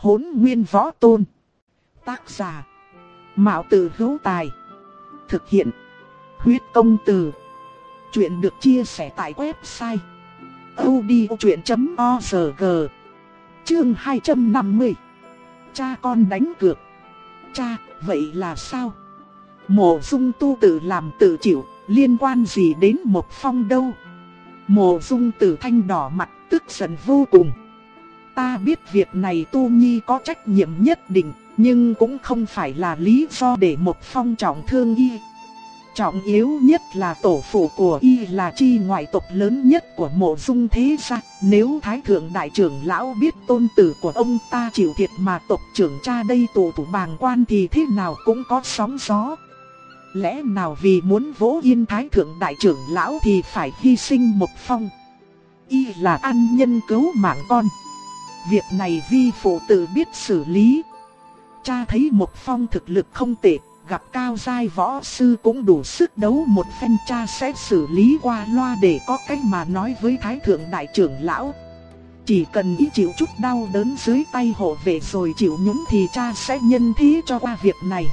hỗn nguyên võ tôn. Tác giả. Mạo tử hữu tài. Thực hiện. Huyết công từ. Chuyện được chia sẻ tại website. odchuyện.org Chương 250 Cha con đánh cược. Cha, vậy là sao? Mộ dung tu tự làm tự chịu, liên quan gì đến một phong đâu? Mộ dung tử thanh đỏ mặt tức giận vô cùng. Ta biết việc này Tu Nhi có trách nhiệm nhất định, nhưng cũng không phải là lý do để một phong trọng thương y. Trọng yếu nhất là tổ phụ của y là chi ngoại tộc lớn nhất của mộ dung thế gia. Nếu Thái Thượng Đại trưởng Lão biết tôn tử của ông ta chịu thiệt mà tộc trưởng cha đây tù thủ bàng quan thì thế nào cũng có sóng gió. Lẽ nào vì muốn vỗ yên Thái Thượng Đại trưởng Lão thì phải hy sinh một phong. Y là ăn nhân cứu mạng con. Việc này vi phụ tự biết xử lý. Cha thấy một phong thực lực không tệ, gặp cao giai võ sư cũng đủ sức đấu một phen cha sẽ xử lý qua loa để có cách mà nói với thái thượng đại trưởng lão. Chỉ cần ý chịu chút đau đớn dưới tay hộ vệ rồi chịu nhúng thì cha sẽ nhân thí cho qua việc này.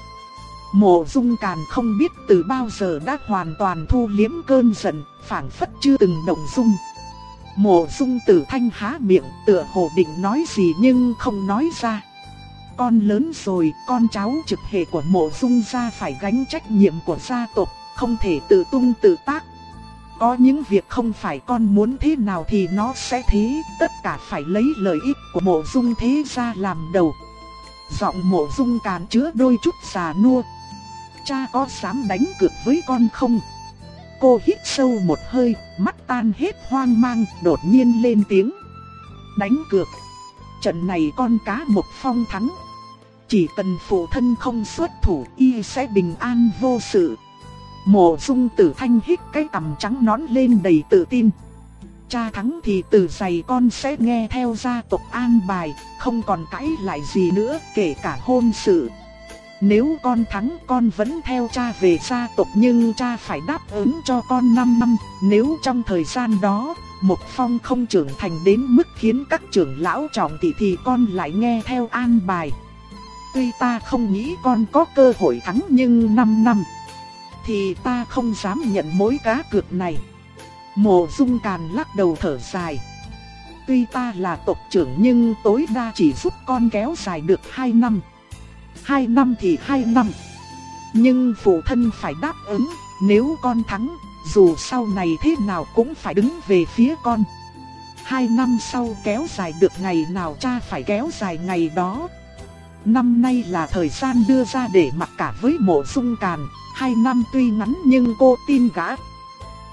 Mộ dung càn không biết từ bao giờ đã hoàn toàn thu liếm cơn giận, phảng phất chưa từng động dung. Mộ dung tử thanh há miệng tựa hồ định nói gì nhưng không nói ra. Con lớn rồi, con cháu trực hệ của mộ dung gia phải gánh trách nhiệm của gia tộc, không thể tự tung tự tác. Có những việc không phải con muốn thế nào thì nó sẽ thế, tất cả phải lấy lợi ích của mộ dung thế gia làm đầu. Giọng mộ dung càn chứa đôi chút già nua. Cha có dám đánh cược với con không? Cô hít sâu một hơi, mắt tan hết hoang mang, đột nhiên lên tiếng. Đánh cược. Trận này con cá một phong thắng. Chỉ cần phụ thân không xuất thủ y sẽ bình an vô sự. Mộ dung tử thanh hít cái cằm trắng nón lên đầy tự tin. Cha thắng thì từ giày con sẽ nghe theo gia tộc an bài, không còn cãi lại gì nữa kể cả hôn sự. Nếu con thắng con vẫn theo cha về gia tộc nhưng cha phải đáp ứng cho con 5 năm. Nếu trong thời gian đó, một phong không trưởng thành đến mức khiến các trưởng lão trọng thị thì con lại nghe theo an bài. Tuy ta không nghĩ con có cơ hội thắng nhưng 5 năm, thì ta không dám nhận mối cá cược này. Mộ dung càn lắc đầu thở dài. Tuy ta là tộc trưởng nhưng tối đa chỉ giúp con kéo dài được 2 năm. 2 năm thì 2 năm. Nhưng phụ thân phải đáp ứng, nếu con thắng, dù sau này thế nào cũng phải đứng về phía con. Hai năm sau kéo dài được ngày nào cha phải kéo dài ngày đó. Năm nay là thời gian đưa ra để mặc cả với mộ dung càn, hai năm tuy ngắn nhưng cô tin gã.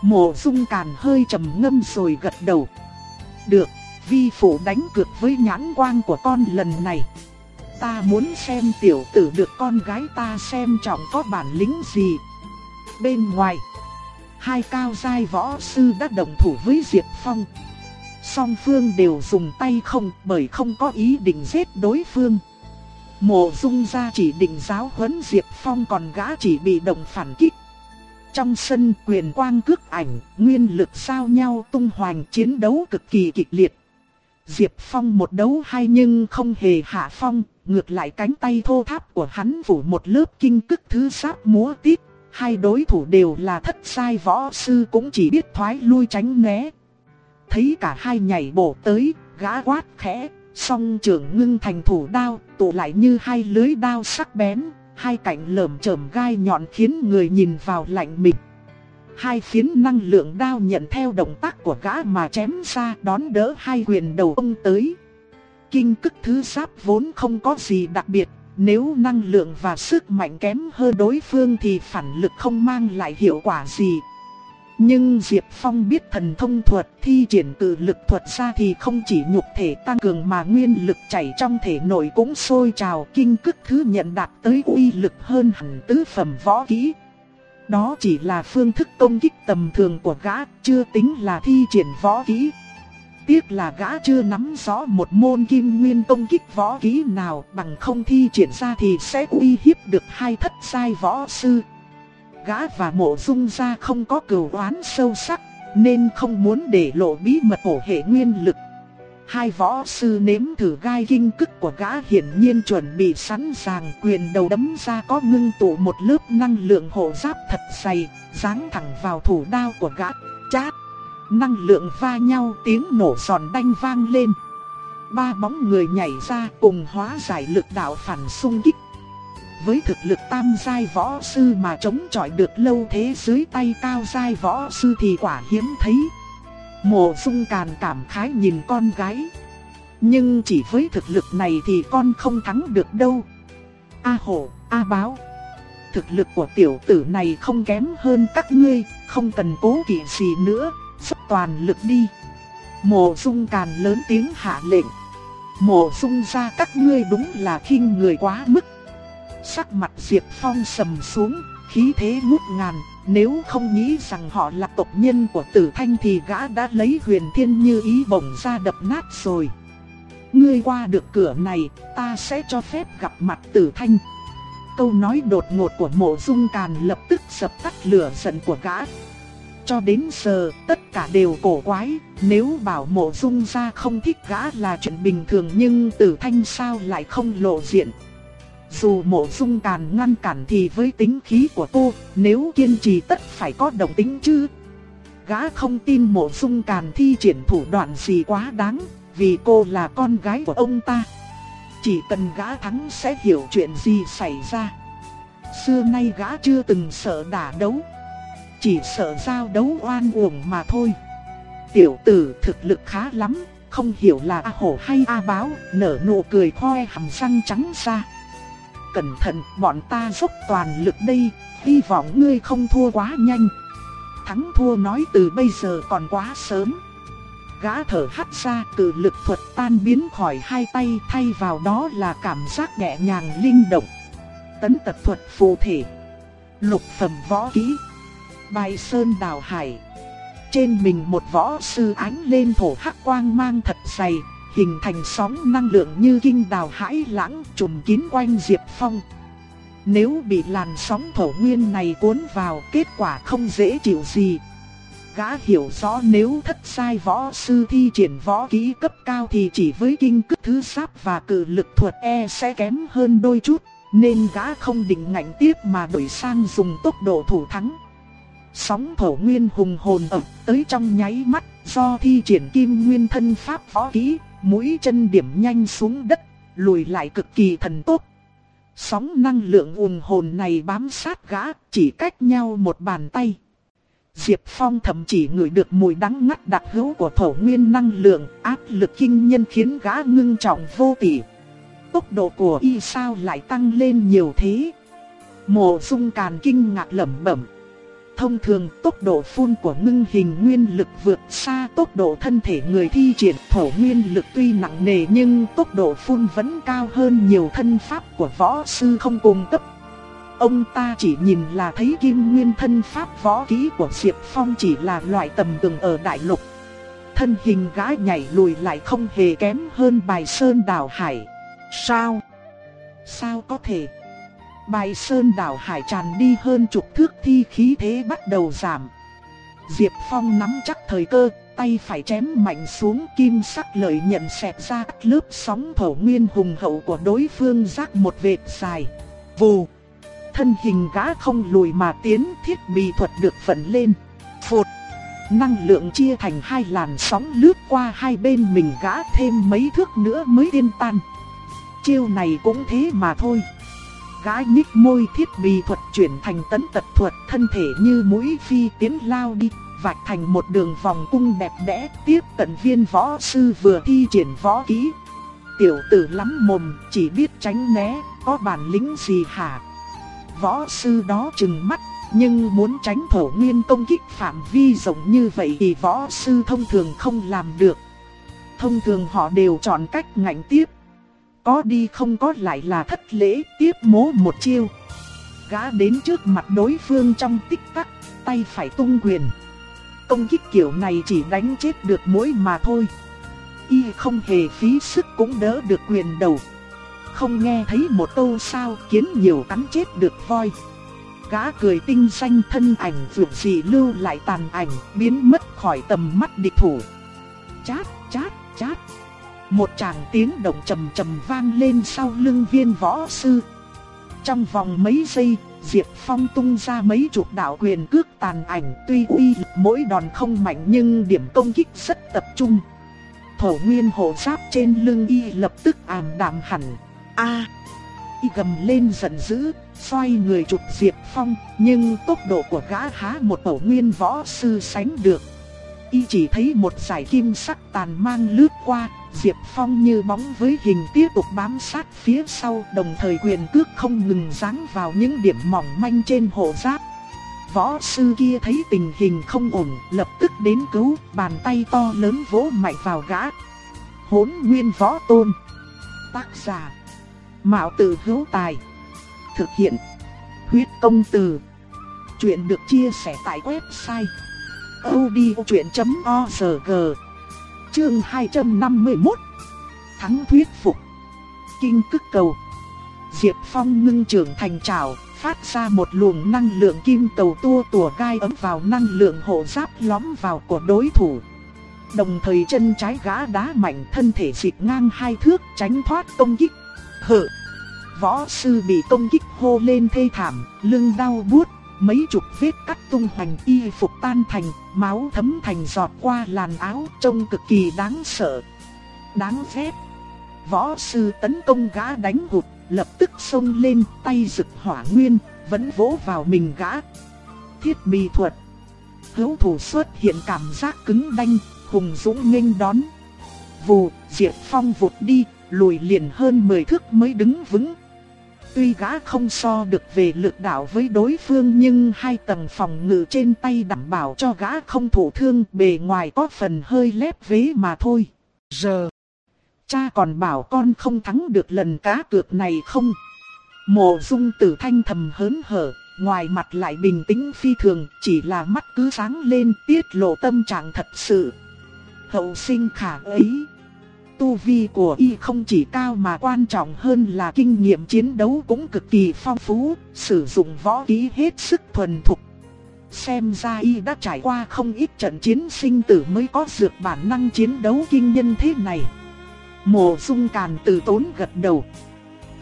Mộ dung càn hơi trầm ngâm rồi gật đầu. Được, vi phụ đánh cược với nhãn quang của con lần này. Ta muốn xem tiểu tử được con gái ta xem trọng có bản lĩnh gì. Bên ngoài, hai cao giai võ sư đã đồng thủ với Diệp Phong. Song phương đều dùng tay không bởi không có ý định giết đối phương. Mộ dung ra chỉ định giáo huấn Diệp Phong còn gã chỉ bị động phản kích. Trong sân quyền quang cước ảnh, nguyên lực sao nhau tung hoành chiến đấu cực kỳ kịch liệt. Diệp Phong một đấu hai nhưng không hề hạ phong, ngược lại cánh tay thô tháp của hắn phủ một lớp kinh cức thứ sáp múa tít. Hai đối thủ đều là thất sai võ sư cũng chỉ biết thoái lui tránh né. Thấy cả hai nhảy bổ tới, gã quát khẽ, song trưởng ngưng thành thủ đao, tụ lại như hai lưới đao sắc bén, hai cạnh lởm chởm gai nhọn khiến người nhìn vào lạnh mình. Hai phiến năng lượng đao nhận theo động tác của gã mà chém ra đón đỡ hai quyền đầu ông tới. Kinh cức thứ giáp vốn không có gì đặc biệt, nếu năng lượng và sức mạnh kém hơn đối phương thì phản lực không mang lại hiệu quả gì. Nhưng Diệp Phong biết thần thông thuật thi triển cử lực thuật ra thì không chỉ nhục thể tăng cường mà nguyên lực chảy trong thể nội cũng sôi trào kinh cức thứ nhận đạt tới uy lực hơn hẳn tứ phẩm võ kỹ. Đó chỉ là phương thức công kích tầm thường của gã, chưa tính là thi triển võ kỹ. Tiếc là gã chưa nắm rõ một môn kim nguyên công kích võ kỹ nào bằng không thi triển ra thì sẽ uy hiếp được hai thất sai võ sư. Gã và mộ dung ra không có cửu oán sâu sắc, nên không muốn để lộ bí mật hổ hệ nguyên lực. Hai võ sư nếm thử gai kinh cức của gã hiển nhiên chuẩn bị sẵn sàng quyền đầu đấm ra có ngưng tụ một lớp năng lượng hộ giáp thật dày, giáng thẳng vào thủ đao của gã, chát. Năng lượng va nhau tiếng nổ giòn đanh vang lên. Ba bóng người nhảy ra cùng hóa giải lực đạo phản xung kích. Với thực lực tam giai võ sư mà chống chọi được lâu thế dưới tay cao giai võ sư thì quả hiếm thấy. Mộ dung càn cảm khái nhìn con gái. Nhưng chỉ với thực lực này thì con không thắng được đâu. A hổ, A báo. Thực lực của tiểu tử này không kém hơn các ngươi, không cần cố kỵ gì nữa, xuất toàn lực đi. Mộ dung càn lớn tiếng hạ lệnh. Mộ dung ra các ngươi đúng là khinh người quá mức. Sắc mặt Diệp Phong sầm xuống, khí thế ngút ngàn, nếu không nghĩ rằng họ là tộc nhân của tử thanh thì gã đã lấy huyền thiên như ý bổng ra đập nát rồi. Ngươi qua được cửa này, ta sẽ cho phép gặp mặt tử thanh. Câu nói đột ngột của mộ dung càn lập tức dập tắt lửa giận của gã. Cho đến giờ, tất cả đều cổ quái, nếu bảo mộ dung ra không thích gã là chuyện bình thường nhưng tử thanh sao lại không lộ diện. Dù mộ dung càn ngăn cản thì với tính khí của cô, nếu kiên trì tất phải có động tính chứ. Gã không tin mộ dung càn thi triển thủ đoạn gì quá đáng, vì cô là con gái của ông ta. Chỉ cần gã thắng sẽ hiểu chuyện gì xảy ra. Xưa nay gã chưa từng sợ đả đấu. Chỉ sợ giao đấu oan uổng mà thôi. Tiểu tử thực lực khá lắm, không hiểu là A hổ hay A báo, nở nụ cười khoe hàm răng trắng ra cẩn thận, bọn ta dốc toàn lực đây, hy vọng ngươi không thua quá nhanh. Thắng thua nói từ bây giờ còn quá sớm. Gã thở hắt ra cử lực thuật tan biến khỏi hai tay thay vào đó là cảm giác nhẹ nhàng linh động. Tấn tật thuật phù thể. Lục phẩm võ kỹ. Bài sơn đào hải. Trên mình một võ sư ánh lên thổ hắc quang mang thật dày, hình thành sóng năng lượng như kinh đào hải lãng trùm kín quanh Diệp Phong. Nếu bị làn sóng thổ nguyên này cuốn vào kết quả không dễ chịu gì. Gã hiểu rõ nếu thất sai võ sư thi triển võ kỹ cấp cao thì chỉ với kinh cức thứ sáp và cử lực thuật e sẽ kém hơn đôi chút. Nên gã không định ngạnh tiếp mà đổi sang dùng tốc độ thủ thắng. Sóng thổ nguyên hùng hồn ập tới trong nháy mắt do thi triển kim nguyên thân pháp võ kỹ mũi chân điểm nhanh xuống đất, lùi lại cực kỳ thần tốc. Sóng năng lượng hùng hồn này bám sát gã, chỉ cách nhau một bàn tay. Diệp Phong thậm chỉ ngửi được mùi đắng ngắt đặc hữu của thổ nguyên năng lượng, áp lực kinh nhân khiến gã ngưng trọng vô tỷ. Tốc độ của y sao lại tăng lên nhiều thế? Mộ dung càn kinh ngạc lẩm bẩm. Thông thường tốc độ phun của ngưng hình nguyên lực vượt xa tốc độ thân thể người thi triển thổ nguyên lực tuy nặng nề nhưng tốc độ phun vẫn cao hơn nhiều thân pháp của võ sư không cùng cấp. Ông ta chỉ nhìn là thấy kim nguyên thân pháp võ kỹ của Diệp Phong chỉ là loại tầm thường ở đại lục. Thân hình gái nhảy lùi lại không hề kém hơn bài sơn đảo hải. Sao? Sao có thể? Bài sơn đảo hải tràn đi hơn chục thước thi khí thế bắt đầu giảm. Diệp Phong nắm chắc thời cơ, tay phải chém mạnh xuống kim sắc lợi nhận xẹt ra lớp sóng thổ nguyên hùng hậu của đối phương rác một vệt dài. Vù! Thân hình gã không lùi mà tiến thiết bị thuật được vận lên. Phụt! Năng lượng chia thành hai làn sóng lướt qua hai bên mình gã thêm mấy thước nữa mới tiên tan. Chiêu này cũng thế mà thôi gái nhích môi thiết bị thuật chuyển thành tấn tật thuật thân thể như mũi phi tiến lao đi, vạch thành một đường vòng cung đẹp đẽ tiếp cận viên võ sư vừa thi triển võ kỹ. Tiểu tử lắm mồm, chỉ biết tránh né, có bản lĩnh gì hả? Võ sư đó chừng mắt, nhưng muốn tránh thổ nguyên công kích phạm vi rộng như vậy thì võ sư thông thường không làm được. Thông thường họ đều chọn cách ngạnh tiếp có đi không có lại là thất lễ tiếp mố một chiêu. Gã đến trước mặt đối phương trong tích tắc, tay phải tung quyền. Công kích kiểu này chỉ đánh chết được mỗi mà thôi. Y không hề phí sức cũng đỡ được quyền đầu. Không nghe thấy một câu sao kiến nhiều cắn chết được voi. Gã cười tinh xanh thân ảnh vượt dị lưu lại tàn ảnh biến mất khỏi tầm mắt địch thủ. Chát, chát, chát. Một tràng tiếng động trầm trầm vang lên sau lưng viên võ sư. Trong vòng mấy giây, Diệp Phong tung ra mấy chục đạo quyền cước tàn ảnh tuy uy mỗi đòn không mạnh nhưng điểm công kích rất tập trung. Thổ nguyên hộ giáp trên lưng y lập tức ảm đạm hẳn. A Y gầm lên giận dữ, xoay người chụp Diệp Phong, nhưng tốc độ của gã há một thổ nguyên võ sư sánh được. Y chỉ thấy một giải kim sắc tàn mang lướt qua, Diệp Phong như bóng với hình tiếp tục bám sát phía sau đồng thời quyền cước không ngừng giáng vào những điểm mỏng manh trên hộ giáp. Võ sư kia thấy tình hình không ổn, lập tức đến cứu, bàn tay to lớn vỗ mạnh vào gã. Hốn nguyên võ tôn. Tác giả. Mạo tử hữu tài. Thực hiện. Huyết công từ. Chuyện được chia sẻ tại website. odchuyện.org Chương 251 Thắng thuyết phục. Kinh cức cầu. Diệp Phong ngưng trưởng thành trào, phát ra một luồng năng lượng kim cầu tua tủa gai ấm vào năng lượng hộ giáp lõm vào của đối thủ. Đồng thời chân trái gã đá mạnh thân thể dịch ngang hai thước tránh thoát công kích. Hở. Võ sư bị công kích hô lên thê thảm, lưng đau buốt, mấy chục vết cắt tung hoành y phục tan thành, máu thấm thành giọt qua làn áo trông cực kỳ đáng sợ. Đáng ghét. Võ sư tấn công gã đánh hụt, lập tức xông lên tay rực hỏa nguyên, vẫn vỗ vào mình gã. Thiết bị thuật. Hữu thủ xuất hiện cảm giác cứng đanh, hùng dũng nghênh đón. Vù, Diệp Phong vụt đi, lùi liền hơn 10 thước mới đứng vững. Tuy gã không so được về lực đạo với đối phương nhưng hai tầng phòng ngự trên tay đảm bảo cho gã không thụ thương bề ngoài có phần hơi lép vế mà thôi. Giờ, cha còn bảo con không thắng được lần cá cược này không? Mộ dung tử thanh thầm hớn hở, ngoài mặt lại bình tĩnh phi thường, chỉ là mắt cứ sáng lên tiết lộ tâm trạng thật sự. Hậu sinh khả ấy. Tu vi của y không chỉ cao mà quan trọng hơn là kinh nghiệm chiến đấu cũng cực kỳ phong phú, sử dụng võ kỹ hết sức thuần thục. Xem ra y đã trải qua không ít trận chiến sinh tử mới có dược bản năng chiến đấu kinh nhân thế này. Mộ dung càn từ tốn gật đầu.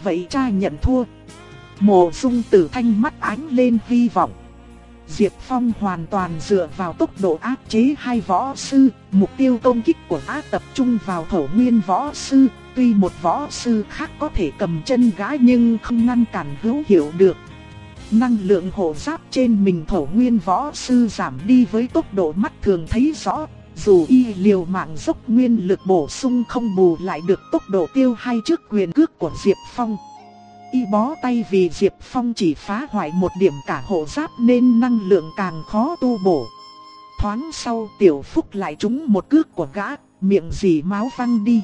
Vậy cha nhận thua. Mộ dung tử thanh mắt ánh lên hy vọng. Diệp Phong hoàn toàn dựa vào tốc độ áp chế hai võ sư, mục tiêu công kích của á tập trung vào thổ nguyên võ sư, tuy một võ sư khác có thể cầm chân gã nhưng không ngăn cản hữu hiệu được. Năng lượng hộ giáp trên mình thổ nguyên võ sư giảm đi với tốc độ mắt thường thấy rõ, dù y liều mạng dốc nguyên lực bổ sung không bù lại được tốc độ tiêu hay trước quyền cước của Diệp Phong y bó tay vì Diệp Phong chỉ phá hoại một điểm cả hộ giáp nên năng lượng càng khó tu bổ. Thoáng sau tiểu phúc lại trúng một cước của gã, miệng dì máu văng đi.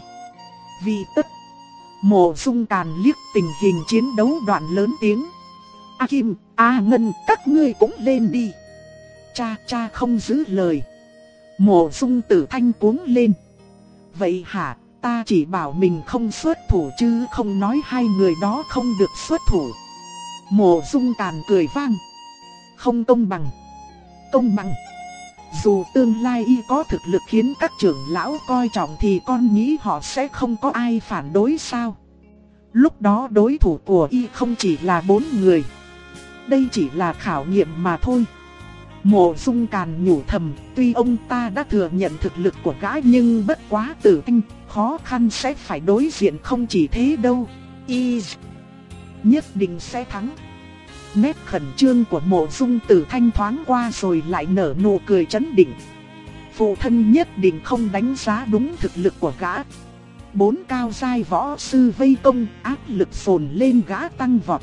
Vì tất, mộ dung càn liếc tình hình chiến đấu đoạn lớn tiếng. A Kim, A Ngân, các ngươi cũng lên đi. Cha cha không giữ lời. Mộ dung tử thanh cuống lên. Vậy hả, Ta chỉ bảo mình không xuất thủ chứ không nói hai người đó không được xuất thủ. Mộ dung tàn cười vang. Không công bằng. Công bằng. Dù tương lai y có thực lực khiến các trưởng lão coi trọng thì con nghĩ họ sẽ không có ai phản đối sao. Lúc đó đối thủ của y không chỉ là bốn người. Đây chỉ là khảo nghiệm mà thôi. Mộ dung càn nhủ thầm, tuy ông ta đã thừa nhận thực lực của gã nhưng bất quá tử anh, khó khăn sẽ phải đối diện không chỉ thế đâu. Y nhất định sẽ thắng. Nét khẩn trương của mộ dung tử thanh thoáng qua rồi lại nở nụ cười chấn định. Phụ thân nhất định không đánh giá đúng thực lực của gã. Bốn cao giai võ sư vây công, áp lực phồn lên gã tăng vọt.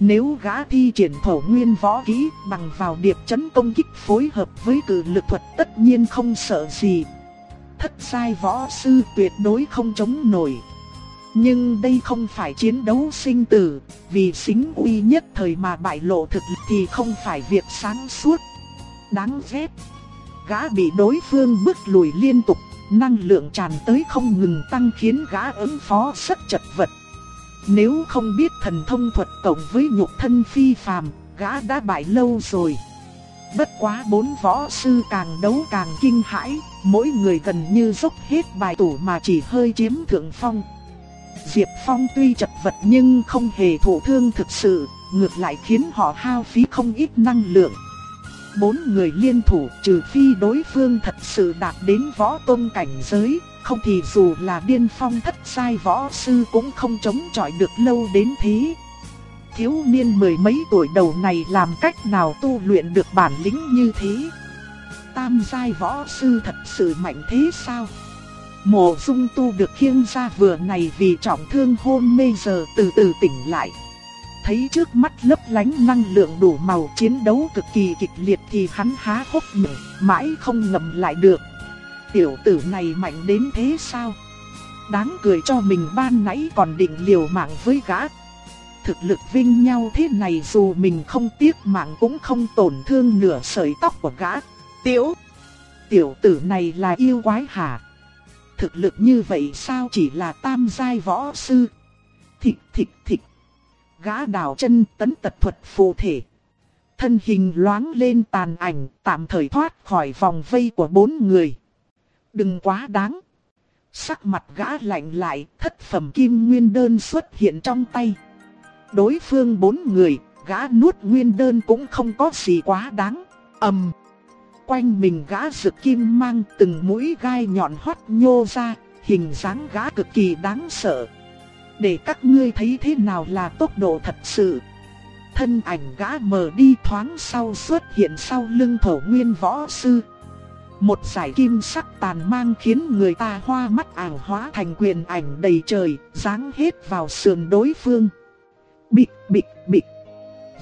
Nếu gã thi triển thổ nguyên võ kỹ bằng vào điệp chấn công kích phối hợp với cử lực thuật, tất nhiên không sợ gì. Thất sai võ sư tuyệt đối không chống nổi. Nhưng đây không phải chiến đấu sinh tử, vì xính uy nhất thời mà bại lộ thực lực thì không phải việc sáng suốt. Đáng ghét. Gã bị đối phương bước lùi liên tục, năng lượng tràn tới không ngừng tăng khiến gã ứng phó rất chật vật. Nếu không biết thần thông thuật cộng với nhục thân phi phàm, gã đã bại lâu rồi. Bất quá bốn võ sư càng đấu càng kinh hãi, mỗi người gần như dốc hết bài tủ mà chỉ hơi chiếm thượng phong. Diệp Phong tuy chật vật nhưng không hề thụ thương thực sự, ngược lại khiến họ hao phí không ít năng lượng. Bốn người liên thủ trừ phi đối phương thật sự đạt đến võ tôn cảnh giới, không thì dù là điên phong thất sai võ sư cũng không chống chọi được lâu đến thế. Thiếu niên mười mấy tuổi đầu này làm cách nào tu luyện được bản lĩnh như thế? Tam giai võ sư thật sự mạnh thế sao? Mộ dung tu được khiêng ra vừa này vì trọng thương hôn mê giờ từ từ tỉnh lại. Thấy trước mắt lấp lánh năng lượng đủ màu chiến đấu cực kỳ kịch liệt thì hắn há hốc miệng, mãi không ngậm lại được. Tiểu tử này mạnh đến thế sao? Đáng cười cho mình ban nãy còn định liều mạng với gã. Thực lực vinh nhau thế này dù mình không tiếc mạng cũng không tổn thương nửa sợi tóc của gã. Tiểu, tiểu tử này là yêu quái hả? Thực lực như vậy sao chỉ là tam giai võ sư? Thịt thịt thịt. Gã đào chân tấn tật thuật phù thể. Thân hình loáng lên tàn ảnh, tạm thời thoát khỏi vòng vây của bốn người. Đừng quá đáng. Sắc mặt gã lạnh lại, thất phẩm kim nguyên đơn xuất hiện trong tay. Đối phương bốn người, gã nuốt nguyên đơn cũng không có gì quá đáng. ầm Quanh mình gã rực kim mang từng mũi gai nhọn hoắt nhô ra, hình dáng gã cực kỳ đáng sợ. Để các ngươi thấy thế nào là tốc độ thật sự. Thân ảnh gã mờ đi thoáng sau xuất hiện sau lưng thổ nguyên võ sư. Một giải kim sắc tàn mang khiến người ta hoa mắt ảo hóa thành quyền ảnh đầy trời, giáng hết vào sườn đối phương. Bịch bịch bịch.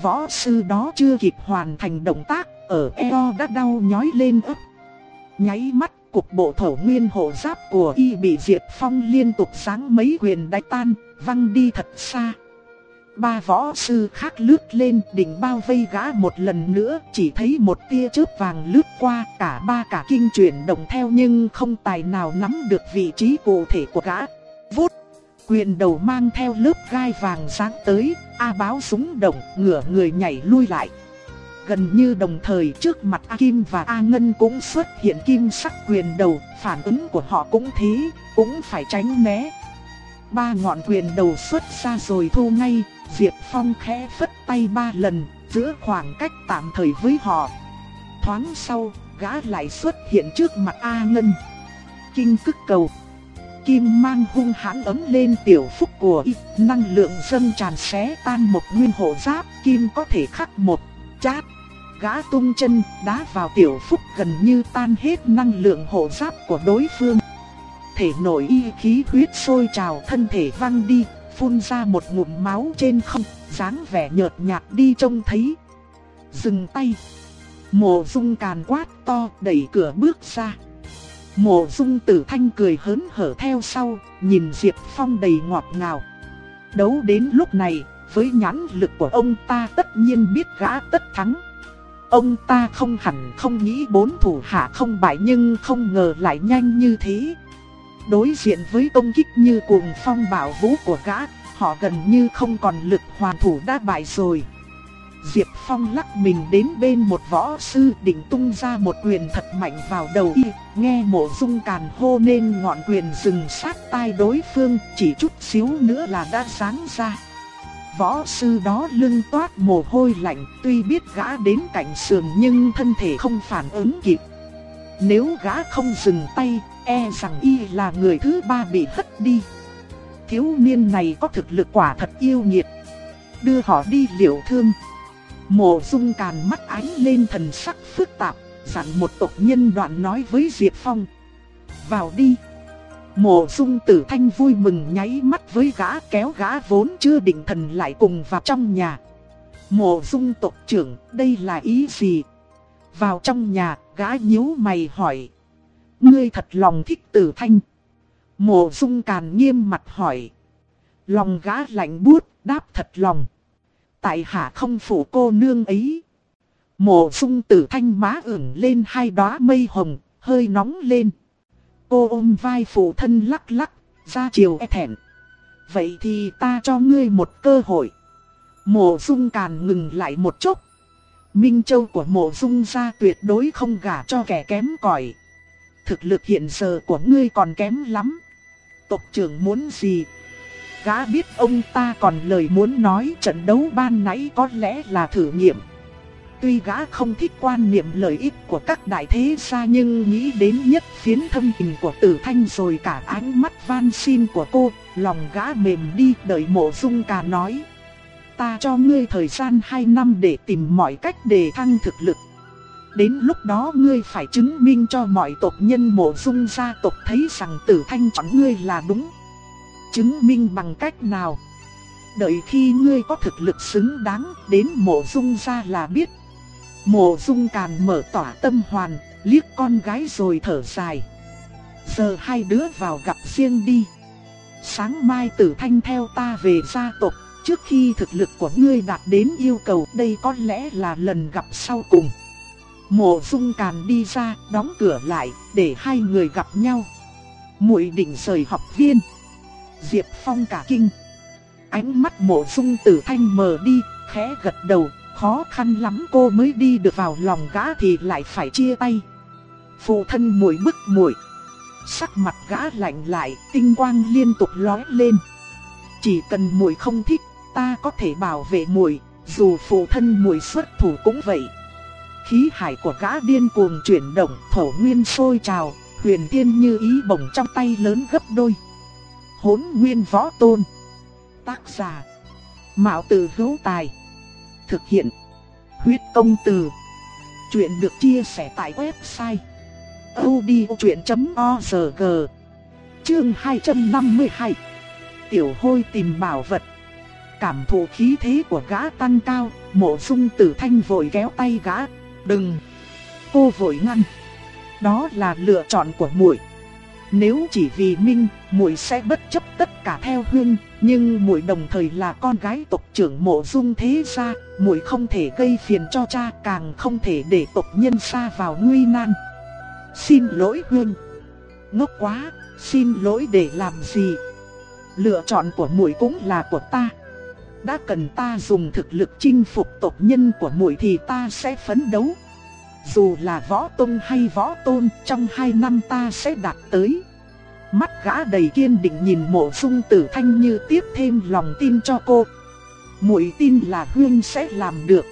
Võ sư đó chưa kịp hoàn thành động tác, ở eo đã đau nhói lên ấp. Nháy mắt, cục bộ thổ nguyên hộ giáp của y bị Diệt Phong liên tục sáng mấy quyền đánh tan, văng đi thật xa. Ba võ sư khác lướt lên định bao vây gã một lần nữa Chỉ thấy một tia chớp vàng lướt qua Cả ba cả kinh chuyển động theo nhưng không tài nào nắm được vị trí cụ thể của gã Vút Quyền đầu mang theo lớp gai vàng sáng tới A báo súng động ngửa người nhảy lui lại Gần như đồng thời trước mặt A Kim và A Ngân cũng xuất hiện kim sắc quyền đầu Phản ứng của họ cũng thế Cũng phải tránh né Ba ngọn quyền đầu xuất ra rồi thu ngay Diệp Phong khẽ phất tay ba lần, giữa khoảng cách tạm thời với họ. Thoáng sau, gã lại xuất hiện trước mặt A Ngân. Kinh cức cầu. Kim mang hung hãn ấm lên tiểu phúc của y, năng lượng dâng tràn xé tan một nguyên hộ giáp, kim có thể khắc một chát. Gã tung chân, đá vào tiểu phúc gần như tan hết năng lượng hộ giáp của đối phương. Thể nổi y khí huyết sôi trào thân thể văng đi, phun ra một ngụm máu trên không, dáng vẻ nhợt nhạt đi trông thấy. Dừng tay. Mộ dung càn quát to đẩy cửa bước ra. Mộ dung tử thanh cười hớn hở theo sau, nhìn Diệp Phong đầy ngọt ngào. Đấu đến lúc này, với nhãn lực của ông ta tất nhiên biết gã tất thắng. Ông ta không hẳn không nghĩ bốn thủ hạ không bại nhưng không ngờ lại nhanh như thế. Đối diện với công kích như cuồng phong bảo vũ của gã, họ gần như không còn lực hoàn thủ đã bại rồi. Diệp Phong lắc mình đến bên một võ sư định tung ra một quyền thật mạnh vào đầu y, nghe mộ dung càn hô nên ngọn quyền dừng sát tai đối phương, chỉ chút xíu nữa là đã sáng ra. Võ sư đó lưng toát mồ hôi lạnh, tuy biết gã đến cạnh sườn nhưng thân thể không phản ứng kịp. Nếu gã không dừng tay, e rằng y là người thứ ba bị hất đi. Thiếu niên này có thực lực quả thật yêu nghiệt. Đưa họ đi liệu thương. Mộ dung càn mắt ánh lên thần sắc phức tạp, dặn một tộc nhân đoạn nói với Diệp Phong. Vào đi. Mộ dung tử thanh vui mừng nháy mắt với gã kéo gã vốn chưa định thần lại cùng vào trong nhà. Mộ dung tộc trưởng, đây là ý gì? Vào trong nhà, gã nhíu mày hỏi. Ngươi thật lòng thích tử thanh. Mộ dung càn nghiêm mặt hỏi. Lòng gã lạnh buốt, đáp thật lòng. Tại hạ không phụ cô nương ấy. Mộ dung tử thanh má ửng lên hai đóa mây hồng, hơi nóng lên. Cô ôm vai phụ thân lắc lắc, ra chiều e thẹn. Vậy thì ta cho ngươi một cơ hội. Mộ dung càn ngừng lại một chút. Minh Châu của mộ dung gia tuyệt đối không gả cho kẻ kém cỏi. thực lực hiện giờ của ngươi còn kém lắm. Tộc trưởng muốn gì? Gã biết ông ta còn lời muốn nói trận đấu ban nãy có lẽ là thử nghiệm. Tuy gã không thích quan niệm lợi ích của các đại thế gia nhưng nghĩ đến nhất phiến thâm tình của tử thanh rồi cả ánh mắt van xin của cô, lòng gã mềm đi đợi mộ dung cả nói. Ta cho ngươi thời gian 2 năm để tìm mọi cách để thăng thực lực. Đến lúc đó ngươi phải chứng minh cho mọi tộc nhân mộ dung gia tộc thấy rằng tử thanh chọn ngươi là đúng. Chứng minh bằng cách nào? Đợi khi ngươi có thực lực xứng đáng đến mộ dung gia là biết. Mộ dung càn mở tỏa tâm hoàn, liếc con gái rồi thở dài. Giờ hai đứa vào gặp riêng đi. Sáng mai tử thanh theo ta về gia tộc, trước khi thực lực của ngươi đạt đến yêu cầu đây có lẽ là lần gặp sau cùng. Mộ dung càn đi ra, đóng cửa lại, để hai người gặp nhau. muội định rời học viên. Diệp Phong cả kinh. Ánh mắt mộ dung tử thanh mờ đi, khẽ gật đầu, khó khăn lắm cô mới đi được vào lòng gã thì lại phải chia tay. Phụ thân muội bức muội. Sắc mặt gã lạnh lại, tinh quang liên tục lóe lên. Chỉ cần muội không thích, ta có thể bảo vệ muội, dù phụ thân muội xuất thủ cũng vậy. Khí hải của gã điên cuồng chuyển động, thổ nguyên sôi trào, huyền tiên như ý bổng trong tay lớn gấp đôi. Hỗn nguyên võ tôn. Tác giả. Mạo tử hữu tài. Thực hiện. Huyết công từ. Chuyện được chia sẻ tại website. odchuyện.org Chương 252 Tiểu hôi tìm bảo vật Cảm thụ khí thế của gã tăng cao, mộ dung tử thanh vội kéo tay gã. Đừng! Cô vội ngăn. Đó là lựa chọn của muội. Nếu chỉ vì Minh, muội sẽ bất chấp tất cả theo Huyên, nhưng muội đồng thời là con gái tộc trưởng Mộ Dung thế gia, muội không thể gây phiền cho cha, càng không thể để tộc nhân xa vào nguy nan. Xin lỗi Huyên. Ngốc quá, xin lỗi để làm gì? Lựa chọn của muội cũng là của ta. Đã cần ta dùng thực lực chinh phục tộc nhân của muội thì ta sẽ phấn đấu. Dù là võ tôn hay võ tôn, trong hai năm ta sẽ đạt tới. Mắt gã đầy kiên định nhìn mộ dung tử thanh như tiếp thêm lòng tin cho cô. Muội tin là Huyên sẽ làm được.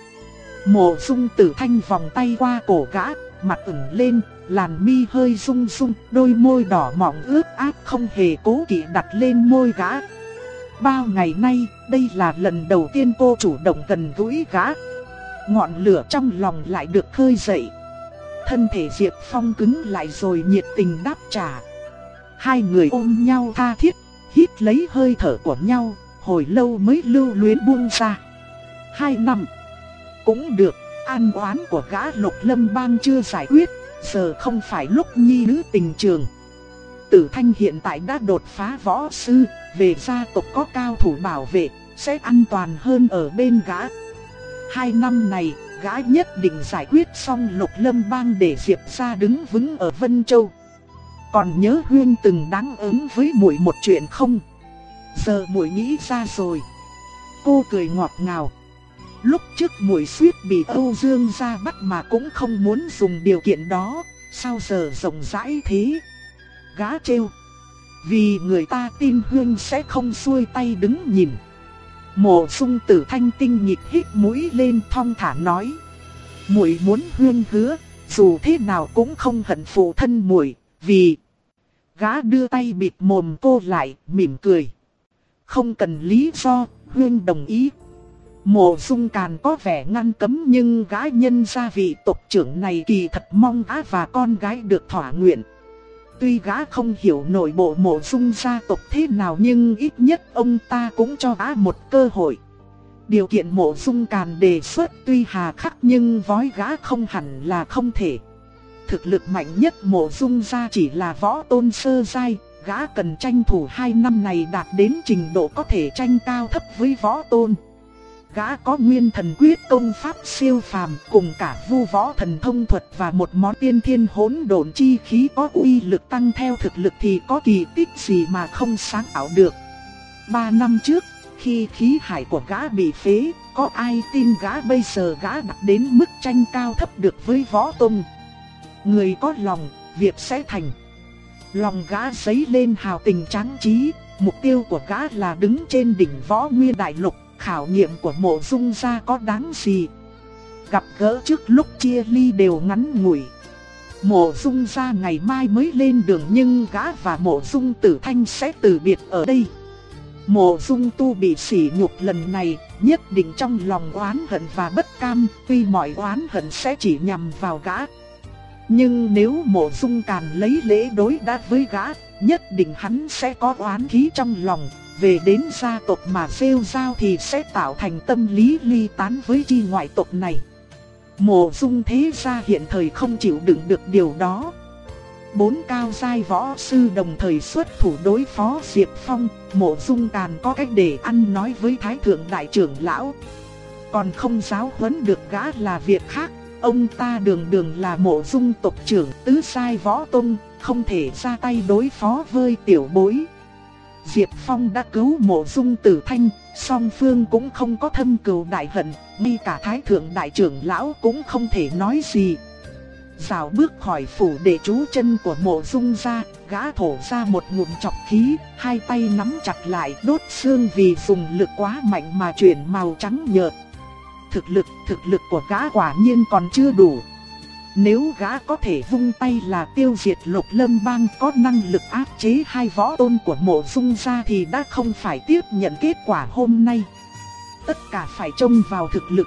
Mộ dung tử thanh vòng tay qua cổ gã, mặt ửng lên, làn mi hơi rung rung, đôi môi đỏ mọng ướt át không hề cố kỵ đặt lên môi gã. Bao ngày nay, đây là lần đầu tiên cô chủ động gần gũi gã. Ngọn lửa trong lòng lại được khơi dậy. Thân thể Diệp Phong cứng lại rồi nhiệt tình đáp trả. Hai người ôm nhau tha thiết, hít lấy hơi thở của nhau, hồi lâu mới lưu luyến buông ra. Hai năm, cũng được, an oán của gã lục lâm bang chưa giải quyết, giờ không phải lúc nhi nữ tình trường. Tử Thanh hiện tại đã đột phá võ sư, về gia tộc có cao thủ bảo vệ, sẽ an toàn hơn ở bên gã. Hai năm này, gã nhất định giải quyết xong lục lâm bang để Diệp ra đứng vững ở Vân Châu. Còn nhớ Huyên từng đáng ứng với muội một chuyện không? Giờ muội nghĩ ra rồi. Cô cười ngọt ngào. Lúc trước muội suýt bị Âu Dương ra bắt mà cũng không muốn dùng điều kiện đó, sao giờ rộng rãi thế? Gã trêu. Vì người ta tin Huyên sẽ không xuôi tay đứng nhìn. Mộ Dung Tử Thanh tinh nhịp hít mũi lên thong thả nói: "Muội muốn Huyên hứa, dù thế nào cũng không hận phụ thân muội, vì Gã đưa tay bịt mồm cô lại, mỉm cười. Không cần lý do, Huyên đồng ý. Mộ dung càn có vẻ ngăn cấm nhưng gã nhân gia vị tộc trưởng này kỳ thật mong gã và con gái được thỏa nguyện. Tuy gã không hiểu nội bộ mộ dung gia tộc thế nào nhưng ít nhất ông ta cũng cho gã một cơ hội. Điều kiện mộ dung càn đề xuất tuy hà khắc nhưng vói gã không hẳn là không thể thực lực mạnh nhất mộ dung gia chỉ là võ tôn sơ giai, gã cần tranh thủ hai năm này đạt đến trình độ có thể tranh cao thấp với võ tôn. Gã có nguyên thần quyết công pháp siêu phàm cùng cả vu võ thần thông thuật và một món tiên thiên hỗn độn chi khí có uy lực tăng theo thực lực thì có kỳ tích gì mà không sáng ảo được. Ba năm trước, khi khí hải của gã bị phế, có ai tin gã bây giờ gã đạt đến mức tranh cao thấp được với võ tôn. Người có lòng, việc sẽ thành. Lòng gã giấy lên hào tình tráng trí, mục tiêu của gã là đứng trên đỉnh võ nguyên đại lục, khảo nghiệm của mộ dung gia có đáng gì. Gặp gỡ trước lúc chia ly đều ngắn ngủi. Mộ dung gia ngày mai mới lên đường nhưng gã và mộ dung tử thanh sẽ từ biệt ở đây. Mộ dung tu bị sỉ nhục lần này, nhất định trong lòng oán hận và bất cam, tuy mọi oán hận sẽ chỉ nhằm vào gã. Nhưng nếu mộ dung càn lấy lễ đối đáp với gã, nhất định hắn sẽ có oán khí trong lòng, về đến gia tộc mà rêu rao thì sẽ tạo thành tâm lý ly tán với chi ngoại tộc này. Mộ dung thế gia hiện thời không chịu đựng được điều đó. Bốn cao giai võ sư đồng thời xuất thủ đối phó Diệp Phong, mộ dung càn có cách để ăn nói với Thái Thượng Đại trưởng Lão. Còn không giáo huấn được gã là việc khác, ông ta đường đường là mộ dung tộc trưởng tứ sai võ tôn, không thể ra tay đối phó với tiểu bối. Diệp Phong đã cứu mộ dung tử thanh, song phương cũng không có thâm cừu đại hận, ngay cả thái thượng đại trưởng lão cũng không thể nói gì. Rào bước khỏi phủ để trú chân của mộ dung ra, gã thổ ra một ngụm chọc khí, hai tay nắm chặt lại đốt xương vì dùng lực quá mạnh mà chuyển màu trắng nhợt. Thực lực, thực lực của gã quả nhiên còn chưa đủ. Nếu gã có thể vung tay là tiêu diệt lục lâm bang có năng lực áp chế hai võ tôn của mộ dung ra thì đã không phải tiếp nhận kết quả hôm nay. Tất cả phải trông vào thực lực.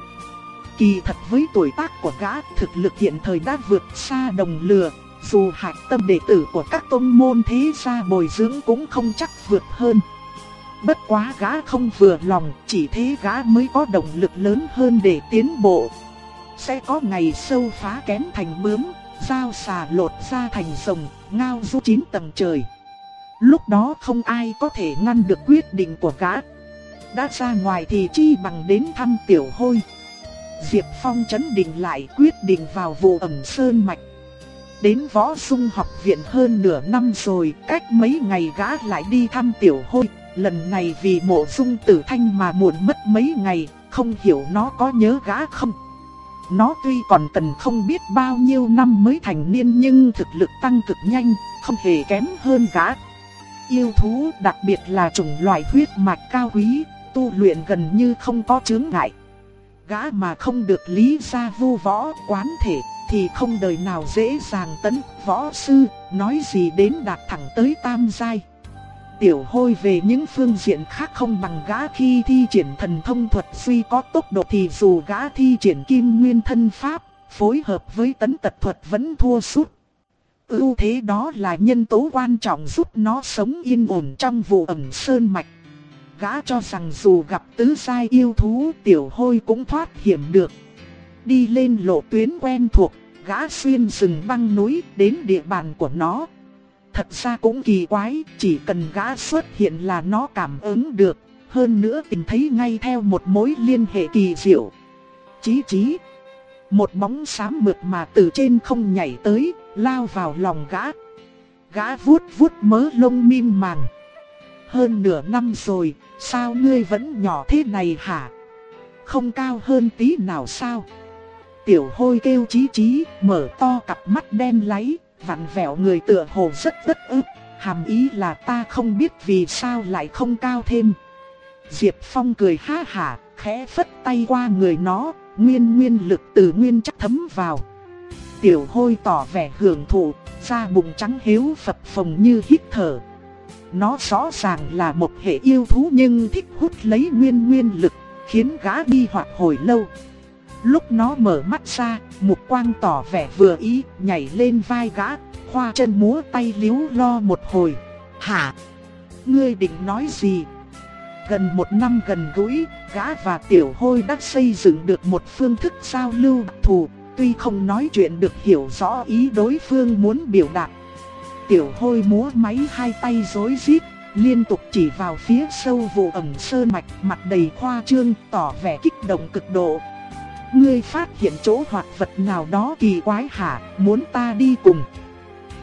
Kỳ thật với tuổi tác của gã, thực lực hiện thời đã vượt xa đồng lừa, dù hạch tâm đệ tử của các tôn môn thế gia bồi dưỡng cũng không chắc vượt hơn. Bất quá gã không vừa lòng, chỉ thế gã mới có động lực lớn hơn để tiến bộ. Sẽ có ngày sâu phá kén thành bướm, dao xà lột ra thành rồng, ngao du chín tầng trời. Lúc đó không ai có thể ngăn được quyết định của gã. Đã ra ngoài thì chi bằng đến thăm tiểu hôi. Diệp Phong chấn định lại quyết định vào vụ ẩm sơn mạch. Đến võ sung học viện hơn nửa năm rồi, cách mấy ngày gã lại đi thăm tiểu hôi. Lần này vì mộ dung tử thanh mà muộn mất mấy ngày, không hiểu nó có nhớ gã không. Nó tuy còn cần không biết bao nhiêu năm mới thành niên nhưng thực lực tăng cực nhanh, không hề kém hơn gã. Yêu thú đặc biệt là chủng loài huyết mạch cao quý, tu luyện gần như không có chướng ngại. Gã mà không được lý ra vu võ quán thể thì không đời nào dễ dàng tấn võ sư, nói gì đến đạt thẳng tới tam giai. Tiểu hôi về những phương diện khác không bằng gã khi thi triển thần thông thuật suy có tốc độ thì dù gã thi triển kim nguyên thân pháp, phối hợp với tấn tật thuật vẫn thua sút. Ưu ừ, thế đó là nhân tố quan trọng giúp nó sống yên ổn trong vụ ẩm sơn mạch. Gã cho rằng dù gặp tứ sai yêu thú tiểu hôi cũng thoát hiểm được. Đi lên lộ tuyến quen thuộc, gã xuyên rừng băng núi đến địa bàn của nó. Thật ra cũng kỳ quái, chỉ cần gã xuất hiện là nó cảm ứng được, hơn nữa tình thấy ngay theo một mối liên hệ kỳ diệu. Chí chí, một bóng xám mượt mà từ trên không nhảy tới, lao vào lòng gã. Gã vuốt vuốt mớ lông mim màng. Hơn nửa năm rồi, sao ngươi vẫn nhỏ thế này hả? Không cao hơn tí nào sao? Tiểu hôi kêu chí chí, mở to cặp mắt đen láy, vặn vẹo người tựa hồ rất rất ức, hàm ý là ta không biết vì sao lại không cao thêm. Diệp Phong cười ha hả, khẽ phất tay qua người nó, nguyên nguyên lực từ nguyên chắc thấm vào. Tiểu hôi tỏ vẻ hưởng thụ, da bụng trắng hiếu phập phồng như hít thở. Nó rõ ràng là một hệ yêu thú nhưng thích hút lấy nguyên nguyên lực, khiến gã đi hoạt hồi lâu. Lúc nó mở mắt ra, mục quang tỏ vẻ vừa ý, nhảy lên vai gã, khoa chân múa tay liếu lo một hồi. Hả? Ngươi định nói gì? Gần một năm gần gũi, gã và tiểu hôi đã xây dựng được một phương thức giao lưu đặc thù, tuy không nói chuyện được hiểu rõ ý đối phương muốn biểu đạt. Tiểu hôi múa máy hai tay rối rít, liên tục chỉ vào phía sâu vụ ẩm sơn mạch, mặt đầy khoa trương, tỏ vẻ kích động cực độ, Ngươi phát hiện chỗ hoạt vật nào đó kỳ quái hả, muốn ta đi cùng.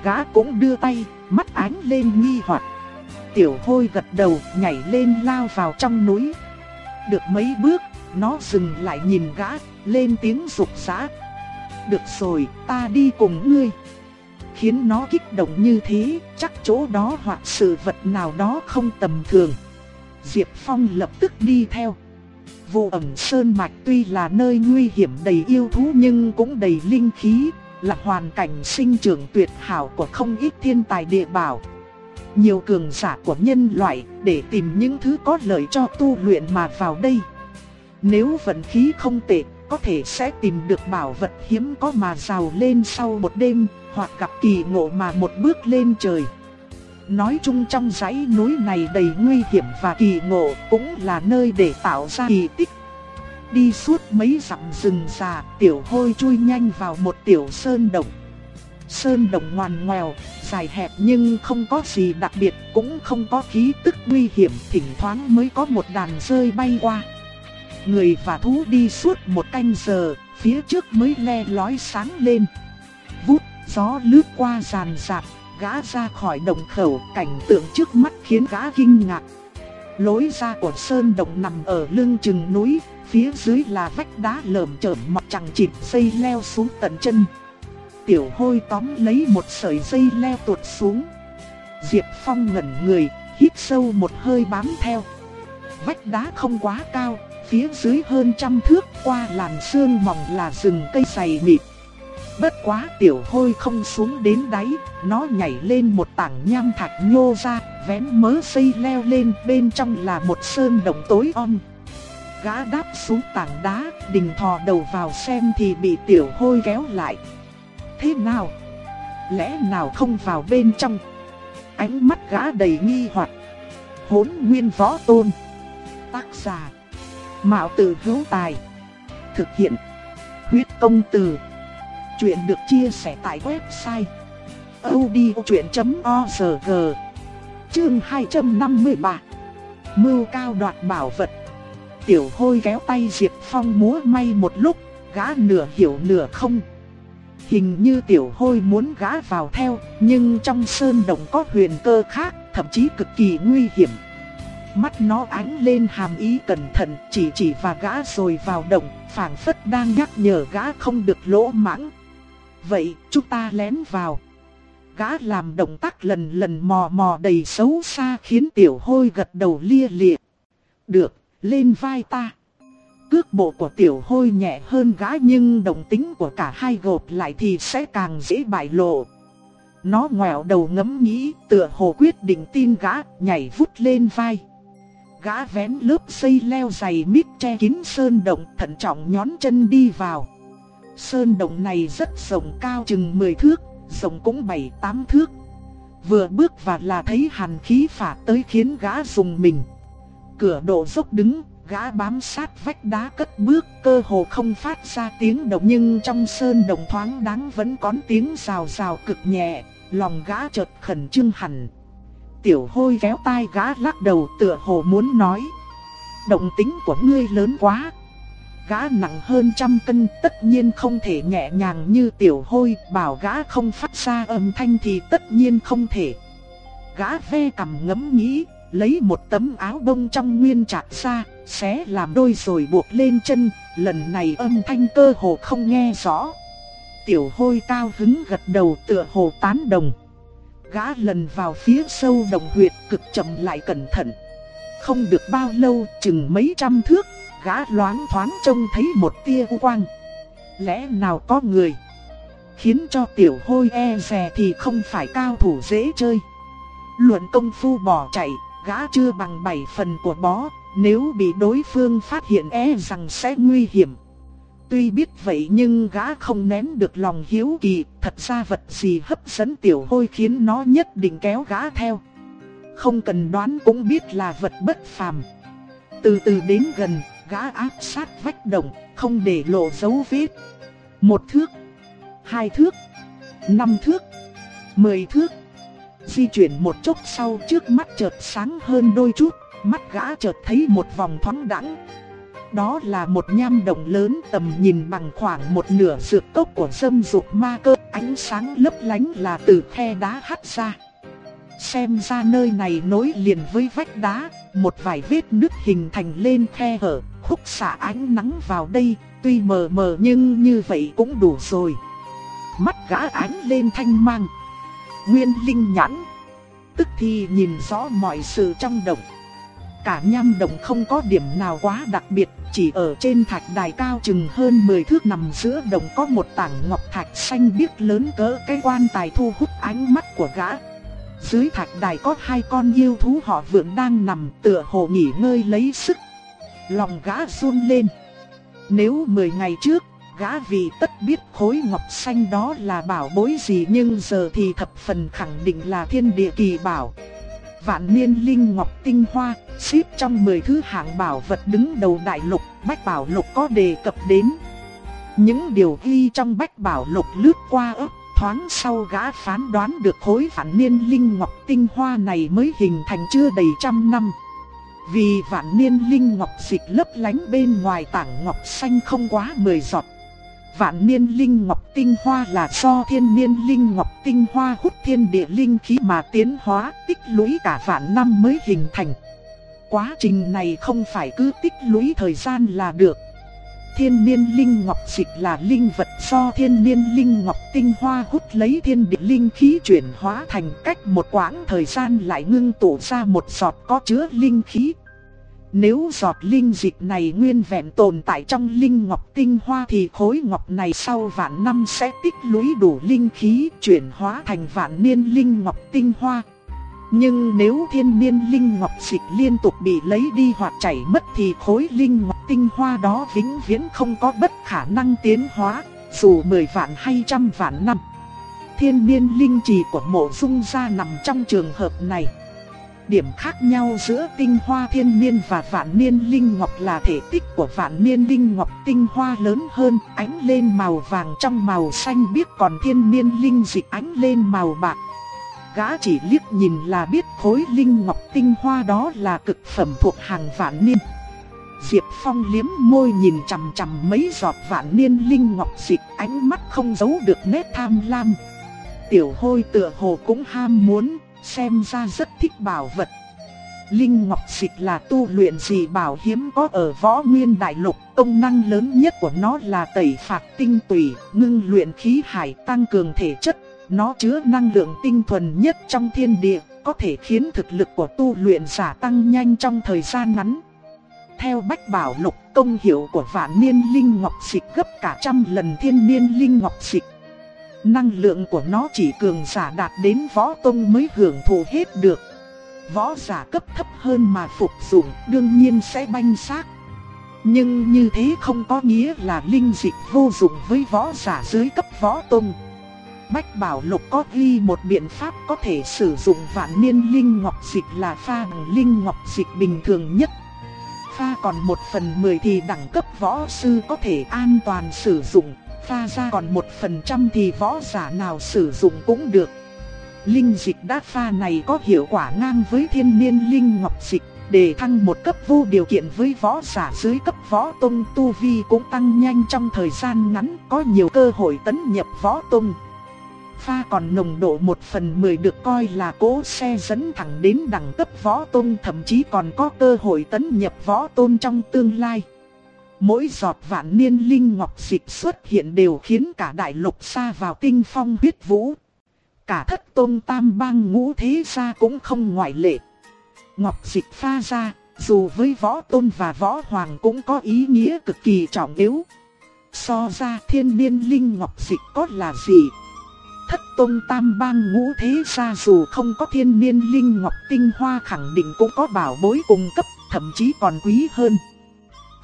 Gã cũng đưa tay, mắt ánh lên nghi hoặc. Tiểu hôi gật đầu, nhảy lên lao vào trong núi. Được mấy bước, nó dừng lại nhìn gã, lên tiếng rục rã. Được rồi, ta đi cùng ngươi. khiến nó kích động như thế, chắc chỗ đó hoặc sự vật nào đó không tầm thường. Diệp Phong lập tức đi theo. Vụ ẩm Sơn Mạch tuy là nơi nguy hiểm đầy yêu thú nhưng cũng đầy linh khí, là hoàn cảnh sinh trưởng tuyệt hảo của không ít thiên tài địa bảo. Nhiều cường giả của nhân loại để tìm những thứ có lợi cho tu luyện mà vào đây. Nếu vận khí không tệ, có thể sẽ tìm được bảo vật hiếm có mà rào lên sau một đêm, hoặc gặp kỳ ngộ mà một bước lên trời. Nói chung trong dãy núi này đầy nguy hiểm và kỳ ngộ cũng là nơi để tạo ra kỳ tích. Đi suốt mấy dặm rừng già, tiểu hôi chui nhanh vào một tiểu sơn động. Sơn động ngoằn ngoèo, dài hẹp nhưng không có gì đặc biệt, cũng không có khí tức nguy hiểm, thỉnh thoảng mới có một đàn rơi bay qua. Người và thú đi suốt một canh giờ, phía trước mới le lói sáng lên. Vút, gió lướt qua giàn giạc, gã ra khỏi đồng khẩu, cảnh tượng trước mắt khiến gã kinh ngạc. Lối ra của sơn động nằm ở lưng chừng núi, phía dưới là vách đá lởm chởm mọc chẳng chịt dây leo xuống tận chân. Tiểu hôi tóm lấy một sợi dây leo tuột xuống. Diệp Phong ngẩn người, hít sâu một hơi bám theo. Vách đá không quá cao, phía dưới hơn trăm thước qua làn sương mỏng là rừng cây dày mịt. Bất quá tiểu hôi không xuống đến đáy, nó nhảy lên một tảng nham thạch nhô ra, vén mớ xây leo lên bên trong là một sơn động tối om. Gã đáp xuống tảng đá, đình thò đầu vào xem thì bị tiểu hôi kéo lại. Thế nào? Lẽ nào không vào bên trong? Ánh mắt gã đầy nghi hoặc. Hốn nguyên võ tôn. Tác giả. Mạo tử hữu tài. Thực hiện. Huyết công từ. Chuyện được chia sẻ tại website. odchuyện.org Chương 253 Mưu cao đoạt bảo vật Tiểu hôi kéo tay Diệp Phong múa may một lúc, gã nửa hiểu nửa không. Hình như tiểu hôi muốn gã vào theo, nhưng trong sơn động có huyền cơ khác, thậm chí cực kỳ nguy hiểm. Mắt nó ánh lên hàm ý cẩn thận chỉ chỉ và gã rồi vào động, phảng phất đang nhắc nhở gã không được lỗ mãng. Vậy, chúng ta lén vào. Gã làm động tác lần lần mò mò đầy xấu xa khiến tiểu hôi gật đầu lia lịa. Được, lên vai ta. Cước bộ của tiểu hôi nhẹ hơn gã nhưng động tính của cả hai gộp lại thì sẽ càng dễ bại lộ. Nó ngoẹo đầu ngẫm nghĩ tựa hồ quyết định tin gã nhảy vút lên vai. Gã vén lớp dây leo dày mít che kín sơn động thận trọng nhón chân đi vào. Sơn động này rất rộng cao chừng 10 thước, rộng cũng 7-8 thước. Vừa bước vào là thấy hàn khí phả tới khiến gã dùng mình cửa độ dốc đứng, gã bám sát vách đá cất bước, cơ hồ không phát ra tiếng động nhưng trong sơn động thoáng đáng vẫn có tiếng rào rào cực nhẹ, lòng gã chợt khẩn trương hẳn. Tiểu hôi kéo tai gã lắc đầu tựa hồ muốn nói. Động tính của ngươi lớn quá. Gã nặng hơn trăm cân tất nhiên không thể nhẹ nhàng như tiểu hôi, bảo gã không phát ra âm thanh thì tất nhiên không thể. Gã ve cầm ngấm nghĩ, lấy một tấm áo bông trong nguyên trạc ra, xé làm đôi rồi buộc lên chân, lần này âm thanh cơ hồ không nghe rõ. Tiểu hôi cao hứng gật đầu tựa hồ tán đồng. Gã lần vào phía sâu đồng huyệt cực chậm lại cẩn thận. Không được bao lâu, chừng mấy trăm thước, gã loáng thoáng trông thấy một tia quang. Lẽ nào có người? Khiến cho tiểu hôi e rè thì không phải cao thủ dễ chơi. Luận công phu bỏ chạy, gã chưa bằng bảy phần của bó, nếu bị đối phương phát hiện e rằng sẽ nguy hiểm. Tuy biết vậy nhưng gã không nén được lòng hiếu kỳ, thật ra vật gì hấp dẫn tiểu hôi khiến nó nhất định kéo gã theo. Không cần đoán cũng biết là vật bất phàm. Từ từ đến gần, gã áp sát vách động, không để lộ dấu vết. Một thước, hai thước, năm thước, mười thước. Di chuyển một chốc sau trước mắt chợt sáng hơn đôi chút, mắt gã chợt thấy một vòng thoáng đẳng. Đó là một nham động lớn tầm nhìn bằng khoảng một nửa dược cốc của dâm dục ma cơ, ánh sáng lấp lánh là từ khe đá hắt ra. Xem ra nơi này nối liền với vách đá, một vài vết nứt hình thành lên khe hở, khúc xạ ánh nắng vào đây, tuy mờ mờ nhưng như vậy cũng đủ rồi. Mắt gã ánh lên thanh mang. Nguyên Linh nhãn. Tức thì nhìn rõ mọi sự trong động. Cả nham động không có điểm nào quá đặc biệt, chỉ ở trên thạch đài cao chừng hơn 10 thước nằm giữa động có một tảng ngọc thạch xanh biếc lớn cỡ cái quan tài thu hút ánh mắt của gã. Dưới thạch đài có hai con yêu thú họ vượng đang nằm tựa hồ nghỉ ngơi lấy sức. Lòng gã run lên. Nếu 10 ngày trước, gã vì tất biết khối ngọc xanh đó là bảo bối gì nhưng giờ thì thập phần khẳng định là thiên địa kỳ bảo. Vạn niên linh ngọc tinh hoa, xếp trong 10 thứ hạng bảo vật đứng đầu đại lục, bách bảo lục có đề cập đến. Những điều ghi trong bách bảo lục lướt qua ấp, thoáng sau gã phán đoán được khối vạn niên linh ngọc tinh hoa này mới hình thành chưa đầy trăm năm. Vì vạn niên linh ngọc dịch lấp lánh bên ngoài tảng ngọc xanh không quá 10 giọt. Vạn niên linh ngọc tinh hoa là do thiên niên linh ngọc tinh hoa hút thiên địa linh khí mà tiến hóa, tích lũy cả vạn năm mới hình thành. Quá trình này không phải cứ tích lũy thời gian là được. Thiên niên linh ngọc dịch là linh vật do thiên niên linh ngọc tinh hoa hút lấy thiên địa linh khí chuyển hóa thành cách một quãng thời gian lại ngưng tụ ra một giọt có chứa linh khí. Nếu giọt linh dịch này nguyên vẹn tồn tại trong linh ngọc tinh hoa thì khối ngọc này sau vạn năm sẽ tích lũy đủ linh khí chuyển hóa thành vạn niên linh ngọc tinh hoa. Nhưng nếu thiên niên linh ngọc dịch liên tục bị lấy đi hoặc chảy mất thì khối linh ngọc tinh hoa đó vĩnh viễn không có bất khả năng tiến hóa, dù 10 vạn hay trăm vạn năm. Thiên niên linh trì của mộ dung gia nằm trong trường hợp này. Điểm khác nhau giữa tinh hoa thiên niên và vạn niên linh ngọc là thể tích của vạn niên linh ngọc tinh hoa lớn hơn, ánh lên màu vàng trong màu xanh biếc còn thiên niên linh dịch ánh lên màu bạc. Gã chỉ liếc nhìn là biết khối linh ngọc tinh hoa đó là cực phẩm thuộc hàng vạn niên. Diệp Phong liếm môi nhìn chằm chằm mấy giọt vạn niên linh ngọc dịch ánh mắt không giấu được nét tham lam. Tiểu hôi tựa hồ cũng ham muốn, xem ra rất thích bảo vật. Linh Ngọc Dịch là tu luyện gì bảo hiếm có ở võ nguyên đại lục, công năng lớn nhất của nó là tẩy phạt tinh tủy, ngưng luyện khí hải tăng cường thể chất, nó chứa năng lượng tinh thuần nhất trong thiên địa, có thể khiến thực lực của tu luyện giả tăng nhanh trong thời gian ngắn. Theo Bách Bảo Lục, công hiệu của vạn niên linh ngọc xịt gấp cả trăm lần thiên niên linh ngọc xịt. Năng lượng của nó chỉ cường giả đạt đến võ tông mới hưởng thụ hết được. Võ giả cấp thấp hơn mà phục dụng đương nhiên sẽ banh xác. Nhưng như thế không có nghĩa là linh dịch vô dụng với võ giả dưới cấp võ tông. Bách Bảo Lục có ghi một biện pháp có thể sử dụng vạn niên linh ngọc dịch là pha bằng linh ngọc dịch bình thường nhất. Pha còn một phần mười thì đẳng cấp võ sư có thể an toàn sử dụng, pha ra còn một phần trăm thì võ giả nào sử dụng cũng được. Linh dịch đát pha này có hiệu quả ngang với thiên niên linh ngọc dịch, để thăng một cấp vô điều kiện với võ giả dưới cấp võ tông tu vi cũng tăng nhanh trong thời gian ngắn, có nhiều cơ hội tấn nhập võ tông. Pha còn nồng độ 1 phần 10 được coi là cố xe dẫn thẳng đến đẳng cấp võ tôn thậm chí còn có cơ hội tấn nhập võ tôn trong tương lai. Mỗi giọt vạn niên linh ngọc dịch xuất hiện đều khiến cả đại lục xa vào tinh phong huyết vũ. Cả thất tôn tam bang ngũ thế gia cũng không ngoại lệ. Ngọc dịch pha ra, dù với võ tôn và võ hoàng cũng có ý nghĩa cực kỳ trọng yếu. So ra thiên niên linh ngọc dịch có là gì? Thất tôn tam bang ngũ thế gia dù không có thiên niên linh ngọc tinh hoa khẳng định cũng có bảo bối cùng cấp, thậm chí còn quý hơn.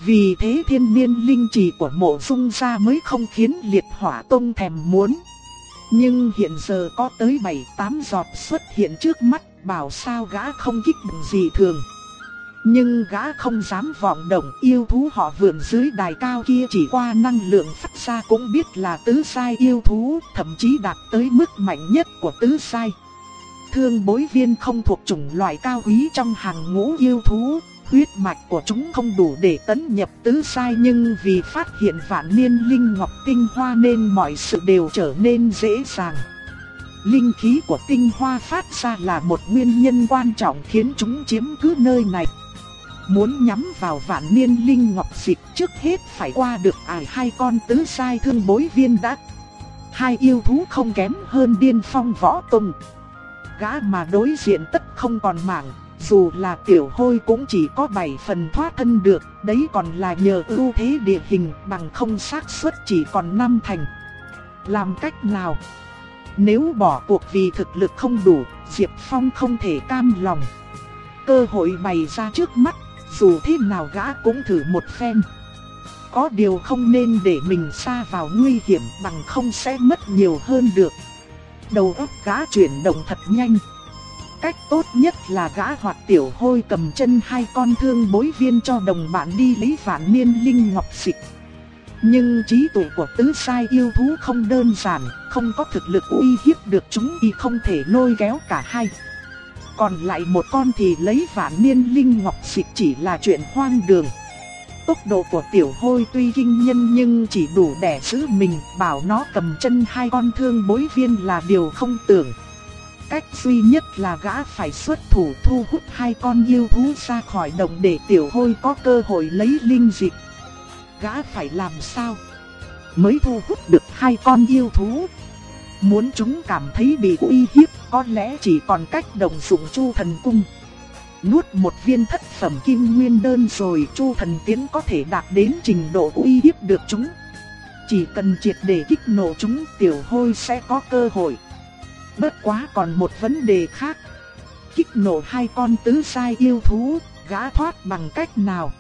Vì thế thiên niên linh trì của mộ dung gia mới không khiến liệt hỏa tông thèm muốn. Nhưng hiện giờ có tới 7-8 giọt xuất hiện trước mắt, bảo sao gã không kích động gì thường. Nhưng gã không dám vọng động yêu thú họ vườn dưới đài cao kia chỉ qua năng lượng phát ra cũng biết là tứ sai yêu thú, thậm chí đạt tới mức mạnh nhất của tứ sai. Thương bối viên không thuộc chủng loại cao quý trong hàng ngũ yêu thú, huyết mạch của chúng không đủ để tấn nhập tứ sai nhưng vì phát hiện vạn niên linh ngọc tinh hoa nên mọi sự đều trở nên dễ dàng. Linh khí của tinh hoa phát ra là một nguyên nhân quan trọng khiến chúng chiếm cứ nơi này. Muốn nhắm vào vạn niên linh ngọc dịch trước hết phải qua được ải hai con tứ sai thương bối viên đã. Hai yêu thú không kém hơn điên phong võ tung. Gã mà đối diện tất không còn mạng, dù là tiểu hôi cũng chỉ có 7 phần thoát thân được, đấy còn là nhờ ưu thế địa hình bằng không xác suất chỉ còn 5 thành. Làm cách nào? Nếu bỏ cuộc vì thực lực không đủ, Diệp Phong không thể cam lòng. Cơ hội bày ra trước mắt, dù thế nào gã cũng thử một phen. Có điều không nên để mình xa vào nguy hiểm bằng không sẽ mất nhiều hơn được. Đầu óc gã chuyển động thật nhanh. Cách tốt nhất là gã hoặc tiểu hôi cầm chân hai con thương bối viên cho đồng bạn đi lấy vạn niên linh ngọc xịt. Nhưng trí tuệ của tứ sai yêu thú không đơn giản, không có thực lực uy hiếp được chúng thì không thể lôi kéo cả hai. Còn lại một con thì lấy vạn niên linh ngọc xịt chỉ là chuyện hoang đường. Tốc độ của tiểu hôi tuy kinh nhân nhưng chỉ đủ để giữ mình, bảo nó cầm chân hai con thương bối viên là điều không tưởng. Cách duy nhất là gã phải xuất thủ thu hút hai con yêu thú ra khỏi động để tiểu hôi có cơ hội lấy linh dịch. Gã phải làm sao? Mới thu hút được hai con yêu thú. Muốn chúng cảm thấy bị uy hiếp có lẽ chỉ còn cách đồng dụng chu thần cung. Nuốt một viên thất phẩm kim nguyên đơn rồi chu thần tiến có thể đạt đến trình độ uy hiếp được chúng. Chỉ cần triệt để kích nổ chúng tiểu hôi sẽ có cơ hội. Bất quá còn một vấn đề khác. Kích nổ hai con tứ sai yêu thú, gã thoát bằng cách nào?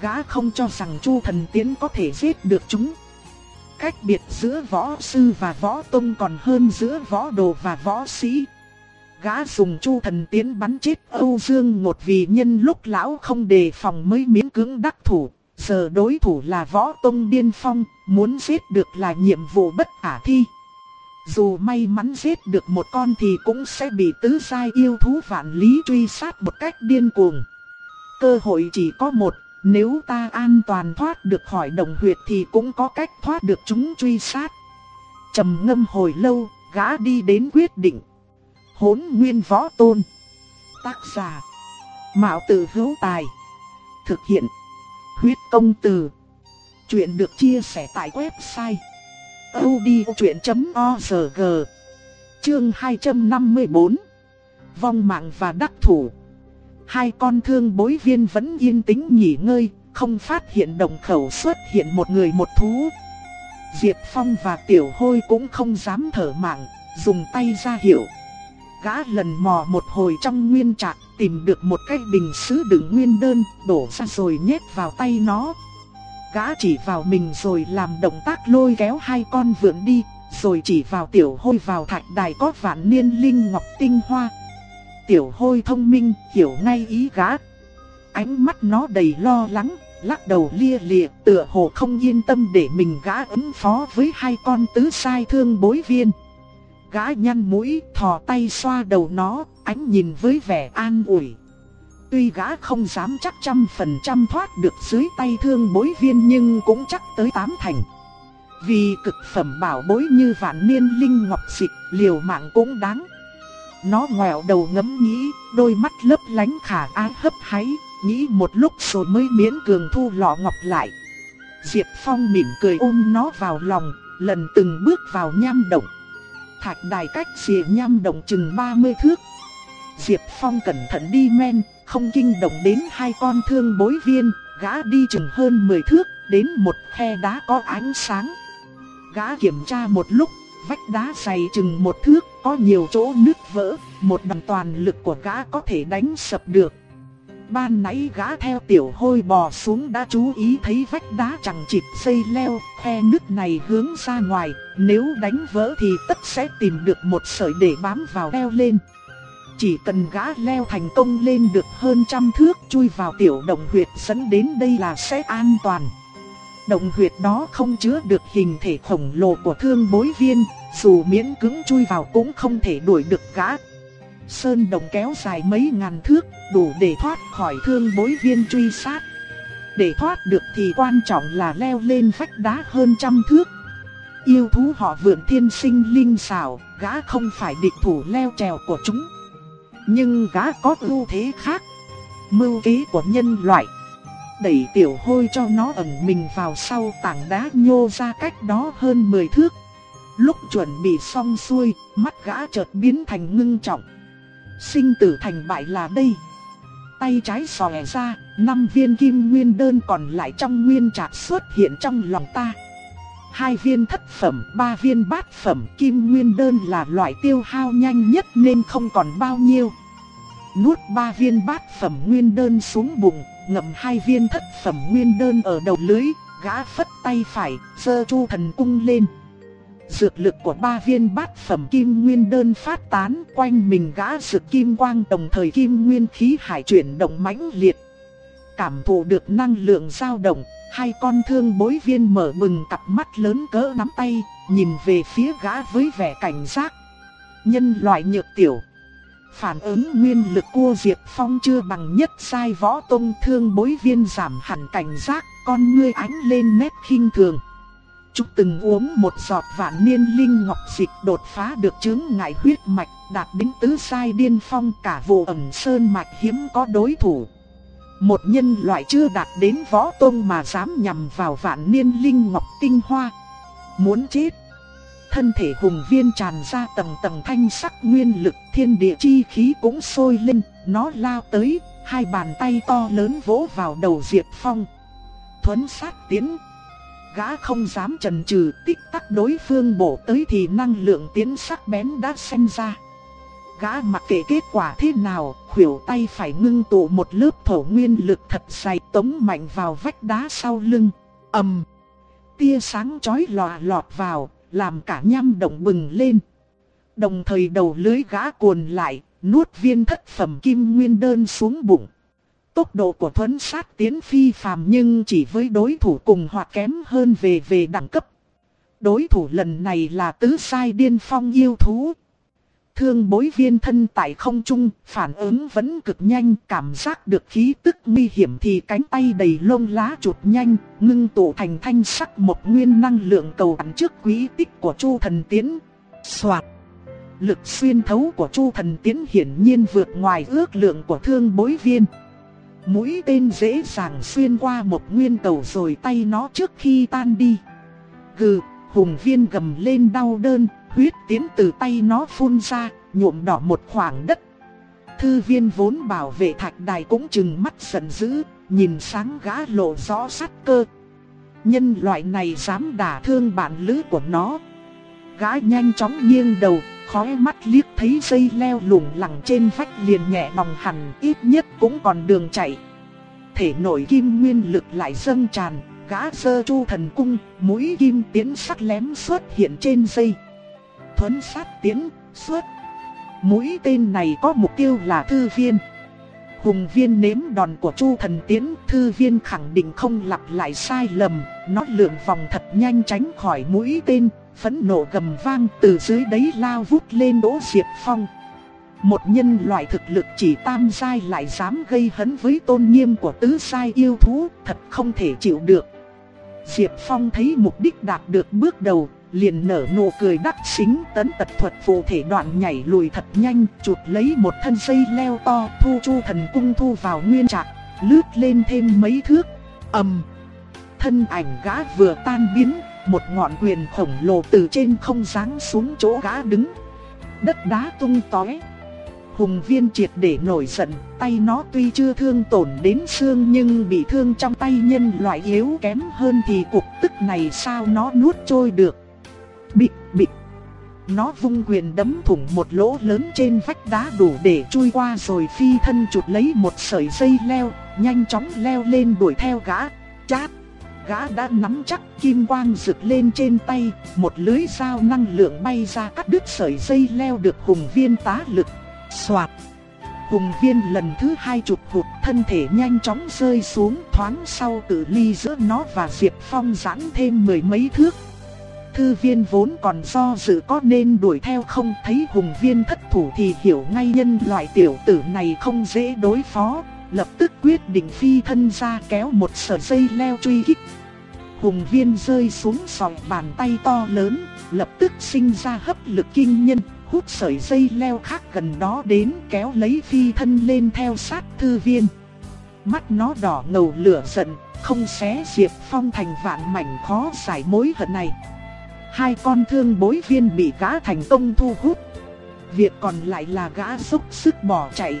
Gã không cho rằng Chu thần tiến có thể giết được chúng. Cách biệt giữa võ sư và võ tông còn hơn giữa võ đồ và võ sĩ. Gã dùng Chu thần tiến bắn chết Âu Dương một vì nhân lúc lão không đề phòng mới miễn cưỡng đắc thủ. Giờ đối thủ là võ tông điên phong, muốn giết được là nhiệm vụ bất khả thi. Dù may mắn giết được một con thì cũng sẽ bị tứ sai yêu thú vạn lý truy sát một cách điên cuồng. Cơ hội chỉ có một, nếu ta an toàn thoát được khỏi đồng huyệt thì cũng có cách thoát được chúng truy sát. trầm ngâm hồi lâu, gã đi đến quyết định. Hốn nguyên võ tôn. Tác giả. Mạo tử hữu tài. Thực hiện. Huyết công từ. Chuyện được chia sẻ tại website odchuyện.org Chương 254 Vong mạng và đắc thủ Hai con thương bối viên vẫn yên tĩnh nghỉ ngơi, không phát hiện đồng khẩu xuất hiện một người một thú. Diệp Phong và Tiểu Hôi cũng không dám thở mạng, dùng tay ra hiệu. Gã lần mò một hồi trong nguyên trạc, tìm được một cái bình sứ đựng nguyên đơn, đổ ra rồi nhét vào tay nó, Gã chỉ vào mình rồi làm động tác lôi kéo hai con vượn đi, rồi chỉ vào tiểu hôi vào thạch đài có vạn niên linh ngọc tinh hoa. Tiểu hôi thông minh, hiểu ngay ý gã. Ánh mắt nó đầy lo lắng, lắc đầu lia lịa, tựa hồ không yên tâm để mình gã ứng phó với hai con tứ sai thương bối viên. Gã nhăn mũi, thò tay xoa đầu nó, ánh nhìn với vẻ an ủi. Tuy gã không dám chắc trăm phần trăm thoát được dưới tay thương bối viên nhưng cũng chắc tới tám thành. Vì cực phẩm bảo bối như vạn niên linh ngọc dịch liều mạng cũng đáng. Nó ngoẹo đầu ngấm nghĩ, đôi mắt lấp lánh khả ái hấp háy, nghĩ một lúc rồi mới miễn cường thu lọ ngọc lại. Diệp Phong mỉm cười ôm nó vào lòng, lần từng bước vào nham động. Thạch đài cách xìa nham động chừng 30 thước. Diệp Phong cẩn thận đi men, không kinh động đến hai con thương bối viên, gã đi chừng hơn 10 thước, đến một khe đá có ánh sáng. Gã kiểm tra một lúc, vách đá dày chừng một thước, có nhiều chỗ nứt vỡ, một đòn toàn lực của gã có thể đánh sập được. Ban nãy gã theo tiểu hôi bò xuống đã chú ý thấy vách đá chẳng chịt xây leo, khe nứt này hướng ra ngoài, nếu đánh vỡ thì tất sẽ tìm được một sợi để bám vào leo lên. Chỉ cần gã leo thành công lên được hơn trăm thước chui vào tiểu động huyệt dẫn đến đây là sẽ an toàn. Động huyệt đó không chứa được hình thể khổng lồ của thương bối viên, dù miễn cứng chui vào cũng không thể đuổi được gã. Sơn động kéo dài mấy ngàn thước, đủ để thoát khỏi thương bối viên truy sát. Để thoát được thì quan trọng là leo lên vách đá hơn trăm thước. Yêu thú họ vượn thiên sinh linh xảo, gã không phải địch thủ leo trèo của chúng. Nhưng gã có ưu thế khác. Mưu kế của nhân loại. Đẩy tiểu hôi cho nó ẩn mình vào sau tảng đá nhô ra cách đó hơn 10 thước. Lúc chuẩn bị xong xuôi, mắt gã chợt biến thành ngưng trọng. Sinh tử thành bại là đây. Tay trái xòe ra, năm viên kim nguyên đơn còn lại trong nguyên trạc xuất hiện trong lòng ta. Hai viên thất phẩm, ba viên bát phẩm kim nguyên đơn là loại tiêu hao nhanh nhất nên không còn bao nhiêu. Nuốt ba viên bát phẩm nguyên đơn xuống bụng, ngậm hai viên thất phẩm nguyên đơn ở đầu lưới, gã phất tay phải, sơ chu thần cung lên. Dược lực của ba viên bát phẩm kim nguyên đơn phát tán quanh mình gã dược kim quang đồng thời kim nguyên khí hải chuyển động mãnh liệt. Cảm thụ được năng lượng dao động, hai con thương bối viên mở bừng cặp mắt lớn cỡ nắm tay, nhìn về phía gã với vẻ cảnh giác. Nhân loại nhược tiểu. Phản ứng nguyên lực cua Diệp Phong chưa bằng nhất sai võ tông thương bối viên giảm hẳn cảnh giác, con ngươi ánh lên nét khinh thường. Chúc từng uống một giọt vạn niên linh ngọc dịch đột phá được chứng ngại huyết mạch, đạt đến tứ sai điên phong cả vụ ẩn sơn mạch hiếm có đối thủ. Một nhân loại chưa đạt đến võ tôn mà dám nhằm vào vạn niên linh ngọc tinh hoa. Muốn chết. Thân thể hùng viên tràn ra tầng tầng thanh sắc nguyên lực thiên địa chi khí cũng sôi lên, nó lao tới, hai bàn tay to lớn vỗ vào đầu Diệp Phong. Thuấn sát tiến Gã không dám chần chừ tích tắc đối phương bổ tới thì năng lượng tiến sắc bén đã xen ra. Gã mặc kệ kết quả thế nào, khuỷu tay phải ngưng tụ một lớp thổ nguyên lực thật dày tống mạnh vào vách đá sau lưng. ầm, Tia sáng chói lòa lọt vào, làm cả nham động bừng lên. Đồng thời đầu lưới gã cuồn lại, nuốt viên thất phẩm kim nguyên đơn xuống bụng. Tốc độ của thuấn sát tiến phi phàm nhưng chỉ với đối thủ cùng hoặc kém hơn về về đẳng cấp. Đối thủ lần này là tứ sai điên phong yêu thú. Thương bối viên thân tại không trung, phản ứng vẫn cực nhanh, cảm giác được khí tức nguy hiểm thì cánh tay đầy lông lá chụp nhanh, ngưng tụ thành thanh sắc một nguyên năng lượng cầu ẩn trước quý tích của Chu Thần Tiến. Soạt! Lực xuyên thấu của Chu Thần Tiến hiển nhiên vượt ngoài ước lượng của thương bối viên. Mũi tên dễ dàng xuyên qua một nguyên cầu rồi tay nó trước khi tan đi. Gừ, hùng viên gầm lên đau đơn, huyết tiến từ tay nó phun ra, nhuộm đỏ một khoảng đất. Thư viên vốn bảo vệ thạch đài cũng chừng mắt giận dữ, nhìn sáng gã lộ rõ sát cơ. Nhân loại này dám đả thương bạn lữ của nó. Gã nhanh chóng nghiêng đầu, khóe mắt liếc thấy dây leo lủng lẳng trên vách liền nhẹ bòng hẳn ít nhất cũng còn đường chạy. Thể nội kim nguyên lực lại dâng tràn, gã sơ chu thần cung, mũi kim tiến sắc lém xuất hiện trên dây. Thuấn sát tiến, xuất. Mũi tên này có mục tiêu là thư viên. Hùng viên nếm đòn của Chu thần tiến, thư viên khẳng định không lặp lại sai lầm, nó lượn vòng thật nhanh tránh khỏi mũi tên, phẫn nộ gầm vang từ dưới đấy lao vút lên đỗ Diệp Phong. Một nhân loại thực lực chỉ tam giai lại dám gây hấn với tôn nghiêm của tứ giai yêu thú, thật không thể chịu được. Diệp Phong thấy mục đích đạt được bước đầu, liền nở nụ cười đắc xính tấn tật thuật phù thể đoạn nhảy lùi thật nhanh, chụp lấy một thân dây leo to, thu chu thần cung thu vào nguyên trạng, lướt lên thêm mấy thước, ầm. Thân ảnh gã vừa tan biến, một ngọn quyền khổng lồ từ trên không giáng xuống chỗ gã đứng. Đất đá tung tóe. Hùng viên triệt để nổi giận, tay nó tuy chưa thương tổn đến xương nhưng bị thương trong tay nhân loại yếu kém hơn thì cục tức này sao nó nuốt trôi được bịt bịt Nó vung quyền đấm thủng một lỗ lớn trên vách đá đủ để chui qua rồi phi thân chụp lấy một sợi dây leo, nhanh chóng leo lên đuổi theo gã. Chát! Gã đã nắm chắc kim quang rực lên trên tay, một lưới dao năng lượng bay ra cắt đứt sợi dây leo được hùng viên tá lực. Xoạt! Hùng viên lần thứ hai chụp hụt thân thể nhanh chóng rơi xuống thoáng sau cự ly giữa nó và Diệp Phong giãn thêm mười mấy thước. Thư viên vốn còn do dự có nên đuổi theo không thấy hùng viên thất thủ thì hiểu ngay nhân loại tiểu tử này không dễ đối phó, lập tức quyết định phi thân ra kéo một sợi dây leo truy kích. Hùng viên rơi xuống sòng bàn tay to lớn, lập tức sinh ra hấp lực kinh nhân, hút sợi dây leo khác gần đó đến kéo lấy phi thân lên theo sát thư viên. Mắt nó đỏ ngầu lửa giận, không xé Diệp Phong thành vạn mảnh khó giải mối hận này hai con thương bối viên bị gã thành công thu hút. Việc còn lại là gã dốc sức bỏ chạy.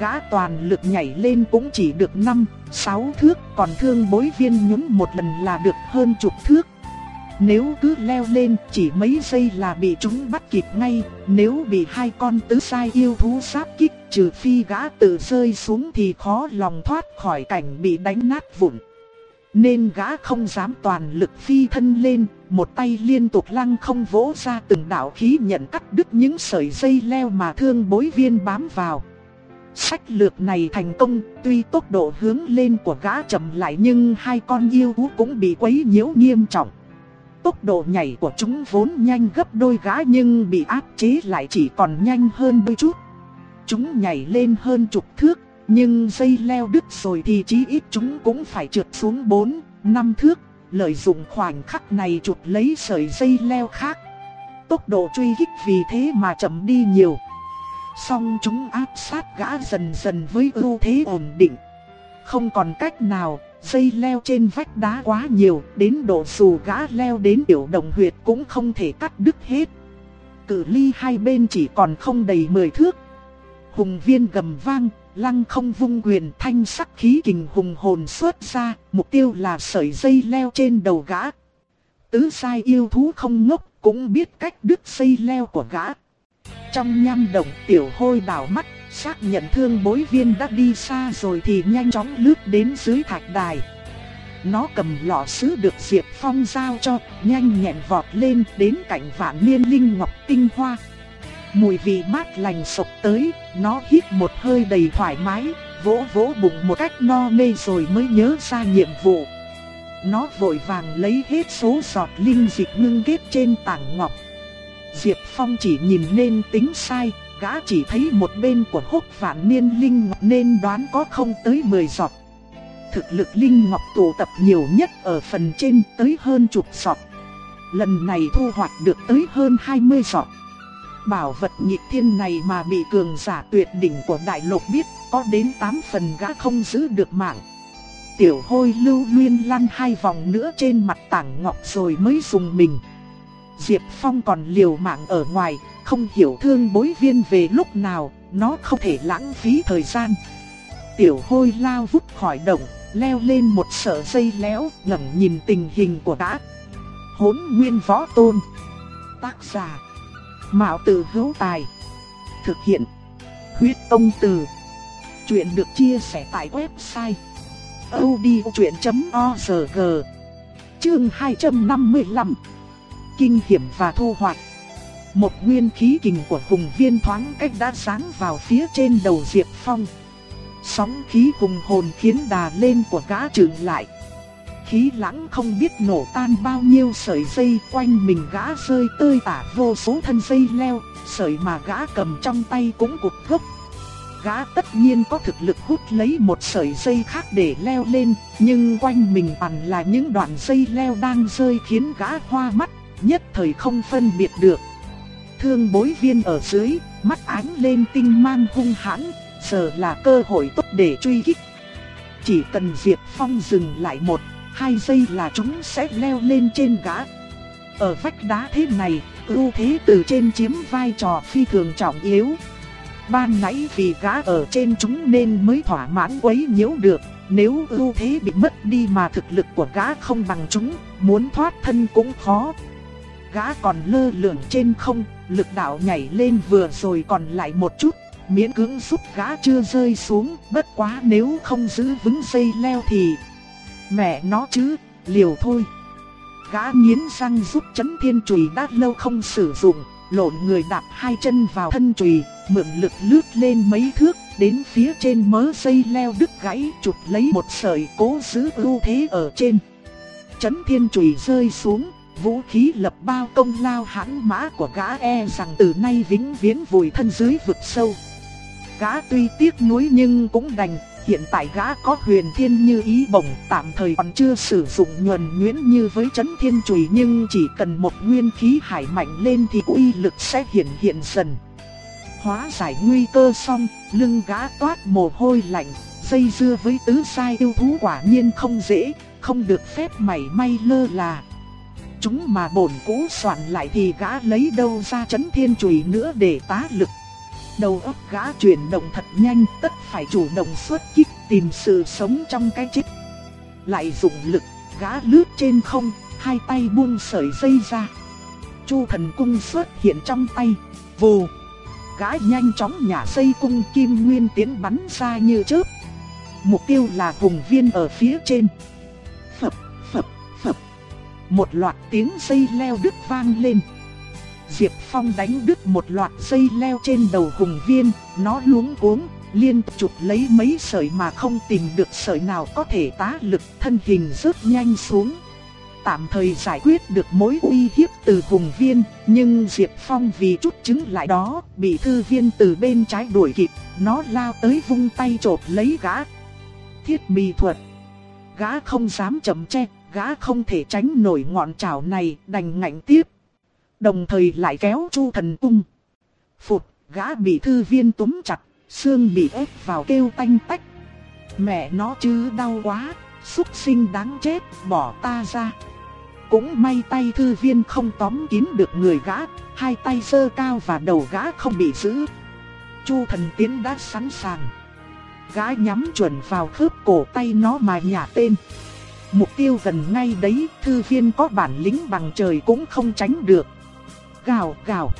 Gã toàn lực nhảy lên cũng chỉ được 5, 6 thước, còn thương bối viên nhún một lần là được hơn chục thước. Nếu cứ leo lên chỉ mấy giây là bị chúng bắt kịp ngay, nếu bị hai con tứ sai yêu thú sáp kích trừ phi gã tự rơi xuống thì khó lòng thoát khỏi cảnh bị đánh nát vụn. Nên gã không dám toàn lực phi thân lên, một tay liên tục lăng không vỗ ra từng đạo khí nhận cắt đứt những sợi dây leo mà thương bối viên bám vào. Sách lược này thành công, tuy tốc độ hướng lên của gã chậm lại nhưng hai con yêu thú cũng bị quấy nhiễu nghiêm trọng. Tốc độ nhảy của chúng vốn nhanh gấp đôi gã nhưng bị áp chế lại chỉ còn nhanh hơn đôi chút. Chúng nhảy lên hơn chục thước, nhưng dây leo đứt rồi thì chí ít chúng cũng phải trượt xuống 4, 5 thước, lợi dụng khoảnh khắc này chụp lấy sợi dây leo khác. Tốc độ truy kích vì thế mà chậm đi nhiều. Song chúng áp sát gã dần dần với ưu thế ổn định. Không còn cách nào, dây leo trên vách đá quá nhiều, đến độ dù gã leo đến tiểu đồng huyệt cũng không thể cắt đứt hết. Cự ly hai bên chỉ còn không đầy 10 thước. Hùng viên gầm vang, lăng không vung quyền thanh sắc khí kình hùng hồn xuất ra, mục tiêu là sợi dây leo trên đầu gã. Tứ sai yêu thú không ngốc, cũng biết cách đứt dây leo của gã. Trong nham động tiểu hôi đảo mắt, xác nhận thương bối viên đã đi xa rồi thì nhanh chóng lướt đến dưới thạch đài. Nó cầm lọ sứ được Diệp Phong giao cho, nhanh nhẹn vọt lên đến cạnh vạn niên linh ngọc tinh hoa. Mùi vị mát lành sộc tới, nó hít một hơi đầy thoải mái, vỗ vỗ bụng một cách no nê rồi mới nhớ ra nhiệm vụ. Nó vội vàng lấy hết số giọt linh dịch ngưng kết trên tảng ngọc. Diệp Phong chỉ nhìn nên tính sai, gã chỉ thấy một bên của hốc vạn niên linh ngọc nên đoán có không tới 10 giọt. Thực lực linh ngọc tụ tập nhiều nhất ở phần trên tới hơn chục giọt. Lần này thu hoạch được tới hơn 20 giọt. Bảo vật nhị thiên này mà bị cường giả tuyệt đỉnh của đại lục biết có đến 8 phần gã không giữ được mạng. Tiểu hôi lưu luyên lăn hai vòng nữa trên mặt tảng ngọc rồi mới dùng mình. Diệp Phong còn liều mạng ở ngoài, không hiểu thương bối viên về lúc nào, nó không thể lãng phí thời gian. Tiểu hôi lao vút khỏi động, leo lên một sợi dây léo, ngẩng nhìn tình hình của gã. Hốn nguyên võ tôn. Tác giả. Mạo tử hữu tài. Thực hiện. Huyết công từ. Chuyện được chia sẻ tại website. odchuyện.org Chương 255 Kinh hiểm và thu hoạch Một nguyên khí kình của hùng viên thoáng cách đã sáng vào phía trên đầu Diệp Phong Sóng khí hùng hồn khiến đà lên của gã trừng lại khí lãng không biết nổ tan bao nhiêu sợi dây quanh mình gã rơi tơi tả vô số thân dây leo, sợi mà gã cầm trong tay cũng cục gốc. Gã tất nhiên có thực lực hút lấy một sợi dây khác để leo lên, nhưng quanh mình toàn là những đoạn dây leo đang rơi khiến gã hoa mắt, nhất thời không phân biệt được. Thương bối viên ở dưới, mắt ánh lên tinh mang hung hãn, giờ là cơ hội tốt để truy kích. Chỉ cần Diệp Phong dừng lại một hai giây là chúng sẽ leo lên trên gã. Ở vách đá thế này, ưu thế từ trên chiếm vai trò phi thường trọng yếu. Ban nãy vì gã ở trên chúng nên mới thỏa mãn quấy nhiễu được, nếu ưu thế bị mất đi mà thực lực của gã không bằng chúng, muốn thoát thân cũng khó. Gã còn lơ lửng trên không, lực đạo nhảy lên vừa rồi còn lại một chút, miễn cưỡng giúp gã chưa rơi xuống, bất quá nếu không giữ vững dây leo thì Mẹ nó chứ, liều thôi. Gã nghiến răng giúp chấn thiên chùy đã lâu không sử dụng, lộn người đạp hai chân vào thân chùy, mượn lực lướt lên mấy thước, đến phía trên mớ dây leo đứt gãy, chụp lấy một sợi cố giữ ưu thế ở trên. Chấn thiên chùy rơi xuống, vũ khí lập bao công lao hãn mã của gã e rằng từ nay vĩnh viễn vùi thân dưới vực sâu. Gã tuy tiếc nuối nhưng cũng đành, Hiện tại gã có huyền thiên như ý bổng tạm thời còn chưa sử dụng nhuần nhuyễn như với chấn thiên chùy nhưng chỉ cần một nguyên khí hải mạnh lên thì uy lực sẽ hiện hiện dần. Hóa giải nguy cơ xong, lưng gã toát mồ hôi lạnh, dây dưa với tứ sai yêu thú quả nhiên không dễ, không được phép mảy may lơ là. chúng mà bổn cũ soạn lại thì gã lấy đâu ra chấn thiên chùy nữa để tá lực. Đầu óc gã chuyển động thật nhanh, tất phải chủ động xuất kích tìm sự sống trong cái chết. Lại dùng lực, gã lướt trên không, hai tay buông sợi dây ra. Chu thần cung xuất hiện trong tay, vù. Gã nhanh chóng nhả dây cung kim nguyên tiến bắn ra như chớp. Mục tiêu là vùng viên ở phía trên. Phập, phập, phập. Một loạt tiếng dây leo đứt vang lên. Diệp Phong đánh đứt một loạt dây leo trên đầu hùng viên, nó luống cuống, liên chụp lấy mấy sợi mà không tìm được sợi nào có thể tá lực thân hình rớt nhanh xuống. Tạm thời giải quyết được mối uy hiếp từ hùng viên, nhưng Diệp Phong vì chút chứng lại đó, bị thư viên từ bên trái đuổi kịp, nó lao tới vung tay chộp lấy gã. Thiết mì thuật Gã không dám chậm che, gã không thể tránh nổi ngọn trảo này, đành ngạnh tiếp. Đồng thời lại kéo chu thần cung. Phụt, gã bị thư viên túm chặt, xương bị ép vào kêu tanh tách. Mẹ nó chứ đau quá, xuất sinh đáng chết, bỏ ta ra. Cũng may tay thư viên không tóm kín được người gã, hai tay sơ cao và đầu gã không bị giữ. Chu thần tiến đã sẵn sàng. Gã nhắm chuẩn vào khớp cổ tay nó mà nhả tên. Mục tiêu gần ngay đấy, thư viên có bản lĩnh bằng trời cũng không tránh được. Gào gào.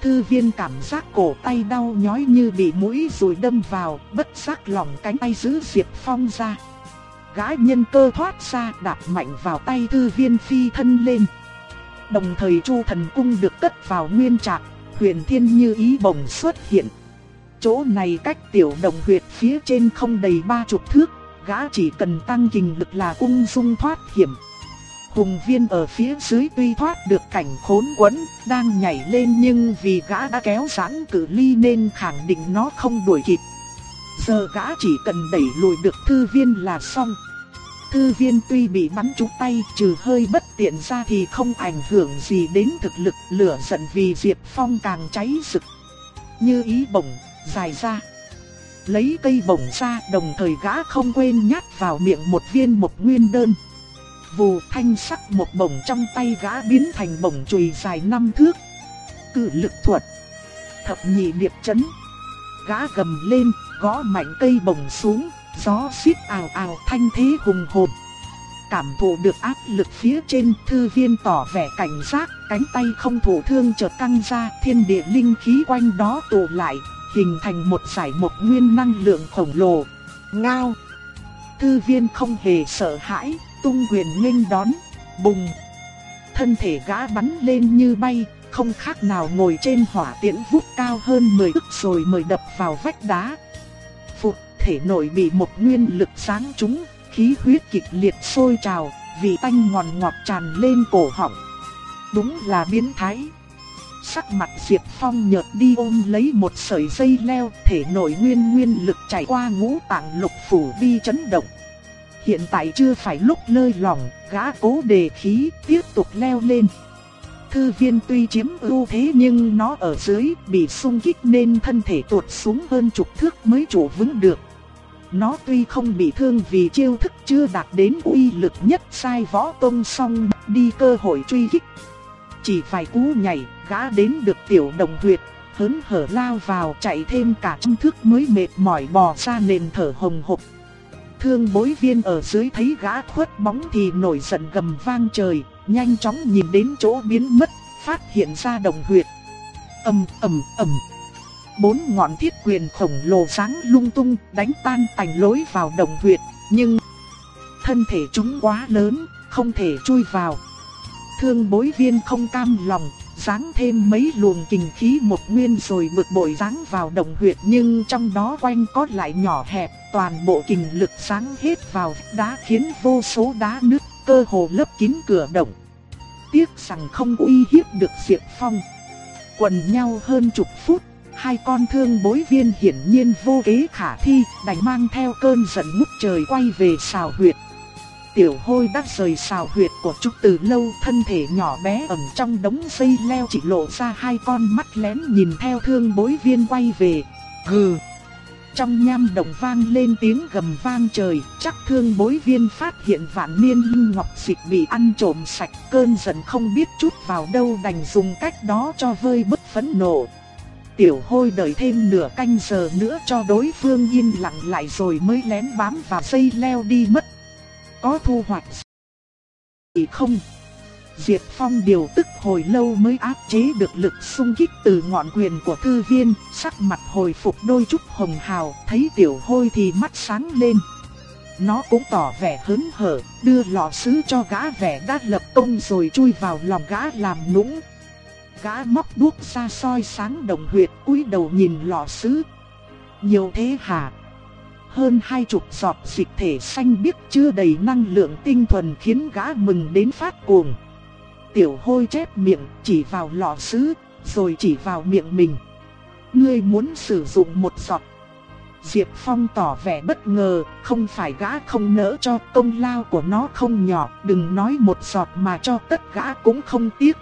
Thư viên cảm giác cổ tay đau nhói như bị mũi rùi đâm vào, bất giác lỏng cánh tay giữ Diệp Phong ra. Gã nhân cơ thoát ra đạp mạnh vào tay thư viên phi thân lên. Đồng thời chu thần cung được cất vào nguyên trạng, huyền thiên như ý bồng xuất hiện. Chỗ này cách tiểu đồng huyệt phía trên không đầy ba chục thước, gã chỉ cần tăng kinh lực là cung dung thoát hiểm. Hùng viên ở phía dưới tuy thoát được cảnh khốn quẫn, đang nhảy lên nhưng vì gã đã kéo giãn cự ly nên khẳng định nó không đuổi kịp. Giờ gã chỉ cần đẩy lùi được thư viên là xong. Thư viên tuy bị bắn trúng tay trừ hơi bất tiện ra thì không ảnh hưởng gì đến thực lực lửa giận vì Diệp Phong càng cháy rực. Như ý bổng, dài ra. Lấy cây bổng ra đồng thời gã không quên nhát vào miệng một viên một nguyên đơn. Vù thanh sắc một bổng trong tay gã biến thành bổng chùy dài năm thước. Cự lực thuật. Thập nhị điệp chấn. Gã gầm lên, gõ mạnh cây bổng xuống, gió xít ào ào thanh thế hùng hồn. Cảm thụ được áp lực phía trên, thư viên tỏ vẻ cảnh giác, cánh tay không thủ thương chợt căng ra, thiên địa linh khí quanh đó tụ lại, hình thành một giải một nguyên năng lượng khổng lồ. Ngao! Thư viên không hề sợ hãi, tung quyền nghênh đón, bùng. Thân thể gã bắn lên như bay, không khác nào ngồi trên hỏa tiễn vút cao hơn 10 ức rồi mới đập vào vách đá. Phục thể nội bị một nguyên lực sáng trúng, khí huyết kịch liệt sôi trào, vị tanh ngọt ngọt tràn lên cổ họng. Đúng là biến thái. Sắc mặt Diệp Phong nhợt đi ôm lấy một sợi dây leo, thể nội nguyên nguyên lực chảy qua ngũ tạng lục phủ đi chấn động. Hiện tại chưa phải lúc lơi lỏng, gã cố đề khí tiếp tục leo lên. Thư viên tuy chiếm ưu thế nhưng nó ở dưới bị xung kích nên thân thể tuột xuống hơn chục thước mới trụ vững được. Nó tuy không bị thương vì chiêu thức chưa đạt đến uy lực nhất sai võ tông song đi cơ hội truy kích. Chỉ phải cú nhảy, gã đến được tiểu đồng huyệt, hớn hở lao vào chạy thêm cả trăm thước mới mệt mỏi bò ra nền thở hồng hộc thương bối viên ở dưới thấy gã khuất bóng thì nổi giận gầm vang trời, nhanh chóng nhìn đến chỗ biến mất, phát hiện ra đồng huyệt. ầm ầm ầm. Bốn ngọn thiết quyền khổng lồ sáng lung tung đánh tan tành lối vào đồng huyệt, nhưng thân thể chúng quá lớn, không thể chui vào. Thương bối viên không cam lòng, giáng thêm mấy luồng kinh khí một nguyên rồi bực bội giáng vào đồng huyệt nhưng trong đó quanh có lại nhỏ hẹp, toàn bộ kinh lực sáng hết vào đá khiến vô số đá nứt, cơ hồ lấp kín cửa động. Tiếc rằng không uy hiếp được Diệp Phong. Quần nhau hơn chục phút, hai con thương bối viên hiển nhiên vô kế khả thi, đành mang theo cơn giận ngút trời quay về xào huyệt. Tiểu hôi đã rời xào huyệt của Trúc từ lâu thân thể nhỏ bé ẩn trong đống dây leo chỉ lộ ra hai con mắt lén nhìn theo thương bối viên quay về. Gừ! trong nham động vang lên tiếng gầm vang trời, chắc thương bối viên phát hiện vạn niên linh ngọc dịch bị ăn trộm sạch, cơn giận không biết chút vào đâu đành dùng cách đó cho vơi bức phẫn nộ. Tiểu hôi đợi thêm nửa canh giờ nữa cho đối phương yên lặng lại rồi mới lén bám vào dây leo đi mất. Có thu hoạch gì không? Diệp Phong điều tức hồi lâu mới áp chế được lực xung kích từ ngọn quyền của thư viên, sắc mặt hồi phục đôi chút hồng hào, thấy tiểu hôi thì mắt sáng lên. Nó cũng tỏ vẻ hớn hở, đưa lọ sứ cho gã vẻ đã lập công rồi chui vào lòng gã làm nũng. Gã móc đuốc ra soi sáng đồng huyệt cúi đầu nhìn lọ sứ. Nhiều thế hả? Hơn hai chục giọt dịch thể xanh biếc chưa đầy năng lượng tinh thuần khiến gã mừng đến phát cuồng. Tiểu hôi chép miệng chỉ vào lọ sứ, rồi chỉ vào miệng mình. Ngươi muốn sử dụng một giọt. Diệp Phong tỏ vẻ bất ngờ, không phải gã không nỡ cho công lao của nó không nhỏ, đừng nói một giọt mà cho tất gã cũng không tiếc.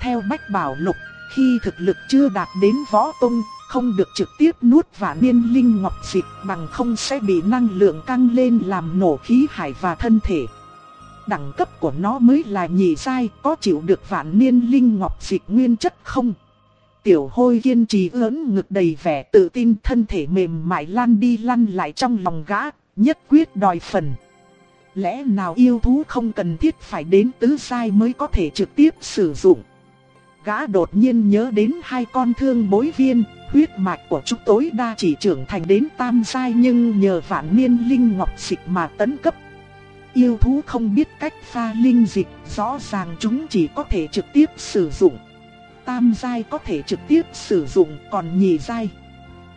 Theo Bách Bảo Lục, khi thực lực chưa đạt đến võ tung, không được trực tiếp nuốt vạn niên linh ngọc dịch bằng không sẽ bị năng lượng căng lên làm nổ khí hải và thân thể đẳng cấp của nó mới là nhị giai, có chịu được vạn niên linh ngọc dịch nguyên chất không? Tiểu hôi kiên trì ớn ngực đầy vẻ tự tin thân thể mềm mại lăn đi lăn lại trong lòng gã, nhất quyết đòi phần. Lẽ nào yêu thú không cần thiết phải đến tứ sai mới có thể trực tiếp sử dụng? Gã đột nhiên nhớ đến hai con thương bối viên, huyết mạch của chúng tối đa chỉ trưởng thành đến tam giai nhưng nhờ vạn niên linh ngọc dịch mà tấn cấp Yêu thú không biết cách pha linh dịch, rõ ràng chúng chỉ có thể trực tiếp sử dụng. Tam giai có thể trực tiếp sử dụng, còn nhị giai.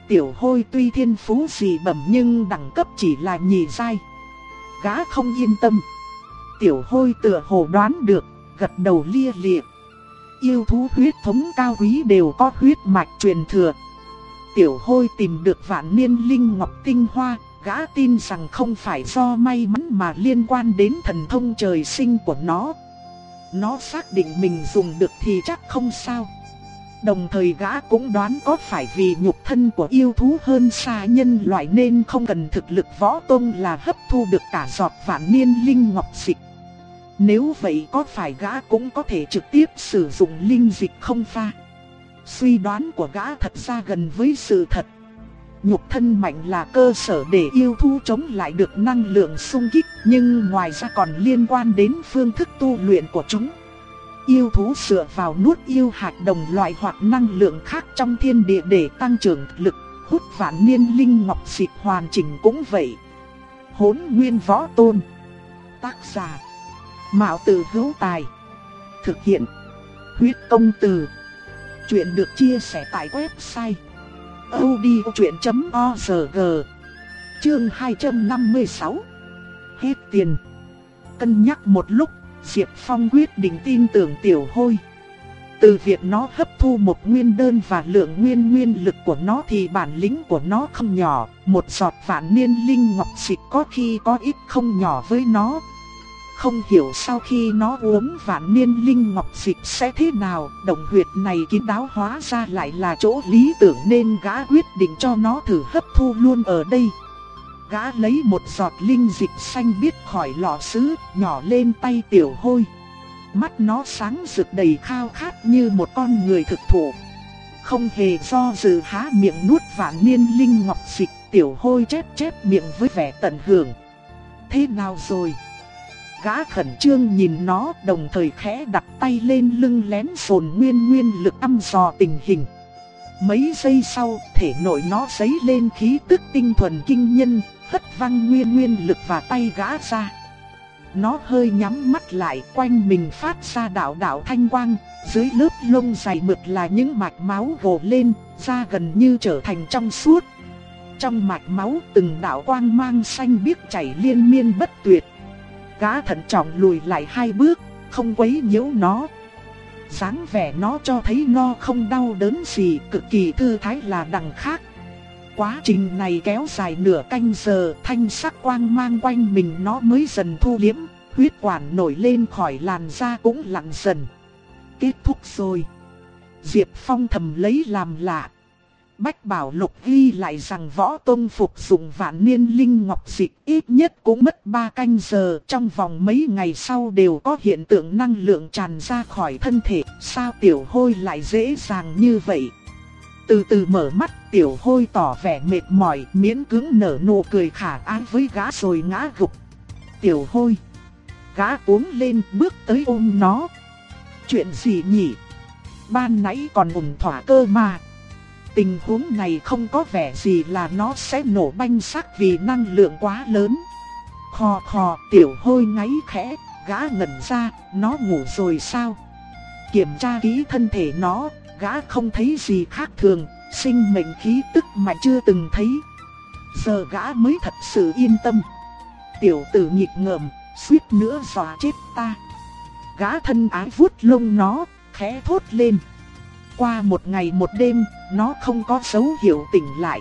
Tiểu hôi tuy thiên phú gì bẩm nhưng đẳng cấp chỉ là nhị giai. Gã không yên tâm. Tiểu hôi tựa hồ đoán được, gật đầu lia liệt Yêu thú huyết thống cao quý đều có huyết mạch truyền thừa. Tiểu hôi tìm được vạn niên linh ngọc tinh hoa, Gã tin rằng không phải do may mắn mà liên quan đến thần thông trời sinh của nó. Nó xác định mình dùng được thì chắc không sao. Đồng thời gã cũng đoán có phải vì nhục thân của yêu thú hơn xa nhân loại nên không cần thực lực võ tôn là hấp thu được cả giọt vạn niên linh ngọc dịch. Nếu vậy có phải gã cũng có thể trực tiếp sử dụng linh dịch không pha? Suy đoán của gã thật ra gần với sự thật. Nhục thân mạnh là cơ sở để yêu thú chống lại được năng lượng xung kích, nhưng ngoài ra còn liên quan đến phương thức tu luyện của chúng. Yêu thú dựa vào nuốt yêu hạt đồng loại hoặc năng lượng khác trong thiên địa để tăng trưởng lực, hút vạn niên linh ngọc xịt hoàn chỉnh cũng vậy. Hốn nguyên võ tôn Tác giả Mạo tử hữu tài Thực hiện Huyết công từ Chuyện được chia sẻ tại website odchuyện.org Chương 256 Hết tiền. Cân nhắc một lúc, Diệp Phong quyết định tin tưởng tiểu hôi. Từ việc nó hấp thu một nguyên đơn và lượng nguyên nguyên lực của nó thì bản lĩnh của nó không nhỏ. Một giọt vạn niên linh ngọc xịt có khi có ít không nhỏ với nó không hiểu sau khi nó uống vạn niên linh ngọc dịch sẽ thế nào, đồng huyệt này kín đáo hóa ra lại là chỗ lý tưởng nên gã quyết định cho nó thử hấp thu luôn ở đây. Gã lấy một giọt linh dịch xanh biết khỏi lọ sứ, nhỏ lên tay tiểu hôi. Mắt nó sáng rực đầy khao khát như một con người thực thụ. Không hề do dự há miệng nuốt vạn niên linh ngọc dịch, tiểu hôi chép chép miệng với vẻ tận hưởng. Thế nào rồi? Gã khẩn trương nhìn nó đồng thời khẽ đặt tay lên lưng lén phồn nguyên nguyên lực âm dò tình hình. Mấy giây sau, thể nội nó dấy lên khí tức tinh thuần kinh nhân, hất văng nguyên nguyên lực và tay gã ra. Nó hơi nhắm mắt lại quanh mình phát ra đạo đạo thanh quang, dưới lớp lông dày mượt là những mạch máu gồ lên, da gần như trở thành trong suốt. Trong mạch máu từng đạo quang mang xanh biếc chảy liên miên bất tuyệt. Gã thận trọng lùi lại hai bước, không quấy nhiễu nó. dáng vẻ nó cho thấy no không đau đớn gì, cực kỳ thư thái là đằng khác. Quá trình này kéo dài nửa canh giờ, thanh sắc quang mang quanh mình nó mới dần thu liếm, huyết quản nổi lên khỏi làn da cũng lặng dần. Kết thúc rồi. Diệp Phong thầm lấy làm lạ. Bách Bảo Lục ghi lại rằng võ tôn phục dụng vạn niên linh ngọc dịch ít nhất cũng mất 3 canh giờ. Trong vòng mấy ngày sau đều có hiện tượng năng lượng tràn ra khỏi thân thể. Sao tiểu hôi lại dễ dàng như vậy? Từ từ mở mắt, tiểu hôi tỏ vẻ mệt mỏi, miễn cứng nở nụ cười khả ái với gã rồi ngã gục. Tiểu hôi. Gã uống lên bước tới ôm nó. Chuyện gì nhỉ? Ban nãy còn ủng thỏa cơ mà. Tình huống này không có vẻ gì là nó sẽ nổ banh sắc vì năng lượng quá lớn. Khò khò tiểu hôi ngáy khẽ, gã ngẩn ra, nó ngủ rồi sao? Kiểm tra kỹ thân thể nó, gã không thấy gì khác thường, sinh mệnh khí tức mà chưa từng thấy. Giờ gã mới thật sự yên tâm. Tiểu tử nhịp ngợm, suýt nữa dọa chết ta. Gã thân ái vuốt lông nó, khẽ thốt lên. Qua một ngày một đêm, nó không có dấu hiệu tỉnh lại.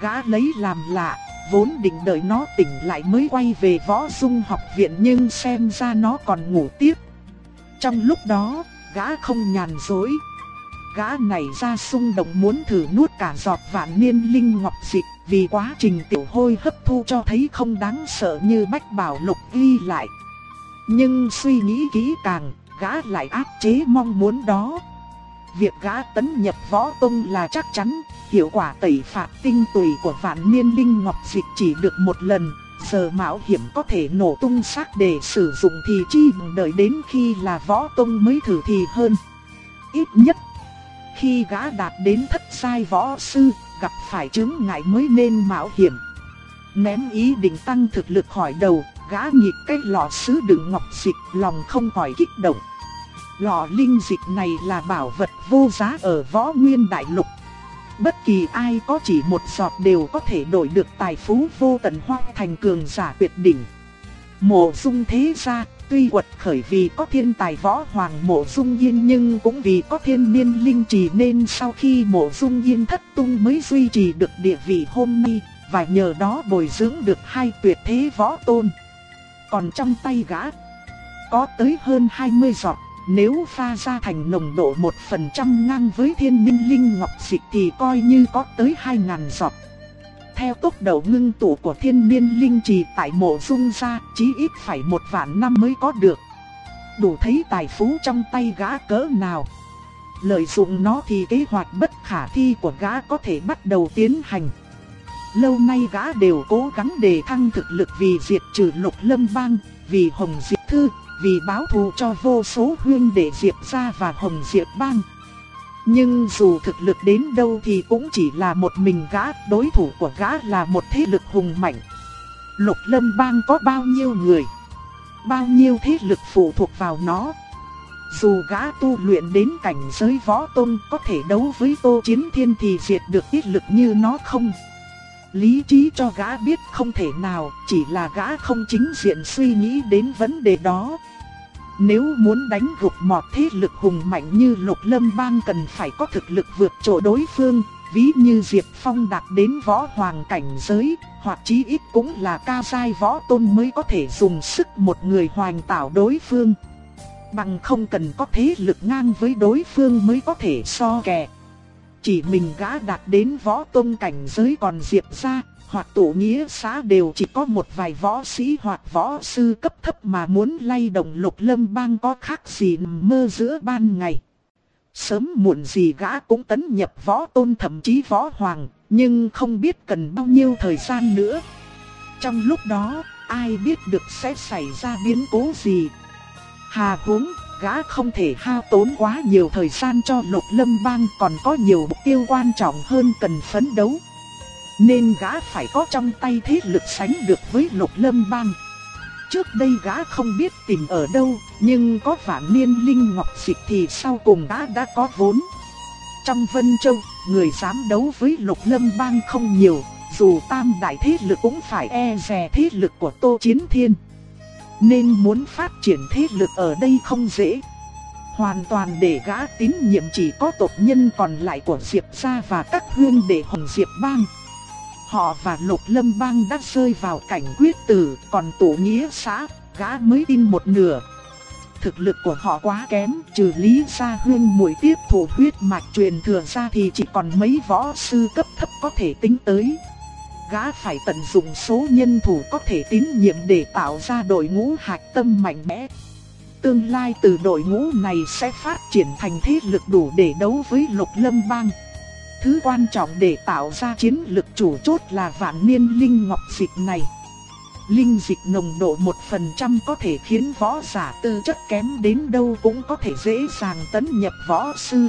Gã lấy làm lạ, vốn định đợi nó tỉnh lại mới quay về võ dung học viện nhưng xem ra nó còn ngủ tiếp. Trong lúc đó, gã không nhàn dối. Gã này ra xung động muốn thử nuốt cả giọt vạn niên linh ngọc dịch vì quá trình tiểu hôi hấp thu cho thấy không đáng sợ như bách bảo lục ghi lại. Nhưng suy nghĩ kỹ càng, gã lại áp chế mong muốn đó. Việc gã tấn nhập võ tông là chắc chắn, hiệu quả tẩy phạt tinh tùy của vạn niên linh ngọc dịch chỉ được một lần, giờ mạo hiểm có thể nổ tung xác để sử dụng thì chi đợi đến khi là võ tông mới thử thì hơn. Ít nhất, khi gã đạt đến thất sai võ sư, gặp phải chứng ngại mới nên mạo hiểm. Ném ý định tăng thực lực khỏi đầu, gã nhịp cái lọ sứ đựng ngọc dịch lòng không khỏi kích động. Lọ linh dịch này là bảo vật vô giá ở võ nguyên đại lục. Bất kỳ ai có chỉ một giọt đều có thể đổi được tài phú vô tận hoang thành cường giả tuyệt đỉnh. Mộ dung thế gia, tuy quật khởi vì có thiên tài võ hoàng mộ dung yên nhưng cũng vì có thiên niên linh trì nên sau khi mộ dung yên thất tung mới duy trì được địa vị hôm nay, và nhờ đó bồi dưỡng được hai tuyệt thế võ tôn. Còn trong tay gã, có tới hơn 20 giọt nếu pha ra thành nồng độ 1% ngang với thiên minh linh ngọc dịch thì coi như có tới 2.000 giọt. Theo tốc độ ngưng tụ của thiên niên linh trì tại mộ dung ra, chí ít phải một vạn năm mới có được. Đủ thấy tài phú trong tay gã cỡ nào. Lợi dụng nó thì kế hoạch bất khả thi của gã có thể bắt đầu tiến hành. Lâu nay gã đều cố gắng đề thăng thực lực vì diệt trừ lục lâm bang, vì hồng diệt thư, vì báo thù cho vô số huyên đệ Diệp gia và Hồng Diệp bang. Nhưng dù thực lực đến đâu thì cũng chỉ là một mình gã, đối thủ của gã là một thế lực hùng mạnh. Lục lâm bang có bao nhiêu người? Bao nhiêu thế lực phụ thuộc vào nó? Dù gã tu luyện đến cảnh giới võ tôn có thể đấu với tô chiến thiên thì diệt được thế lực như nó không? Lý trí cho gã biết không thể nào, chỉ là gã không chính diện suy nghĩ đến vấn đề đó. Nếu muốn đánh gục một thế lực hùng mạnh như lục lâm bang cần phải có thực lực vượt trội đối phương, ví như Diệp Phong đạt đến võ hoàng cảnh giới, hoặc chí ít cũng là ca sai võ tôn mới có thể dùng sức một người hoàng tạo đối phương. Bằng không cần có thế lực ngang với đối phương mới có thể so kè. Chỉ mình gã đạt đến võ tôn cảnh giới còn Diệp ra, hoặc tổ nghĩa xã đều chỉ có một vài võ sĩ hoặc võ sư cấp thấp mà muốn lay động lục lâm bang có khác gì nằm mơ giữa ban ngày. Sớm muộn gì gã cũng tấn nhập võ tôn thậm chí võ hoàng, nhưng không biết cần bao nhiêu thời gian nữa. Trong lúc đó, ai biết được sẽ xảy ra biến cố gì. Hà huống, gã không thể hao tốn quá nhiều thời gian cho lục lâm bang còn có nhiều mục tiêu quan trọng hơn cần phấn đấu. Nên gã phải có trong tay thế lực sánh được với lục lâm bang. Trước đây gã không biết tìm ở đâu, nhưng có vạn niên linh ngọc dịch thì sau cùng gã đã có vốn. Trong Vân Châu, người dám đấu với lục lâm bang không nhiều, dù tam đại thế lực cũng phải e rè thế lực của Tô Chiến Thiên. Nên muốn phát triển thế lực ở đây không dễ. Hoàn toàn để gã tín nhiệm chỉ có tộc nhân còn lại của Diệp gia và các hương đệ Hồng Diệp Bang. Họ và Lục Lâm Bang đã rơi vào cảnh quyết tử, còn tổ nghĩa xã, gã mới tin một nửa. thực lực của họ quá kém, trừ Lý Gia Huyên muội tiếp thủ huyết mạch truyền thừa ra thì chỉ còn mấy võ sư cấp thấp có thể tính tới. Gã phải tận dụng số nhân thủ có thể tín nhiệm để tạo ra đội ngũ hạch tâm mạnh mẽ. Tương lai từ đội ngũ này sẽ phát triển thành thế lực đủ để đấu với lục lâm bang. Thứ quan trọng để tạo ra chiến lực chủ chốt là vạn niên linh ngọc dịch này. Linh dịch nồng độ 1% có thể khiến võ giả tư chất kém đến đâu cũng có thể dễ dàng tấn nhập võ sư.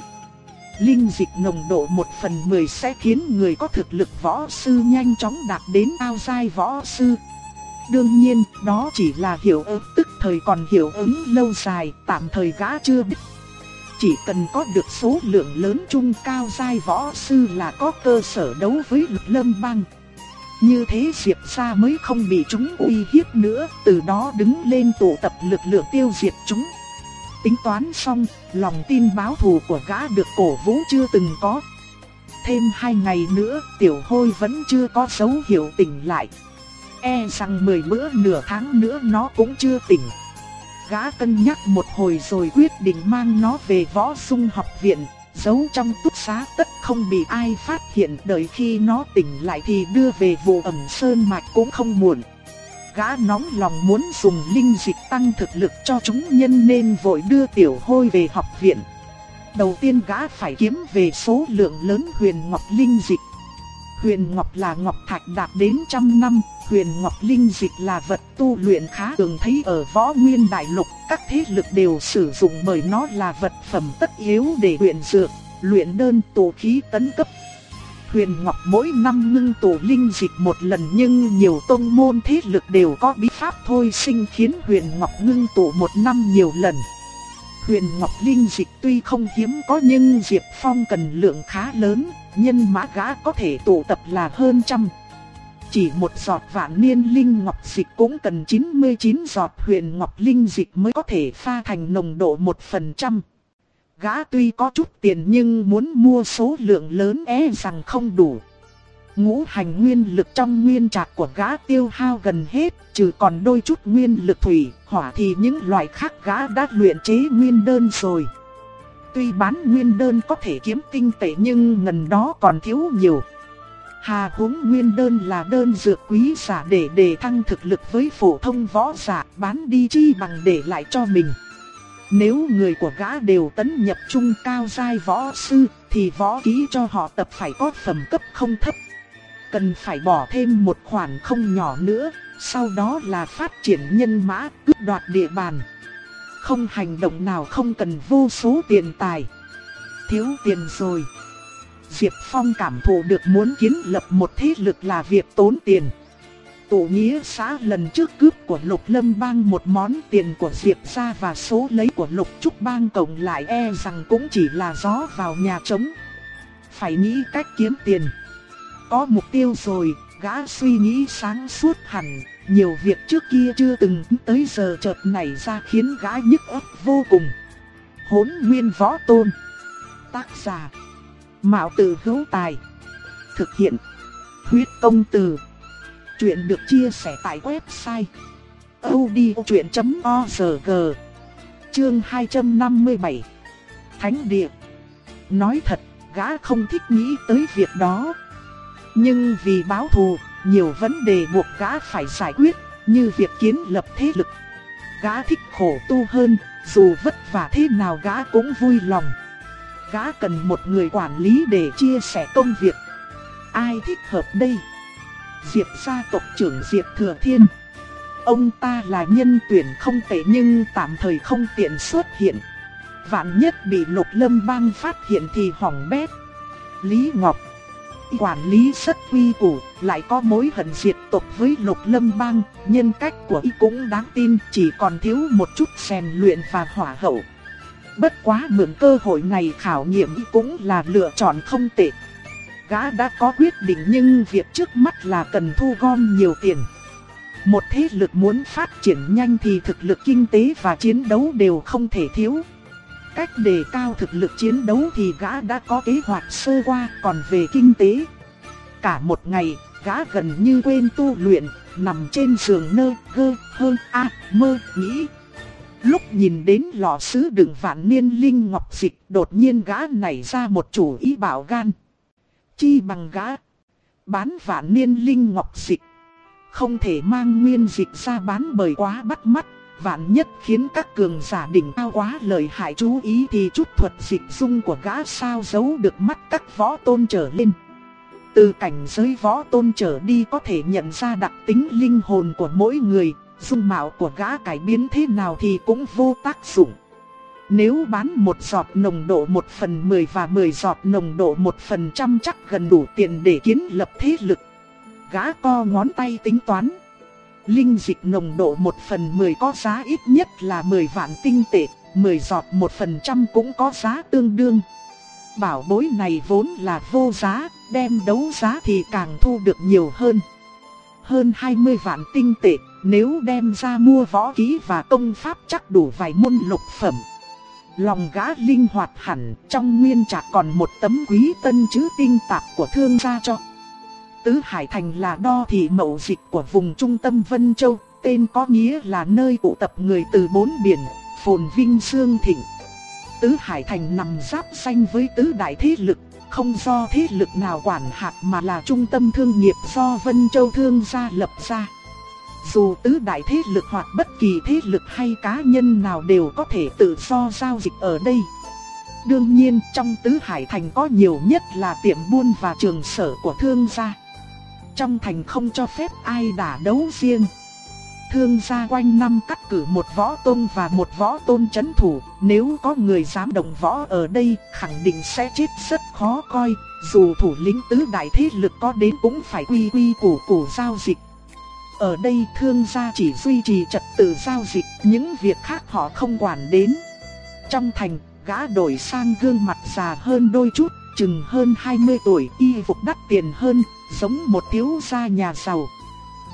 Linh dịch nồng độ 1 phần 10 sẽ khiến người có thực lực võ sư nhanh chóng đạt đến ao giai võ sư. Đương nhiên, đó chỉ là hiệu ứng tức thời còn hiệu ứng lâu dài, tạm thời gã chưa biết. Chỉ cần có được số lượng lớn trung cao giai võ sư là có cơ sở đấu với lực lâm băng. Như thế Diệp Sa mới không bị chúng uy hiếp nữa, từ đó đứng lên tụ tập lực lượng tiêu diệt chúng. Tính toán xong, lòng tin báo thù của gã được cổ vũ chưa từng có. Thêm hai ngày nữa, tiểu hôi vẫn chưa có dấu hiệu tỉnh lại. E rằng mười bữa nửa tháng nữa nó cũng chưa tỉnh. Gã cân nhắc một hồi rồi quyết định mang nó về võ sung học viện, giấu trong túc xá tất không bị ai phát hiện đợi khi nó tỉnh lại thì đưa về vụ ẩm sơn mạch cũng không muộn. Gã nóng lòng muốn dùng linh dịch tăng thực lực cho chúng nhân nên vội đưa tiểu hôi về học viện. Đầu tiên gã phải kiếm về số lượng lớn huyền ngọc linh dịch. Huyền ngọc là ngọc thạch đạt đến trăm năm, huyền ngọc linh dịch là vật tu luyện khá thường thấy ở võ nguyên đại lục, các thế lực đều sử dụng bởi nó là vật phẩm tất yếu để luyện dược, luyện đơn tổ khí tấn cấp. Huyền Ngọc mỗi năm ngưng tổ linh dịch một lần nhưng nhiều tông môn thế lực đều có bí pháp thôi sinh khiến Huyền Ngọc ngưng tổ một năm nhiều lần. Huyền Ngọc linh dịch tuy không hiếm có nhưng Diệp Phong cần lượng khá lớn, nhân mã gã có thể tụ tập là hơn trăm. Chỉ một giọt vạn niên linh ngọc dịch cũng cần 99 giọt huyền ngọc linh dịch mới có thể pha thành nồng độ 1%. Gã tuy có chút tiền nhưng muốn mua số lượng lớn e rằng không đủ. Ngũ hành nguyên lực trong nguyên trạc của gã tiêu hao gần hết, trừ còn đôi chút nguyên lực thủy, hỏa thì những loại khác gã đã luyện chế nguyên đơn rồi. Tuy bán nguyên đơn có thể kiếm tinh tệ nhưng ngần đó còn thiếu nhiều. Hà huống nguyên đơn là đơn dược quý giả để đề thăng thực lực với phổ thông võ giả bán đi chi bằng để lại cho mình. Nếu người của gã đều tấn nhập trung cao giai võ sư thì võ ký cho họ tập phải có phẩm cấp không thấp. Cần phải bỏ thêm một khoản không nhỏ nữa, sau đó là phát triển nhân mã, cướp đoạt địa bàn. Không hành động nào không cần vô số tiền tài. Thiếu tiền rồi. Diệp Phong cảm thụ được muốn kiến lập một thế lực là việc tốn tiền. Tổ nghĩa xã lần trước cướp của Lục Lâm Bang một món tiền của Diệp gia và số lấy của Lục Trúc Bang cộng lại e rằng cũng chỉ là gió vào nhà trống. Phải nghĩ cách kiếm tiền. Có mục tiêu rồi, gã suy nghĩ sáng suốt hẳn, nhiều việc trước kia chưa từng tới giờ chợt nảy ra khiến gã nhức ấp vô cùng. hốn Nguyên Võ Tôn. Tác giả. Mạo Tử Hữu Tài. Thực hiện. Huyết Công Từ. Chuyện được chia sẻ tại website odchuyện.org Chương 257 Thánh Địa. Nói thật, gã không thích nghĩ tới việc đó. Nhưng vì báo thù, nhiều vấn đề buộc gã phải giải quyết Như việc kiến lập thế lực Gã thích khổ tu hơn, dù vất vả thế nào gã cũng vui lòng Gã cần một người quản lý để chia sẻ công việc Ai thích hợp đây? Diệp gia tộc trưởng Diệp Thừa Thiên. Ông ta là nhân tuyển không tệ nhưng tạm thời không tiện xuất hiện. Vạn nhất bị lục lâm bang phát hiện thì hỏng bét. Lý Ngọc Quản lý rất uy củ, lại có mối hận diệt tộc với lục lâm bang, nhân cách của y cũng đáng tin, chỉ còn thiếu một chút rèn luyện và hỏa hậu. Bất quá mượn cơ hội này khảo nghiệm y cũng là lựa chọn không tệ gã đã có quyết định nhưng việc trước mắt là cần thu gom nhiều tiền. Một thế lực muốn phát triển nhanh thì thực lực kinh tế và chiến đấu đều không thể thiếu. Cách đề cao thực lực chiến đấu thì gã đã có kế hoạch sơ qua còn về kinh tế. Cả một ngày, gã gần như quên tu luyện, nằm trên giường nơ, gơ, hơn, a, mơ, nghĩ. Lúc nhìn đến lọ sứ đựng vạn niên linh ngọc dịch đột nhiên gã nảy ra một chủ ý bảo gan. Chi bằng gã. Bán vạn niên linh ngọc dịch. Không thể mang nguyên dịch ra bán bởi quá bắt mắt. Vạn nhất khiến các cường giả đỉnh cao quá lợi hại chú ý thì chút thuật dịch dung của gã sao giấu được mắt các võ tôn trở lên. Từ cảnh giới võ tôn trở đi có thể nhận ra đặc tính linh hồn của mỗi người, dung mạo của gã cải biến thế nào thì cũng vô tác dụng. Nếu bán một giọt nồng độ một phần mười và mười giọt nồng độ một phần trăm chắc gần đủ tiền để kiến lập thế lực. Gã co ngón tay tính toán. Linh dịch nồng độ một phần mười có giá ít nhất là 10 vạn tinh tệ, 10 giọt một phần trăm cũng có giá tương đương. Bảo bối này vốn là vô giá, đem đấu giá thì càng thu được nhiều hơn. Hơn 20 vạn tinh tệ, nếu đem ra mua võ kỹ và công pháp chắc đủ vài môn lục phẩm. Lòng gã linh hoạt hẳn, trong nguyên trạc còn một tấm quý tân chữ tinh tạp của thương gia cho. Tứ Hải Thành là đo thị mậu dịch của vùng trung tâm Vân Châu, tên có nghĩa là nơi tụ tập người từ bốn biển, phồn vinh xương thịnh. Tứ Hải Thành nằm giáp xanh với tứ đại thế lực, không do thế lực nào quản hạt mà là trung tâm thương nghiệp do Vân Châu Thương gia lập ra. Dù tứ đại thế lực hoặc bất kỳ thế lực hay cá nhân nào đều có thể tự do giao dịch ở đây. Đương nhiên trong tứ hải thành có nhiều nhất là tiệm buôn và trường sở của thương gia. Trong thành không cho phép ai đả đấu riêng. Thương gia quanh năm cắt cử một võ tôn và một võ tôn chấn thủ, nếu có người dám động võ ở đây, khẳng định sẽ chết rất khó coi, dù thủ lĩnh tứ đại thế lực có đến cũng phải quy quy củ củ giao dịch. Ở đây thương gia chỉ duy trì trật tự giao dịch, những việc khác họ không quản đến. Trong thành, gã đổi sang gương mặt già hơn đôi chút, chừng hơn 20 tuổi, y phục đắt tiền hơn, giống một thiếu gia nhà giàu.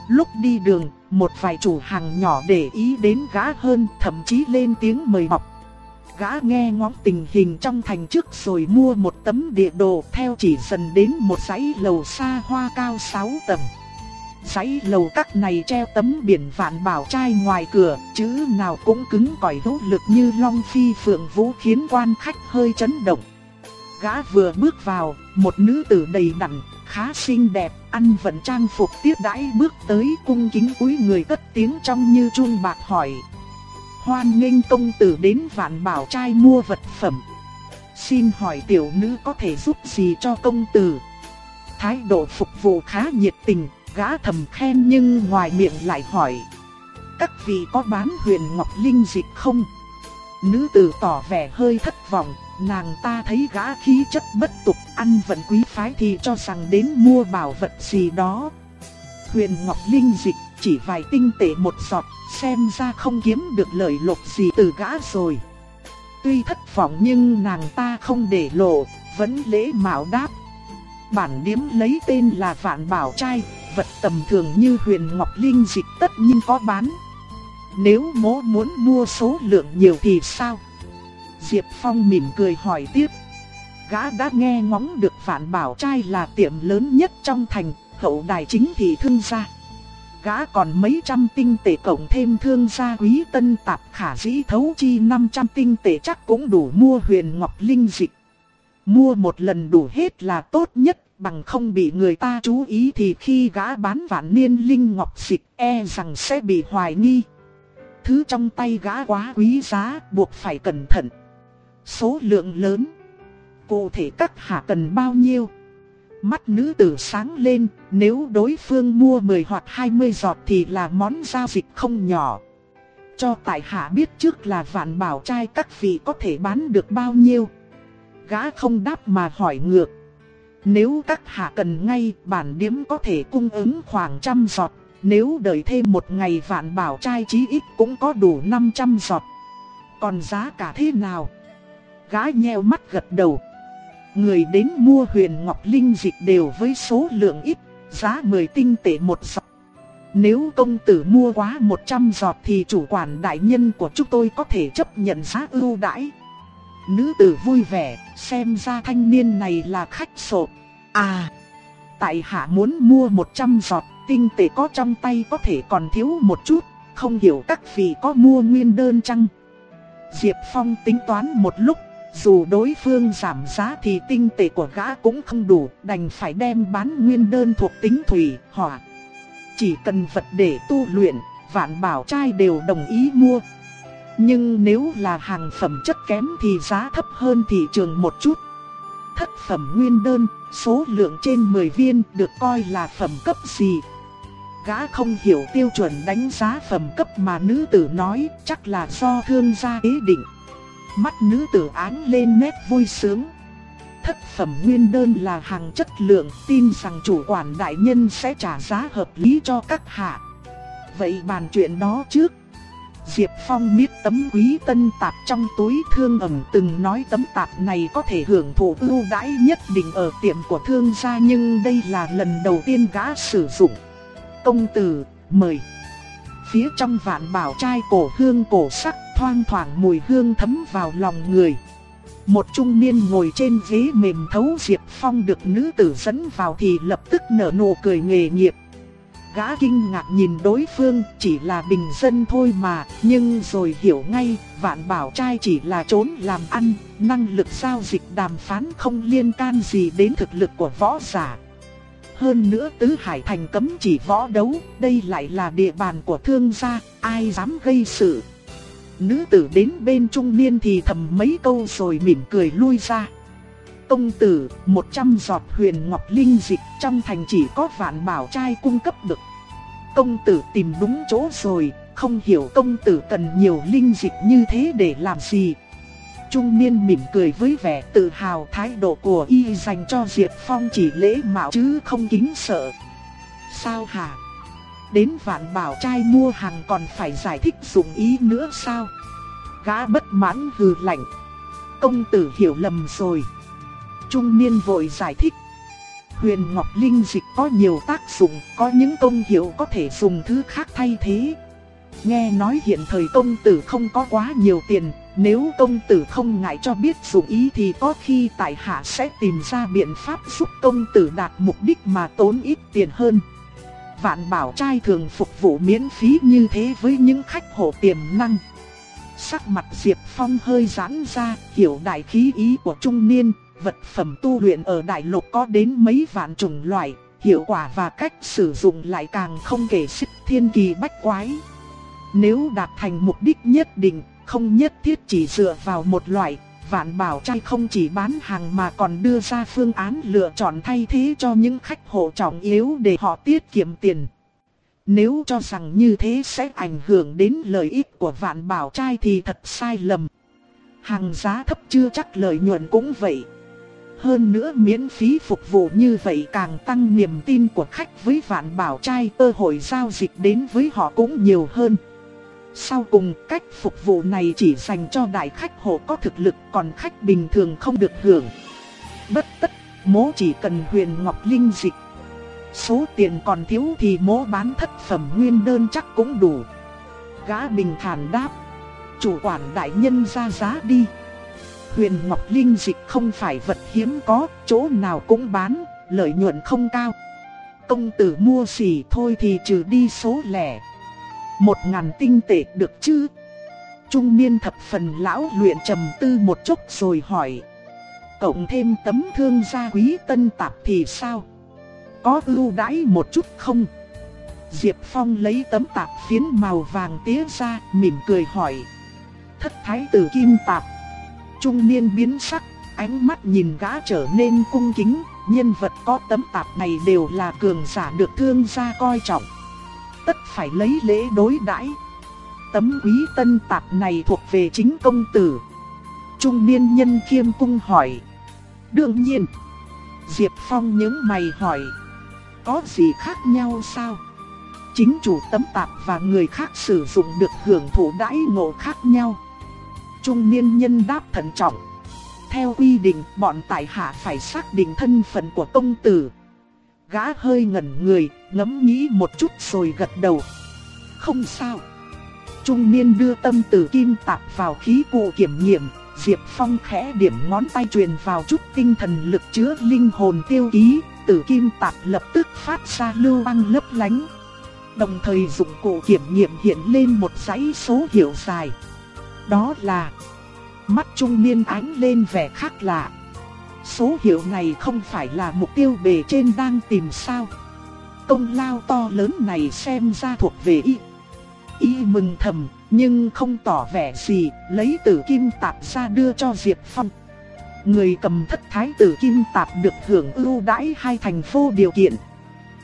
Lúc đi đường, một vài chủ hàng nhỏ để ý đến gã hơn, thậm chí lên tiếng mời mọc. Gã nghe ngóng tình hình trong thành trước rồi mua một tấm địa đồ theo chỉ dần đến một dãy lầu xa hoa cao 6 tầng. Dãy lầu các này treo tấm biển vạn bảo trai ngoài cửa, chữ nào cũng cứng cỏi hữu lực như long phi phượng vũ khiến quan khách hơi chấn động. Gã vừa bước vào, một nữ tử đầy đặn, khá xinh đẹp, ăn vận trang phục tiếp đãi bước tới cung kính cúi người cất tiếng trong như chuông bạc hỏi. Hoan nghênh công tử đến vạn bảo trai mua vật phẩm. Xin hỏi tiểu nữ có thể giúp gì cho công tử? Thái độ phục vụ khá nhiệt tình, gã thầm khen nhưng ngoài miệng lại hỏi. Các vị có bán huyền ngọc linh dịch không? Nữ tử tỏ vẻ hơi thất vọng, nàng ta thấy gã khí chất bất tục, ăn vận quý phái thì cho rằng đến mua bảo vật gì đó. Huyền ngọc linh dịch chỉ vài tinh tệ một giọt, xem ra không kiếm được lợi lộc gì từ gã rồi. Tuy thất vọng nhưng nàng ta không để lộ, vẫn lễ mạo đáp. Bản điếm lấy tên là Vạn Bảo Trai, vật tầm thường như huyền ngọc linh dịch tất nhiên có bán. Nếu mố muốn mua số lượng nhiều thì sao? Diệp Phong mỉm cười hỏi tiếp. Gã đã nghe ngóng được Vạn Bảo Trai là tiệm lớn nhất trong thành, hậu đài chính thị thương gia. Gã còn mấy trăm tinh tệ cộng thêm thương gia quý tân tạp khả dĩ thấu chi 500 tinh tệ chắc cũng đủ mua huyền ngọc linh dịch. Mua một lần đủ hết là tốt nhất bằng không bị người ta chú ý thì khi gã bán vạn niên linh ngọc dịch e rằng sẽ bị hoài nghi. Thứ trong tay gã quá quý giá, buộc phải cẩn thận. Số lượng lớn. Cụ thể các hạ cần bao nhiêu? Mắt nữ tử sáng lên, nếu đối phương mua 10 hoặc 20 giọt thì là món giao dịch không nhỏ. Cho tại hạ biết trước là vạn bảo trai các vị có thể bán được bao nhiêu. Gã không đáp mà hỏi ngược. Nếu các hạ cần ngay, bản điếm có thể cung ứng khoảng trăm giọt. Nếu đợi thêm một ngày vạn bảo trai chí ít cũng có đủ 500 giọt. Còn giá cả thế nào? Gã nheo mắt gật đầu. Người đến mua huyền ngọc linh dịch đều với số lượng ít, giá 10 tinh tệ một giọt. Nếu công tử mua quá 100 giọt thì chủ quản đại nhân của chúng tôi có thể chấp nhận giá ưu đãi. Nữ tử vui vẻ, xem ra thanh niên này là khách sộp. À, tại hạ muốn mua 100 giọt, tinh tệ có trong tay có thể còn thiếu một chút, không hiểu các vị có mua nguyên đơn chăng? Diệp Phong tính toán một lúc, dù đối phương giảm giá thì tinh tệ của gã cũng không đủ, đành phải đem bán nguyên đơn thuộc tính thủy, hỏa. Chỉ cần vật để tu luyện, vạn bảo trai đều đồng ý mua. Nhưng nếu là hàng phẩm chất kém thì giá thấp hơn thị trường một chút. Thất phẩm nguyên đơn, số lượng trên 10 viên được coi là phẩm cấp gì. Gã không hiểu tiêu chuẩn đánh giá phẩm cấp mà nữ tử nói, chắc là do thương gia ý định. Mắt nữ tử án lên nét vui sướng. Thất phẩm nguyên đơn là hàng chất lượng, tin rằng chủ quản đại nhân sẽ trả giá hợp lý cho các hạ. Vậy bàn chuyện đó trước. Diệp Phong miết tấm quý tân tạp trong túi thương ẩm từng nói tấm tạp này có thể hưởng thụ ưu đãi nhất định ở tiệm của thương gia nhưng đây là lần đầu tiên gã sử dụng. Công tử, mời. Phía trong vạn bảo trai cổ hương cổ sắc thoang thoảng mùi hương thấm vào lòng người. Một trung niên ngồi trên ghế mềm thấu Diệp Phong được nữ tử dẫn vào thì lập tức nở nụ cười nghề nghiệp. Gã kinh ngạc nhìn đối phương chỉ là bình dân thôi mà, nhưng rồi hiểu ngay, vạn bảo trai chỉ là trốn làm ăn, năng lực giao dịch đàm phán không liên can gì đến thực lực của võ giả. Hơn nữa tứ hải thành cấm chỉ võ đấu, đây lại là địa bàn của thương gia, ai dám gây sự. Nữ tử đến bên trung niên thì thầm mấy câu rồi mỉm cười lui ra. Công tử, 100 giọt huyền ngọc linh dịch trong thành chỉ có vạn bảo trai cung cấp được. Công tử tìm đúng chỗ rồi, không hiểu công tử cần nhiều linh dịch như thế để làm gì. Trung niên mỉm cười với vẻ tự hào thái độ của y dành cho Diệp Phong chỉ lễ mạo chứ không kính sợ. Sao hả? Đến vạn bảo trai mua hàng còn phải giải thích dụng ý nữa sao? Gã bất mãn hừ lạnh. Công tử hiểu lầm rồi. Trung niên vội giải thích. Huyền Ngọc Linh Dịch có nhiều tác dụng, có những công hiệu có thể dùng thứ khác thay thế. Nghe nói hiện thời công tử không có quá nhiều tiền, nếu công tử không ngại cho biết dụng ý thì có khi tại hạ sẽ tìm ra biện pháp giúp công tử đạt mục đích mà tốn ít tiền hơn. Vạn bảo trai thường phục vụ miễn phí như thế với những khách hộ tiềm năng. Sắc mặt Diệp Phong hơi giãn ra, hiểu đại khí ý của trung niên, vật phẩm tu luyện ở đại lục có đến mấy vạn chủng loại, hiệu quả và cách sử dụng lại càng không kể xích thiên kỳ bách quái. Nếu đạt thành mục đích nhất định, không nhất thiết chỉ dựa vào một loại, vạn bảo trai không chỉ bán hàng mà còn đưa ra phương án lựa chọn thay thế cho những khách hộ trọng yếu để họ tiết kiệm tiền. Nếu cho rằng như thế sẽ ảnh hưởng đến lợi ích của vạn bảo trai thì thật sai lầm. Hàng giá thấp chưa chắc lợi nhuận cũng vậy. Hơn nữa miễn phí phục vụ như vậy càng tăng niềm tin của khách với vạn bảo trai cơ hội giao dịch đến với họ cũng nhiều hơn. Sau cùng cách phục vụ này chỉ dành cho đại khách hộ có thực lực còn khách bình thường không được hưởng. Bất tất, mố chỉ cần huyền ngọc linh dịch. Số tiền còn thiếu thì mố bán thất phẩm nguyên đơn chắc cũng đủ. Gã bình thản đáp. Chủ quản đại nhân ra giá đi. Huyền ngọc linh dịch không phải vật hiếm có, chỗ nào cũng bán, lợi nhuận không cao. Công tử mua xỉ thôi thì trừ đi số lẻ. Một ngàn tinh tệ được chứ? Trung niên thập phần lão luyện trầm tư một chút rồi hỏi. Cộng thêm tấm thương gia quý tân tạp thì sao? Có ưu đãi một chút không? Diệp Phong lấy tấm tạp phiến màu vàng tía ra, mỉm cười hỏi. Thất thái tử kim tạp. Trung niên biến sắc, ánh mắt nhìn gã trở nên cung kính, nhân vật có tấm tạp này đều là cường giả được thương gia coi trọng tất phải lấy lễ đối đãi. Tấm quý tân tạp này thuộc về chính công tử. Trung niên nhân khiêm cung hỏi. Đương nhiên. Diệp Phong những mày hỏi. Có gì khác nhau sao? Chính chủ tấm tạp và người khác sử dụng được hưởng thụ đãi ngộ khác nhau. Trung niên nhân đáp thận trọng. Theo quy định, bọn tại hạ phải xác định thân phận của công tử, Gã hơi ngẩn người, ngẫm nghĩ một chút rồi gật đầu. Không sao. Trung niên đưa tâm tử kim tạp vào khí cụ kiểm nghiệm, Diệp Phong khẽ điểm ngón tay truyền vào chút tinh thần lực chứa linh hồn tiêu ký, tử kim tạp lập tức phát ra lưu băng lấp lánh. Đồng thời dụng cụ kiểm nghiệm hiện lên một dãy số hiệu dài. Đó là Mắt trung niên ánh lên vẻ khác lạ Số hiệu này không phải là mục tiêu bề trên đang tìm sao. Công lao to lớn này xem ra thuộc về y. Y mừng thầm, nhưng không tỏ vẻ gì, Lấy tử kim tạp ra đưa cho Diệp Phong. Người cầm thất thái tử kim tạp được hưởng ưu đãi hai thành phố điều kiện.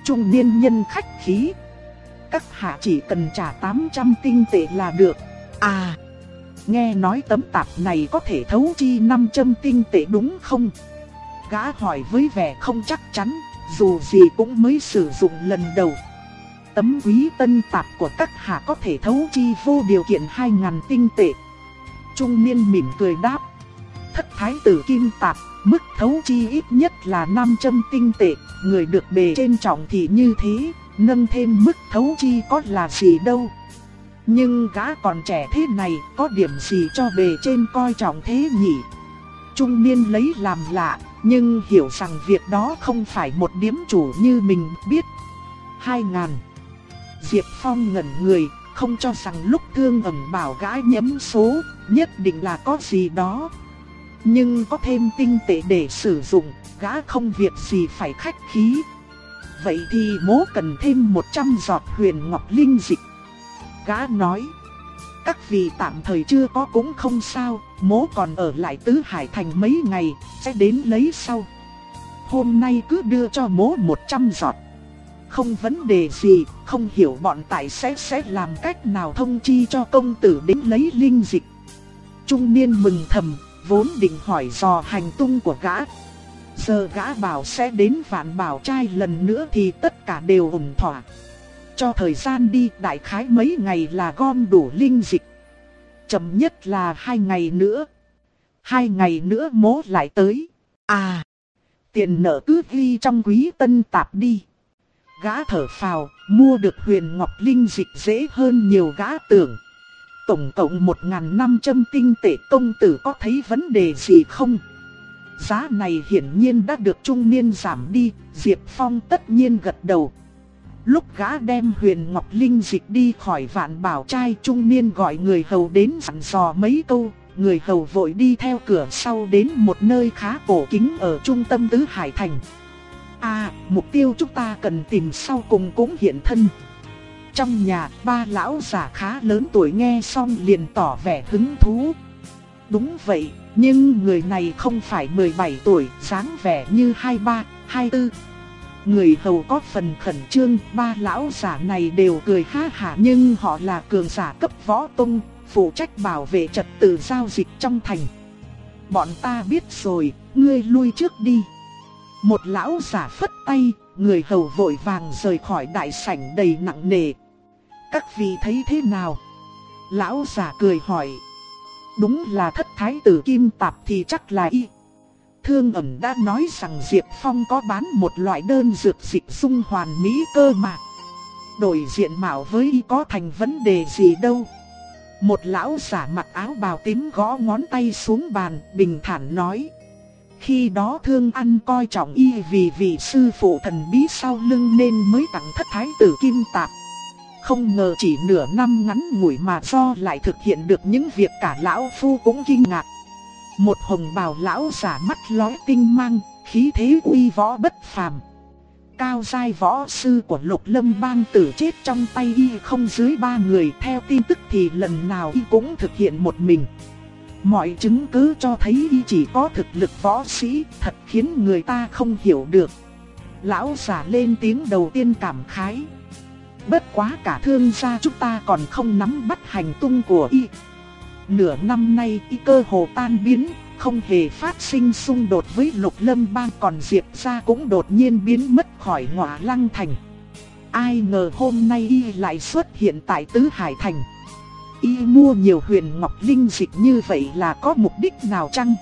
Trung niên nhân khách khí. Các hạ chỉ cần trả 800 tinh tệ là được. À Nghe nói tấm tạp này có thể thấu chi 500 tinh tệ đúng không? Gã hỏi với vẻ không chắc chắn, dù gì cũng mới sử dụng lần đầu. Tấm quý tân tạp của các hạ có thể thấu chi vô điều kiện 2.000 tinh tệ. Trung niên mỉm cười đáp. Thất thái tử kim tạp, mức thấu chi ít nhất là 500 tinh tệ, người được bề trên trọng thì như thế, nâng thêm mức thấu chi có là gì đâu. Nhưng gã còn trẻ thế này có điểm gì cho bề trên coi trọng thế nhỉ? Trung niên lấy làm lạ, nhưng hiểu rằng việc đó không phải một điếm chủ như mình biết. Hai ngàn. Diệp Phong ngẩn người, không cho rằng lúc thương ẩm bảo gã nhấm số, nhất định là có gì đó. Nhưng có thêm tinh tệ để sử dụng, gã không việc gì phải khách khí. Vậy thì mố cần thêm 100 giọt huyền ngọc linh dịch gã nói. Các vị tạm thời chưa có cũng không sao, mố còn ở lại Tứ Hải Thành mấy ngày, sẽ đến lấy sau. Hôm nay cứ đưa cho mố 100 giọt. Không vấn đề gì, không hiểu bọn tại sẽ sẽ làm cách nào thông chi cho công tử đến lấy linh dịch. Trung niên mừng thầm, vốn định hỏi dò hành tung của gã. Giờ gã bảo sẽ đến vạn bảo trai lần nữa thì tất cả đều ủng thỏa cho thời gian đi đại khái mấy ngày là gom đủ linh dịch. Chậm nhất là hai ngày nữa. Hai ngày nữa mố lại tới. À, tiền nợ cứ ghi trong quý tân tạp đi. Gã thở phào, mua được huyền ngọc linh dịch dễ hơn nhiều gã tưởng. Tổng cộng 1.500 tinh tệ công tử có thấy vấn đề gì không? Giá này hiển nhiên đã được trung niên giảm đi, Diệp Phong tất nhiên gật đầu. Lúc gã đem huyền Ngọc Linh dịch đi khỏi vạn bảo trai trung niên gọi người hầu đến dặn dò mấy câu, người hầu vội đi theo cửa sau đến một nơi khá cổ kính ở trung tâm tứ Hải Thành. À, mục tiêu chúng ta cần tìm sau cùng cũng hiện thân. Trong nhà, ba lão già khá lớn tuổi nghe xong liền tỏ vẻ hứng thú. Đúng vậy, nhưng người này không phải 17 tuổi, dáng vẻ như 23, 24, người hầu có phần khẩn trương, ba lão giả này đều cười ha hả nhưng họ là cường giả cấp võ tông, phụ trách bảo vệ trật tự giao dịch trong thành. Bọn ta biết rồi, ngươi lui trước đi. Một lão giả phất tay, người hầu vội vàng rời khỏi đại sảnh đầy nặng nề. Các vị thấy thế nào? Lão giả cười hỏi. Đúng là thất thái tử kim tạp thì chắc là y. Thương ẩm đã nói rằng Diệp Phong có bán một loại đơn dược dịch dung hoàn mỹ cơ mà. Đổi diện mạo với y có thành vấn đề gì đâu. Một lão giả mặc áo bào tím gõ ngón tay xuống bàn, bình thản nói. Khi đó thương ăn coi trọng y vì vị sư phụ thần bí sau lưng nên mới tặng thất thái tử kim tạp. Không ngờ chỉ nửa năm ngắn ngủi mà do lại thực hiện được những việc cả lão phu cũng kinh ngạc. Một hồng bào lão giả mắt lóe tinh mang, khí thế uy võ bất phàm. Cao giai võ sư của lục lâm bang tử chết trong tay y không dưới ba người theo tin tức thì lần nào y cũng thực hiện một mình. Mọi chứng cứ cho thấy y chỉ có thực lực võ sĩ thật khiến người ta không hiểu được. Lão giả lên tiếng đầu tiên cảm khái. Bất quá cả thương gia chúng ta còn không nắm bắt hành tung của y nửa năm nay y cơ hồ tan biến, không hề phát sinh xung đột với lục lâm bang còn Diệp ra cũng đột nhiên biến mất khỏi ngọa lăng thành. Ai ngờ hôm nay y lại xuất hiện tại Tứ Hải Thành. Y mua nhiều huyền ngọc linh dịch như vậy là có mục đích nào chăng?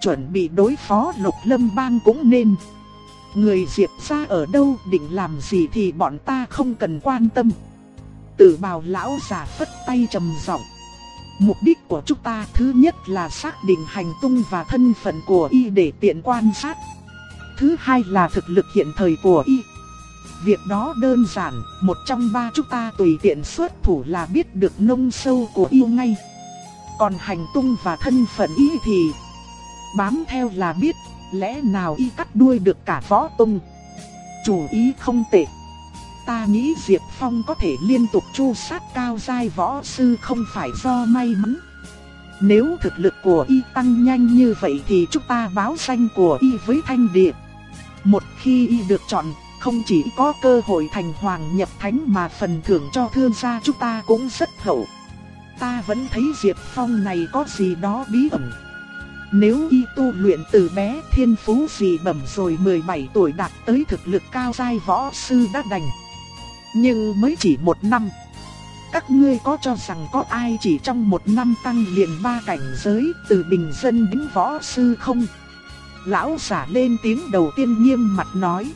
Chuẩn bị đối phó lục lâm bang cũng nên. Người Diệp ra ở đâu định làm gì thì bọn ta không cần quan tâm. Tử bào lão già phất tay trầm giọng. Mục đích của chúng ta thứ nhất là xác định hành tung và thân phận của y để tiện quan sát. Thứ hai là thực lực hiện thời của y. Việc đó đơn giản, một trong ba chúng ta tùy tiện xuất thủ là biết được nông sâu của y ngay. Còn hành tung và thân phận y thì bám theo là biết, lẽ nào y cắt đuôi được cả võ tung. Chủ ý không tệ. Ta nghĩ Diệp Phong có thể liên tục chu sát cao giai võ sư không phải do may mắn. Nếu thực lực của y tăng nhanh như vậy thì chúng ta báo danh của y với thanh địa. Một khi y được chọn, không chỉ có cơ hội thành hoàng nhập thánh mà phần thưởng cho thương gia chúng ta cũng rất hậu. Ta vẫn thấy Diệp Phong này có gì đó bí ẩn. Nếu y tu luyện từ bé thiên phú gì bẩm rồi 17 tuổi đạt tới thực lực cao giai võ sư đã đành. Nhưng mới chỉ một năm. Các ngươi có cho rằng có ai chỉ trong một năm tăng liền ba cảnh giới từ bình dân đến võ sư không? Lão giả lên tiếng đầu tiên nghiêm mặt nói.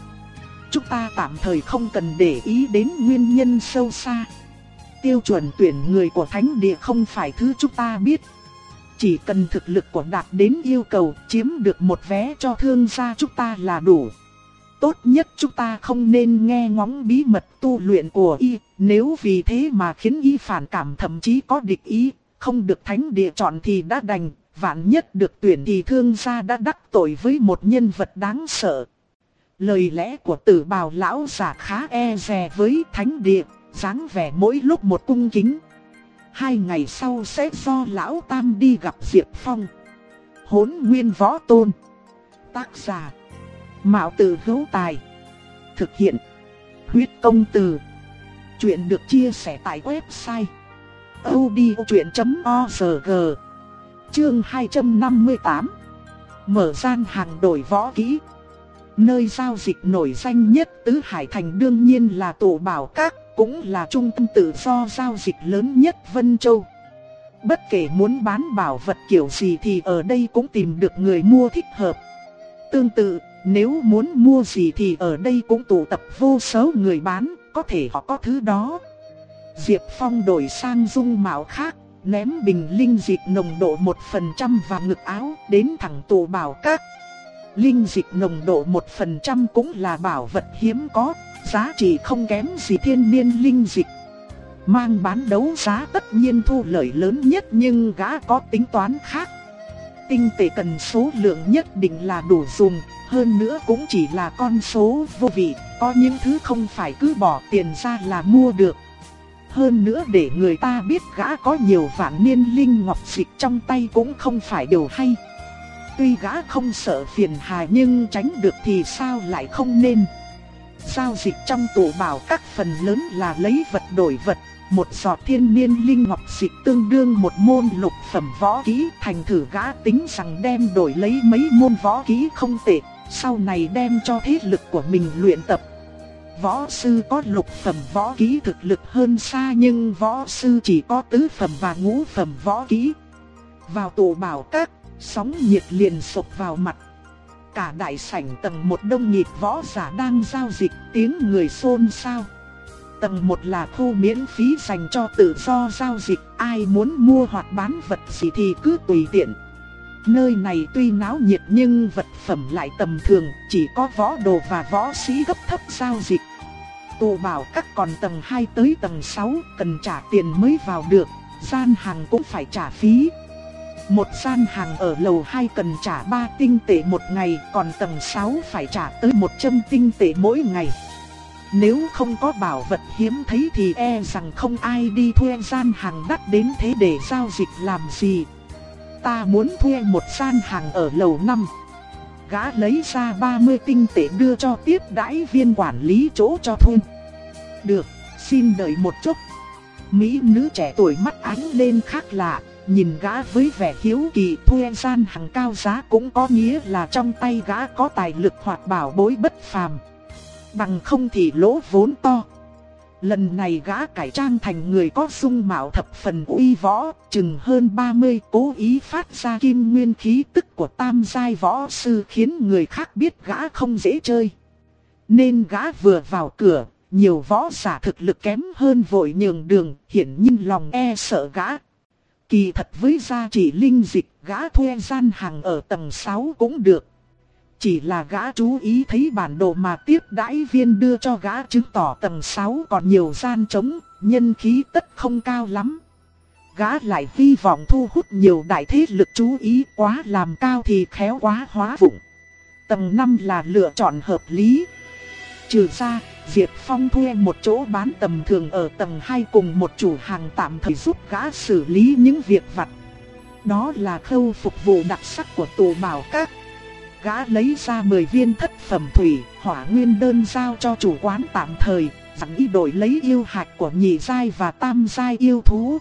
Chúng ta tạm thời không cần để ý đến nguyên nhân sâu xa. Tiêu chuẩn tuyển người của thánh địa không phải thứ chúng ta biết. Chỉ cần thực lực của đạt đến yêu cầu chiếm được một vé cho thương gia chúng ta là đủ. Tốt nhất chúng ta không nên nghe ngóng bí mật tu luyện của y, nếu vì thế mà khiến y phản cảm thậm chí có địch ý, không được thánh địa chọn thì đã đành, vạn nhất được tuyển thì thương gia đã đắc tội với một nhân vật đáng sợ. Lời lẽ của tử bào lão giả khá e dè với thánh địa, dáng vẻ mỗi lúc một cung kính. Hai ngày sau sẽ do lão tam đi gặp Diệp Phong. Hốn nguyên võ tôn. Tác giả. Mạo tử hữu tài. Thực hiện. Huyết công từ. Chuyện được chia sẻ tại website. odchuyện.org Chương 258 Mở gian hàng đổi võ kỹ Nơi giao dịch nổi danh nhất Tứ Hải Thành đương nhiên là tổ bảo các Cũng là trung tâm tự do giao dịch lớn nhất Vân Châu Bất kể muốn bán bảo vật kiểu gì thì ở đây cũng tìm được người mua thích hợp Tương tự, nếu muốn mua gì thì ở đây cũng tụ tập vô số người bán Có thể họ có thứ đó Diệp Phong đổi sang dung mạo khác ném bình linh dịch nồng độ 1% vào ngực áo đến thẳng tù bảo các. Linh dịch nồng độ 1% cũng là bảo vật hiếm có, giá trị không kém gì thiên niên linh dịch. Mang bán đấu giá tất nhiên thu lợi lớn nhất nhưng gã có tính toán khác. Tinh tệ cần số lượng nhất định là đủ dùng, hơn nữa cũng chỉ là con số vô vị, có những thứ không phải cứ bỏ tiền ra là mua được. Hơn nữa để người ta biết gã có nhiều vạn niên linh ngọc dịch trong tay cũng không phải điều hay. Tuy gã không sợ phiền hà nhưng tránh được thì sao lại không nên. Giao dịch trong tủ bảo các phần lớn là lấy vật đổi vật. Một giọt thiên niên linh ngọc dịch tương đương một môn lục phẩm võ kỹ thành thử gã tính rằng đem đổi lấy mấy môn võ kỹ không tệ. Sau này đem cho thế lực của mình luyện tập Võ sư có lục phẩm võ kỹ thực lực hơn xa nhưng võ sư chỉ có tứ phẩm và ngũ phẩm võ kỹ. Vào tổ bảo các, sóng nhiệt liền sộc vào mặt. Cả đại sảnh tầng một đông nghịt võ giả đang giao dịch tiếng người xôn xao. Tầng một là khu miễn phí dành cho tự do giao dịch, ai muốn mua hoặc bán vật gì thì cứ tùy tiện. Nơi này tuy náo nhiệt nhưng vật phẩm lại tầm thường, chỉ có võ đồ và võ sĩ gấp thấp giao dịch. Tù bảo các còn tầng 2 tới tầng 6 cần trả tiền mới vào được, gian hàng cũng phải trả phí. Một gian hàng ở lầu 2 cần trả 3 tinh tệ một ngày, còn tầng 6 phải trả tới 100 tinh tệ mỗi ngày. Nếu không có bảo vật hiếm thấy thì e rằng không ai đi thuê gian hàng đắt đến thế để giao dịch làm gì. Ta muốn thuê một gian hàng ở lầu 5. Gã lấy ra 30 tinh tệ đưa cho tiếp đãi viên quản lý chỗ cho thuê. Được, xin đợi một chút. Mỹ nữ trẻ tuổi mắt ánh lên khác lạ, nhìn gã với vẻ hiếu kỳ thuê gian hàng cao giá cũng có nghĩa là trong tay gã có tài lực hoặc bảo bối bất phàm. Bằng không thì lỗ vốn to. Lần này gã cải trang thành người có dung mạo thập phần uy võ, chừng hơn 30 cố ý phát ra kim nguyên khí tức của tam giai võ sư khiến người khác biết gã không dễ chơi. Nên gã vừa vào cửa, nhiều võ giả thực lực kém hơn vội nhường đường, hiển nhiên lòng e sợ gã. Kỳ thật với gia trị linh dịch, gã thuê gian hàng ở tầng 6 cũng được. Chỉ là gã chú ý thấy bản đồ mà tiếp đãi viên đưa cho gã chứng tỏ tầng 6 còn nhiều gian trống, nhân khí tất không cao lắm. gã lại hy vọng thu hút nhiều đại thế lực chú ý quá làm cao thì khéo quá hóa vụng. Tầng 5 là lựa chọn hợp lý. Trừ ra, Diệp Phong thuê một chỗ bán tầm thường ở tầng 2 cùng một chủ hàng tạm thời giúp gã xử lý những việc vặt. Đó là khâu phục vụ đặc sắc của tù bảo các. Gã lấy ra 10 viên thất phẩm thủy, hỏa nguyên đơn giao cho chủ quán tạm thời, sẵn ý đổi lấy yêu hạch của nhị giai và tam giai yêu thú.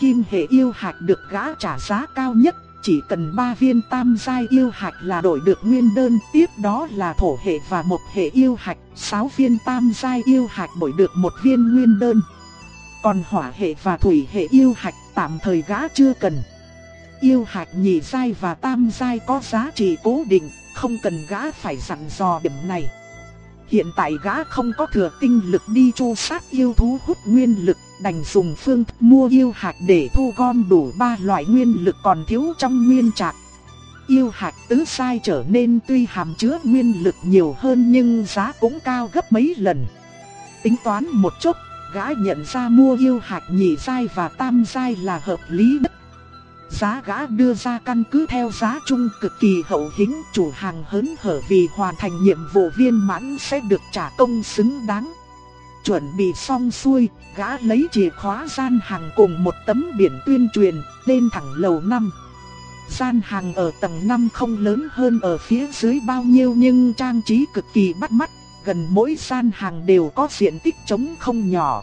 Kim hệ yêu hạch được gã trả giá cao nhất, chỉ cần 3 viên tam giai yêu hạch là đổi được nguyên đơn, tiếp đó là thổ hệ và một hệ yêu hạch 6 viên tam giai yêu hạch đổi được một viên nguyên đơn. Còn hỏa hệ và thủy hệ yêu hạch tạm thời gã chưa cần. Yêu hạt nhị giai và tam giai có giá trị cố định, không cần gã phải dặn dò điểm này. Hiện tại gã không có thừa tinh lực đi chu sát yêu thú hút nguyên lực, đành dùng phương thức mua yêu hạt để thu gom đủ ba loại nguyên lực còn thiếu trong nguyên trạc. Yêu hạt tứ sai trở nên tuy hàm chứa nguyên lực nhiều hơn nhưng giá cũng cao gấp mấy lần. Tính toán một chút, gã nhận ra mua yêu hạt nhị sai và tam sai là hợp lý nhất. Giá gã đưa ra căn cứ theo giá chung cực kỳ hậu hĩnh chủ hàng hớn hở vì hoàn thành nhiệm vụ viên mãn sẽ được trả công xứng đáng. Chuẩn bị xong xuôi, gã lấy chìa khóa gian hàng cùng một tấm biển tuyên truyền, lên thẳng lầu 5. Gian hàng ở tầng 5 không lớn hơn ở phía dưới bao nhiêu nhưng trang trí cực kỳ bắt mắt, gần mỗi gian hàng đều có diện tích trống không nhỏ.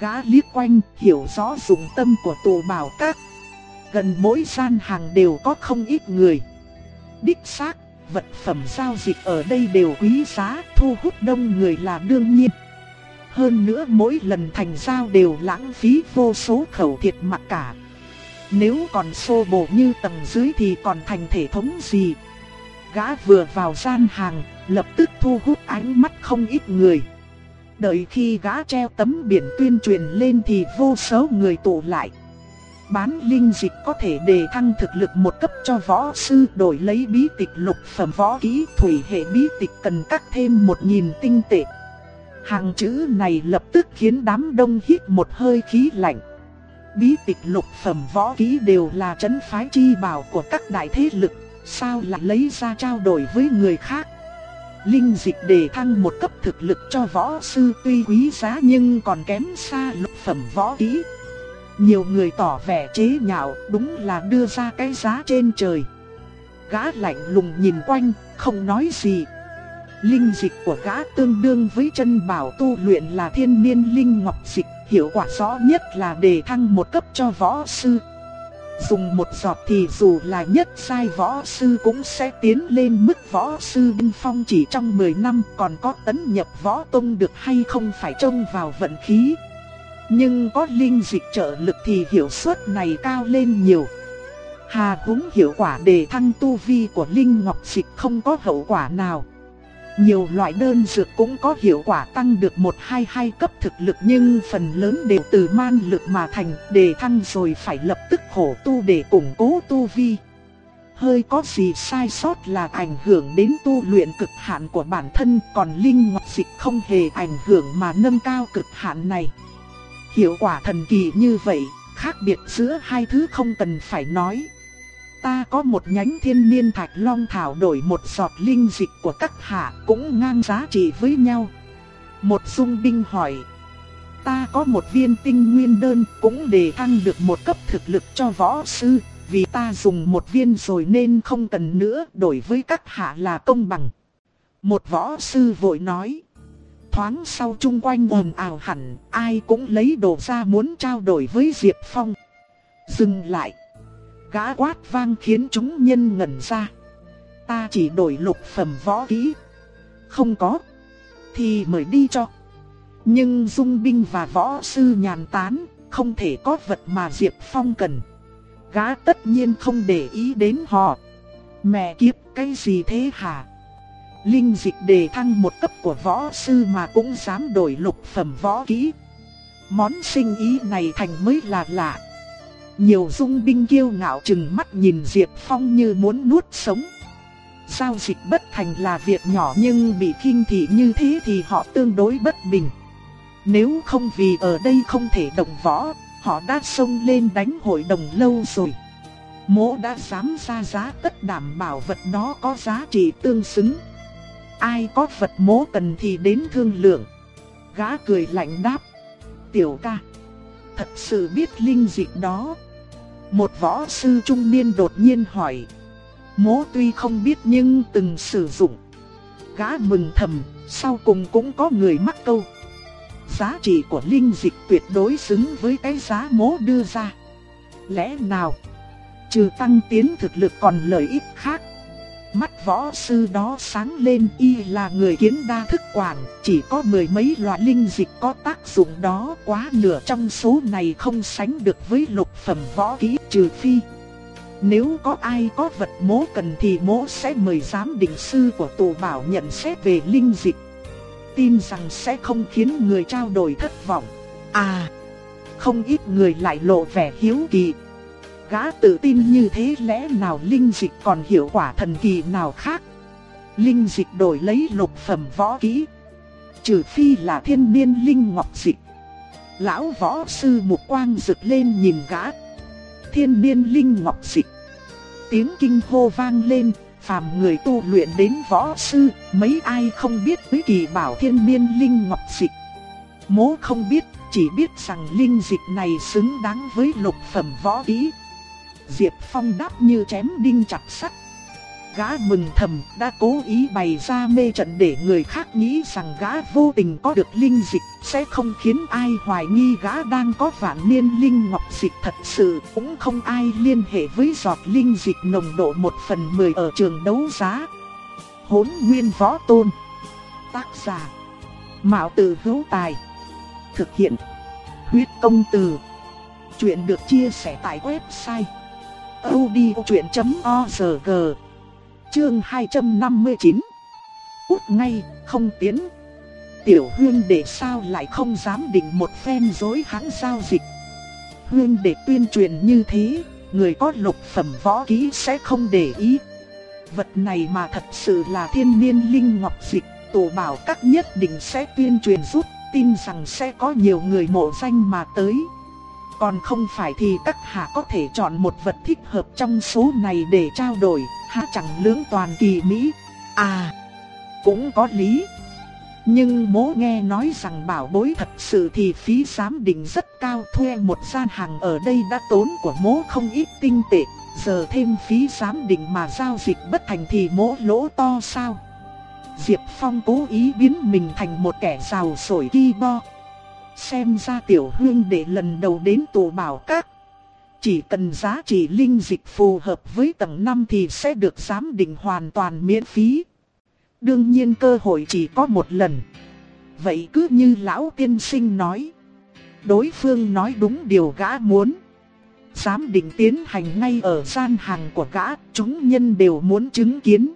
Gã liếc quanh, hiểu rõ dụng tâm của tù bảo các Gần mỗi gian hàng đều có không ít người. Đích xác, vật phẩm giao dịch ở đây đều quý giá, thu hút đông người là đương nhiên. Hơn nữa mỗi lần thành giao đều lãng phí vô số khẩu thiệt mặc cả. Nếu còn xô bộ như tầng dưới thì còn thành thể thống gì? Gã vừa vào gian hàng, lập tức thu hút ánh mắt không ít người. Đợi khi gã treo tấm biển tuyên truyền lên thì vô số người tụ lại. Bán linh dịch có thể đề thăng thực lực một cấp cho võ sư đổi lấy bí tịch lục phẩm võ kỹ thủy hệ bí tịch cần cắt thêm một nghìn tinh tệ. Hàng chữ này lập tức khiến đám đông hít một hơi khí lạnh. Bí tịch lục phẩm võ kỹ đều là chấn phái chi bảo của các đại thế lực, sao lại lấy ra trao đổi với người khác. Linh dịch đề thăng một cấp thực lực cho võ sư tuy quý giá nhưng còn kém xa lục phẩm võ kỹ. Nhiều người tỏ vẻ chế nhạo, đúng là đưa ra cái giá trên trời. Gã lạnh lùng nhìn quanh, không nói gì. Linh dịch của gã tương đương với chân bảo tu luyện là thiên niên linh ngọc dịch, hiệu quả rõ nhất là đề thăng một cấp cho võ sư. Dùng một giọt thì dù là nhất sai võ sư cũng sẽ tiến lên mức võ sư binh phong chỉ trong 10 năm còn có tấn nhập võ tông được hay không phải trông vào vận khí. Nhưng có linh dịch trợ lực thì hiệu suất này cao lên nhiều. Hà húng hiệu quả đề thăng tu vi của linh ngọc dịch không có hậu quả nào. Nhiều loại đơn dược cũng có hiệu quả tăng được 1-2-2 cấp thực lực nhưng phần lớn đều từ man lực mà thành, đề thăng rồi phải lập tức khổ tu để củng cố tu vi. Hơi có gì sai sót là ảnh hưởng đến tu luyện cực hạn của bản thân, còn linh ngọc dịch không hề ảnh hưởng mà nâng cao cực hạn này. Hiệu quả thần kỳ như vậy, khác biệt giữa hai thứ không cần phải nói. Ta có một nhánh thiên niên thạch long thảo đổi một giọt linh dịch của các hạ cũng ngang giá trị với nhau. Một dung binh hỏi. Ta có một viên tinh nguyên đơn cũng để thăng được một cấp thực lực cho võ sư, vì ta dùng một viên rồi nên không cần nữa đổi với các hạ là công bằng. Một võ sư vội nói thoáng sau chung quanh ồn ào hẳn, ai cũng lấy đồ ra muốn trao đổi với Diệp Phong. Dừng lại. Gã quát vang khiến chúng nhân ngẩn ra. Ta chỉ đổi lục phẩm võ kỹ. Không có. Thì mời đi cho. Nhưng dung binh và võ sư nhàn tán, không thể có vật mà Diệp Phong cần. Gã tất nhiên không để ý đến họ. Mẹ kiếp cái gì thế hả? Linh dịch đề thăng một cấp của võ sư mà cũng dám đổi lục phẩm võ kỹ. Món sinh ý này thành mới là lạ. Nhiều dung binh kiêu ngạo chừng mắt nhìn Diệp Phong như muốn nuốt sống. Giao dịch bất thành là việc nhỏ nhưng bị kinh thị như thế thì họ tương đối bất bình. Nếu không vì ở đây không thể động võ, Họ đã xông lên đánh hội đồng lâu rồi. Mỗ đã dám ra giá tất đảm bảo vật đó có giá trị tương xứng. Ai có vật mố cần thì đến thương lượng. Gã cười lạnh đáp. Tiểu ca. Thật sự biết linh dịch đó. Một võ sư trung niên đột nhiên hỏi. Mố tuy không biết nhưng từng sử dụng. Gã mừng thầm, sau cùng cũng có người mắc câu. Giá trị của linh dịch tuyệt đối xứng với cái giá mố đưa ra. Lẽ nào? Trừ tăng tiến thực lực còn lợi ích khác. Mắt võ sư đó sáng lên y là người kiến đa thức quản, chỉ có mười mấy loại linh dịch có tác dụng đó quá nửa trong số này không sánh được với lục phẩm võ kỹ trừ phi. Nếu có ai có vật mố cần thì mố sẽ mời giám định sư của tù bảo nhận xét về linh dịch. Tin rằng sẽ không khiến người trao đổi thất vọng. À, không ít người lại lộ vẻ hiếu kỳ. Gã tự tin như thế lẽ nào linh dịch còn hiệu quả thần kỳ nào khác? Linh dịch đổi lấy lục phẩm võ kỹ. Trừ phi là thiên niên linh ngọc dịch. Lão võ sư mục quang rực lên nhìn gã. Thiên niên linh ngọc dịch. Tiếng kinh hô vang lên, phàm người tu luyện đến võ sư, mấy ai không biết với kỳ bảo thiên niên linh ngọc dịch. Mố không biết, chỉ biết rằng linh dịch này xứng đáng với lục phẩm võ kỹ. Diệp Phong đáp như chém đinh chặt sắt. Gã mừng thầm đã cố ý bày ra mê trận để người khác nghĩ rằng gã vô tình có được linh dịch sẽ không khiến ai hoài nghi gã đang có vạn niên linh ngọc dịch thật sự cũng không ai liên hệ với giọt linh dịch nồng độ 1 phần 10 ở trường đấu giá. Hốn nguyên võ tôn. Tác giả. Mạo tử hữu tài. Thực hiện. Huyết công từ. Chuyện được chia sẻ tại website audiochuyện.org Chương 259 Út ngay, không tiến. Tiểu huyên để sao lại không dám định một phen dối hãng giao dịch. Huyên để tuyên truyền như thế, người có lục phẩm võ ký sẽ không để ý. Vật này mà thật sự là thiên niên linh ngọc dịch Tổ bảo các nhất định sẽ tuyên truyền giúp Tin rằng sẽ có nhiều người mộ danh mà tới còn không phải thì các hạ có thể chọn một vật thích hợp trong số này để trao đổi, hạ chẳng lưỡng toàn kỳ mỹ. À, cũng có lý. Nhưng mố nghe nói rằng bảo bối thật sự thì phí giám định rất cao thuê một gian hàng ở đây đã tốn của mố không ít tinh tệ. Giờ thêm phí giám định mà giao dịch bất thành thì mố lỗ to sao? Diệp Phong cố ý biến mình thành một kẻ giàu sổi ki bo. Xem ra tiểu huyên để lần đầu đến tù bảo các. Chỉ cần giá trị linh dịch phù hợp với tầng 5 thì sẽ được giám định hoàn toàn miễn phí. Đương nhiên cơ hội chỉ có một lần. Vậy cứ như lão tiên sinh nói. Đối phương nói đúng điều gã muốn. Giám định tiến hành ngay ở gian hàng của gã, chúng nhân đều muốn chứng kiến.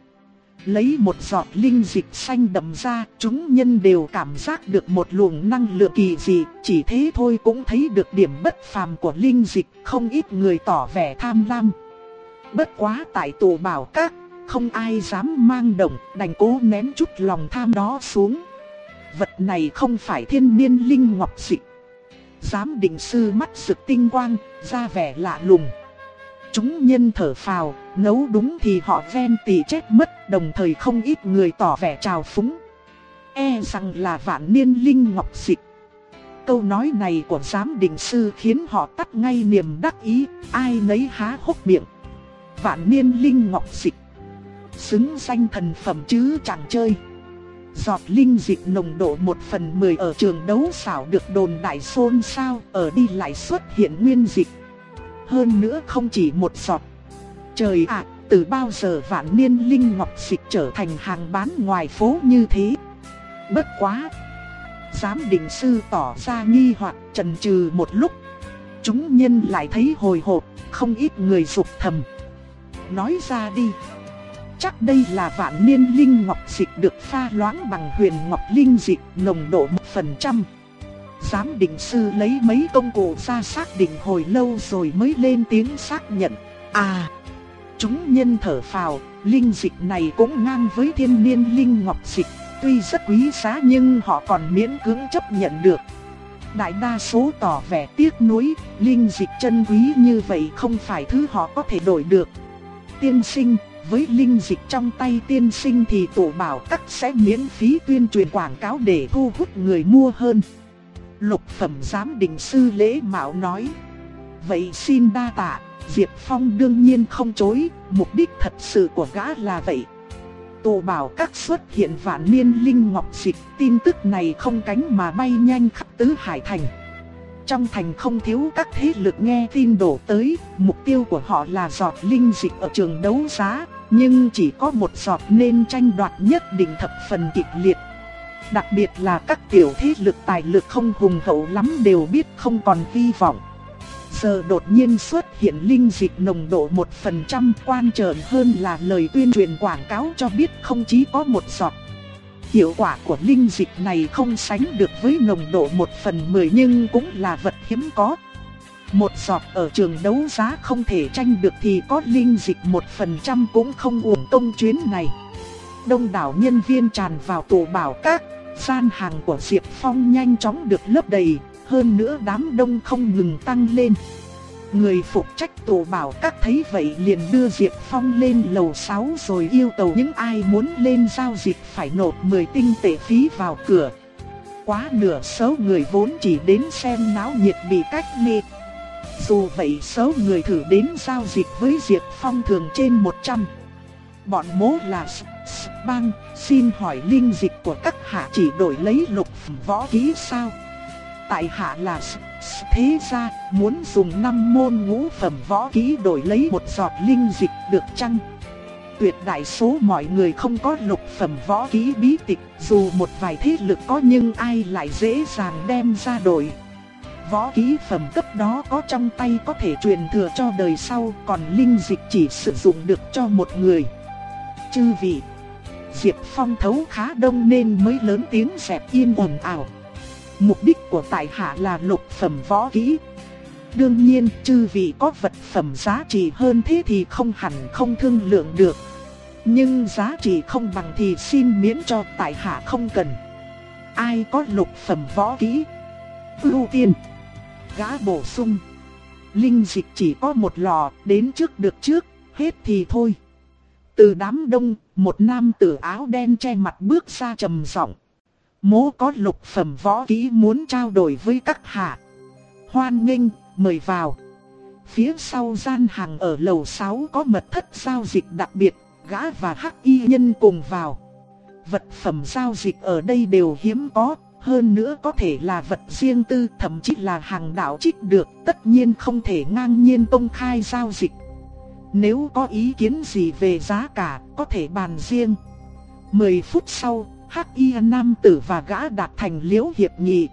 Lấy một giọt linh dịch xanh đậm ra, chúng nhân đều cảm giác được một luồng năng lượng kỳ dị, chỉ thế thôi cũng thấy được điểm bất phàm của linh dịch, không ít người tỏ vẻ tham lam. Bất quá tại tù bảo các, không ai dám mang động, đành cố nén chút lòng tham đó xuống. Vật này không phải thiên niên linh ngọc dịch. Giám định sư mắt sực tinh quang, ra vẻ lạ lùng. Chúng nhân thở phào, nấu đúng thì họ ven tỷ chết mất, đồng thời không ít người tỏ vẻ trào phúng. E rằng là vạn niên linh ngọc dịch. Câu nói này của giám định sư khiến họ tắt ngay niềm đắc ý, ai nấy há hốc miệng. Vạn niên linh ngọc dịch. Xứng danh thần phẩm chứ chẳng chơi. Giọt linh dịch nồng độ 1 phần 10 ở trường đấu xảo được đồn đại xôn xao, ở đi lại xuất hiện nguyên dịch. Hơn nữa không chỉ một giọt. Trời ạ, từ bao giờ vạn niên linh ngọc dịch trở thành hàng bán ngoài phố như thế? Bất quá! Giám định sư tỏ ra nghi hoặc trần trừ một lúc. Chúng nhân lại thấy hồi hộp, không ít người rục thầm. Nói ra đi! Chắc đây là vạn niên linh ngọc dịch được pha loãng bằng huyền ngọc linh dịch nồng độ 1%. Giám định sư lấy mấy công cụ ra xác định hồi lâu rồi mới lên tiếng xác nhận. À, chúng nhân thở phào, linh dịch này cũng ngang với thiên niên linh ngọc dịch. Tuy rất quý giá nhưng họ còn miễn cưỡng chấp nhận được. đại đa số tỏ vẻ tiếc nuối, linh dịch chân quý như vậy không phải thứ họ có thể đổi được. Tiên sinh, với linh dịch trong tay tiên sinh thì tổ bảo các sẽ miễn phí tuyên truyền quảng cáo để thu hút người mua hơn. Lục phẩm giám định sư lễ mạo nói. Vậy xin đa tạ, Diệp Phong đương nhiên không chối, mục đích thật sự của gã là vậy. Tổ bảo các xuất hiện vạn niên linh ngọc dịch, tin tức này không cánh mà bay nhanh khắp tứ hải thành. Trong thành không thiếu các thế lực nghe tin đổ tới, mục tiêu của họ là giọt linh dịch ở trường đấu giá, nhưng chỉ có một giọt nên tranh đoạt nhất định thập phần kịch liệt. Đặc biệt là các tiểu thế lực tài lực không hùng hậu lắm đều biết không còn hy vọng. Giờ đột nhiên xuất hiện linh dịch nồng độ 1% quan trọng hơn là lời tuyên truyền quảng cáo cho biết không chỉ có một giọt. Hiệu quả của linh dịch này không sánh được với nồng độ 1 phần 10 nhưng cũng là vật hiếm có. Một giọt ở trường đấu giá không thể tranh được thì có linh dịch 1% cũng không uổng công chuyến này. Đông đảo nhân viên tràn vào tổ bảo các, gian hàng của Diệp Phong nhanh chóng được lấp đầy, hơn nữa đám đông không ngừng tăng lên. Người phụ trách tổ bảo các thấy vậy liền đưa Diệp Phong lên lầu 6 rồi yêu cầu những ai muốn lên giao dịch phải nộp 10 tinh tệ phí vào cửa. Quá nửa số người vốn chỉ đến xem náo nhiệt bị cách mê. Dù vậy số người thử đến giao dịch với Diệp Phong thường trên 100. Bọn mố là bang, xin hỏi linh dịch của các hạ chỉ đổi lấy lục võ ký sao? tại hạ là thế gia muốn dùng năm môn ngũ phẩm võ ký đổi lấy một giọt linh dịch được chăng? Tuyệt đại số mọi người không có lục phẩm võ ký bí tịch, dù một vài thế lực có nhưng ai lại dễ dàng đem ra đổi. Võ ký phẩm cấp đó có trong tay có thể truyền thừa cho đời sau, còn linh dịch chỉ sử dụng được cho một người. Chư vị, Diệp Phong thấu khá đông nên mới lớn tiếng dẹp yên ồn ào. Mục đích của tại hạ là lục phẩm võ kỹ. Đương nhiên, chư vị có vật phẩm giá trị hơn thế thì không hẳn không thương lượng được. Nhưng giá trị không bằng thì xin miễn cho tại hạ không cần. Ai có lục phẩm võ kỹ? Ưu tiên. Gã bổ sung. Linh dịch chỉ có một lò, đến trước được trước, hết thì thôi. Từ đám đông, một nam tử áo đen che mặt bước ra trầm giọng. Mố có lục phẩm võ kỹ muốn trao đổi với các hạ. Hoan nghênh, mời vào. Phía sau gian hàng ở lầu 6 có mật thất giao dịch đặc biệt, gã và hắc y nhân cùng vào. Vật phẩm giao dịch ở đây đều hiếm có, hơn nữa có thể là vật riêng tư, thậm chí là hàng đạo trích được, tất nhiên không thể ngang nhiên công khai giao dịch. Nếu có ý kiến gì về giá cả, có thể bàn riêng. 10 phút sau, Hắc y nam tử và gã đạt thành liễu hiệp nghị.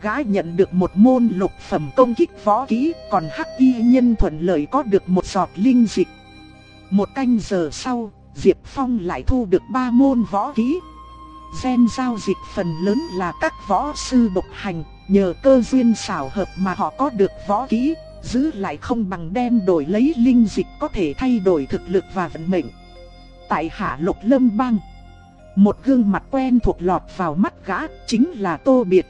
Gã nhận được một môn lục phẩm công kích võ kỹ, còn hắc y nhân thuận lợi có được một giọt linh dịch. Một canh giờ sau, Diệp Phong lại thu được ba môn võ kỹ. Gen giao dịch phần lớn là các võ sư độc hành, nhờ cơ duyên xảo hợp mà họ có được võ kỹ, giữ lại không bằng đem đổi lấy linh dịch có thể thay đổi thực lực và vận mệnh. Tại Hạ Lục Lâm Bang một gương mặt quen thuộc lọt vào mắt gã chính là Tô Biệt.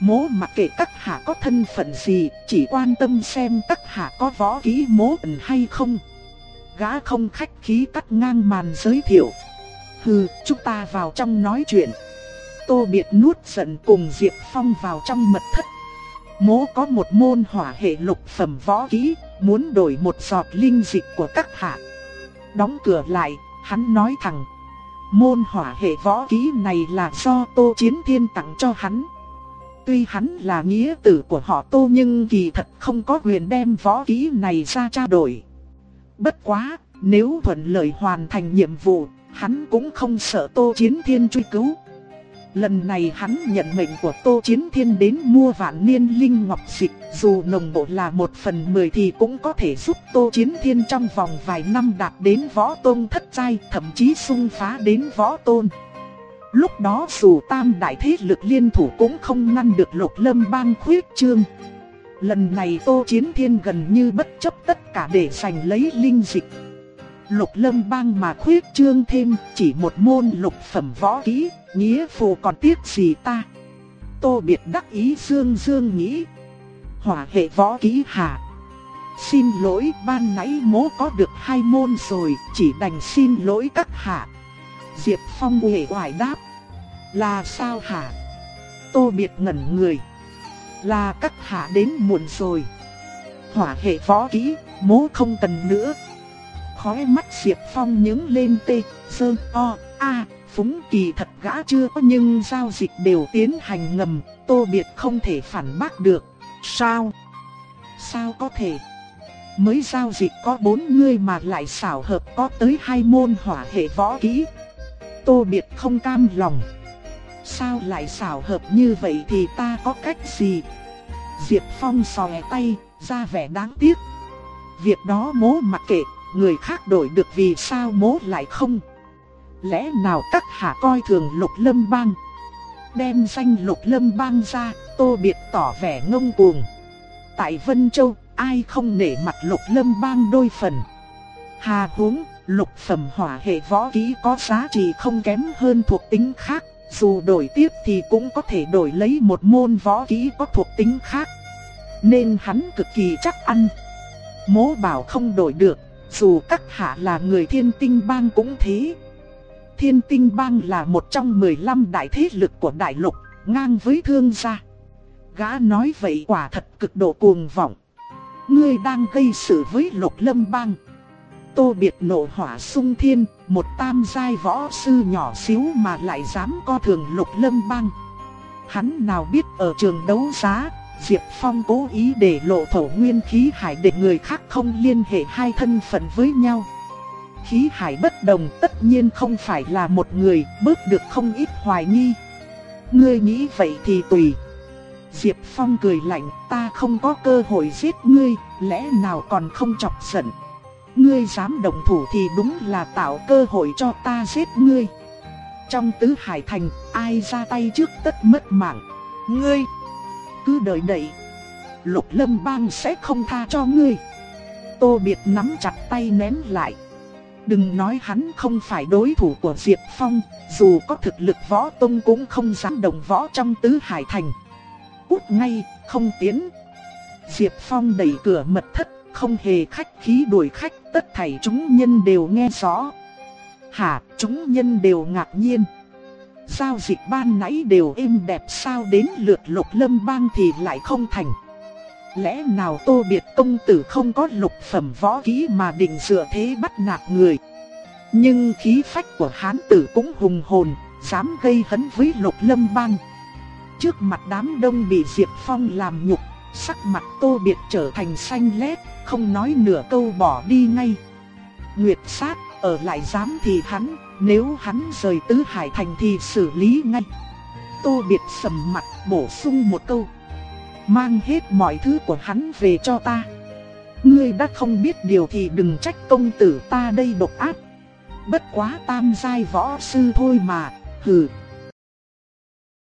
Mố mặc kệ các hạ có thân phận gì, chỉ quan tâm xem các hạ có võ kỹ mố ẩn hay không. Gã không khách khí cắt ngang màn giới thiệu. Hừ, chúng ta vào trong nói chuyện. Tô Biệt nuốt giận cùng Diệp Phong vào trong mật thất. Mố có một môn hỏa hệ lục phẩm võ kỹ, muốn đổi một giọt linh dịch của các hạ. Đóng cửa lại, hắn nói thẳng, Môn hỏa hệ võ kỹ này là do Tô Chiến Thiên tặng cho hắn. Tuy hắn là nghĩa tử của họ Tô nhưng kỳ thật không có quyền đem võ kỹ này ra trao đổi. Bất quá, nếu thuận lợi hoàn thành nhiệm vụ, hắn cũng không sợ Tô Chiến Thiên truy cứu. Lần này hắn nhận mệnh của Tô Chiến Thiên đến mua vạn niên linh ngọc dịch, dù nồng bộ là một phần mười thì cũng có thể giúp Tô Chiến Thiên trong vòng vài năm đạt đến võ tôn thất giai, thậm chí xung phá đến võ tôn. Lúc đó dù tam đại thế lực liên thủ cũng không ngăn được lục lâm bang khuyết trương. Lần này Tô Chiến Thiên gần như bất chấp tất cả để giành lấy linh dịch. Lục lâm bang mà khuyết trương thêm chỉ một môn lục phẩm võ kỹ, nghĩa phù còn tiếc gì ta. Tô Biệt đắc ý dương dương nghĩ. Hỏa hệ võ ký hạ. Xin lỗi ban nãy mố có được hai môn rồi, chỉ đành xin lỗi các hạ. Diệp Phong hề hoài đáp. Là sao hả? Tô Biệt ngẩn người. Là các hạ đến muộn rồi. Hỏa hệ võ kỹ, mố không cần nữa. khói mắt Diệp Phong nhướng lên tê, sơ, o, a, phúng kỳ thật gã chưa có nhưng giao dịch đều tiến hành ngầm, Tô Biệt không thể phản bác được. Sao? Sao có thể? Mới giao dịch có bốn người mà lại xảo hợp có tới hai môn hỏa hệ võ kỹ. Tô Biệt không cam lòng. Sao lại xảo hợp như vậy thì ta có cách gì? Diệp Phong sòe tay, ra vẻ đáng tiếc. Việc đó mố mặc kệ, người khác đổi được vì sao mố lại không? Lẽ nào các hạ coi thường lục lâm bang? Đem danh lục lâm bang ra, tô biệt tỏ vẻ ngông cuồng. Tại Vân Châu, ai không nể mặt lục lâm bang đôi phần? Hà huống, lục phẩm hỏa hệ võ kỹ có giá trị không kém hơn thuộc tính khác. Dù đổi tiếp thì cũng có thể đổi lấy một môn võ kỹ có thuộc tính khác. Nên hắn cực kỳ chắc ăn. Mố bảo không đổi được, dù các hạ là người thiên tinh bang cũng thế. Thiên tinh bang là một trong 15 đại thế lực của đại lục, ngang với thương gia. Gã nói vậy quả thật cực độ cuồng vọng. Ngươi đang gây sự với lục lâm bang. Tô biệt nộ hỏa sung thiên, một tam giai võ sư nhỏ xíu mà lại dám co thường lục lâm bang. Hắn nào biết ở trường đấu giá, Diệp Phong cố ý để lộ thổ nguyên khí hải để người khác không liên hệ hai thân phận với nhau. Khí hải bất đồng tất nhiên không phải là một người, bước được không ít hoài nghi. Ngươi nghĩ vậy thì tùy. Diệp Phong cười lạnh, ta không có cơ hội giết ngươi, lẽ nào còn không chọc giận. Ngươi dám động thủ thì đúng là tạo cơ hội cho ta giết ngươi. Trong tứ hải thành, ai ra tay trước tất mất mạng. Ngươi! cứ đợi đợi. Lục lâm bang sẽ không tha cho ngươi. Tô Biệt nắm chặt tay ném lại. Đừng nói hắn không phải đối thủ của Diệp Phong, dù có thực lực võ tông cũng không dám đồng võ trong tứ hải thành. Cút ngay, không tiến. Diệp Phong đẩy cửa mật thất, không hề khách khí đuổi khách, tất thảy chúng nhân đều nghe rõ. Hả, chúng nhân đều ngạc nhiên. Giao dịch ban nãy đều êm đẹp sao đến lượt lục lâm bang thì lại không thành. Lẽ nào tô biệt công tử không có lục phẩm võ kỹ mà định dựa thế bắt nạt người. Nhưng khí phách của hán tử cũng hùng hồn, dám gây hấn với lục lâm bang. Trước mặt đám đông bị Diệp Phong làm nhục, sắc mặt tô biệt trở thành xanh lét, không nói nửa câu bỏ đi ngay. Nguyệt sát, ở lại dám thì hắn, nếu hắn rời tứ hải thành thì xử lý ngay. Tô biệt sầm mặt bổ sung một câu. Mang hết mọi thứ của hắn về cho ta. Ngươi đã không biết điều thì đừng trách công tử ta đây độc ác. Bất quá tam giai võ sư thôi mà, hừ,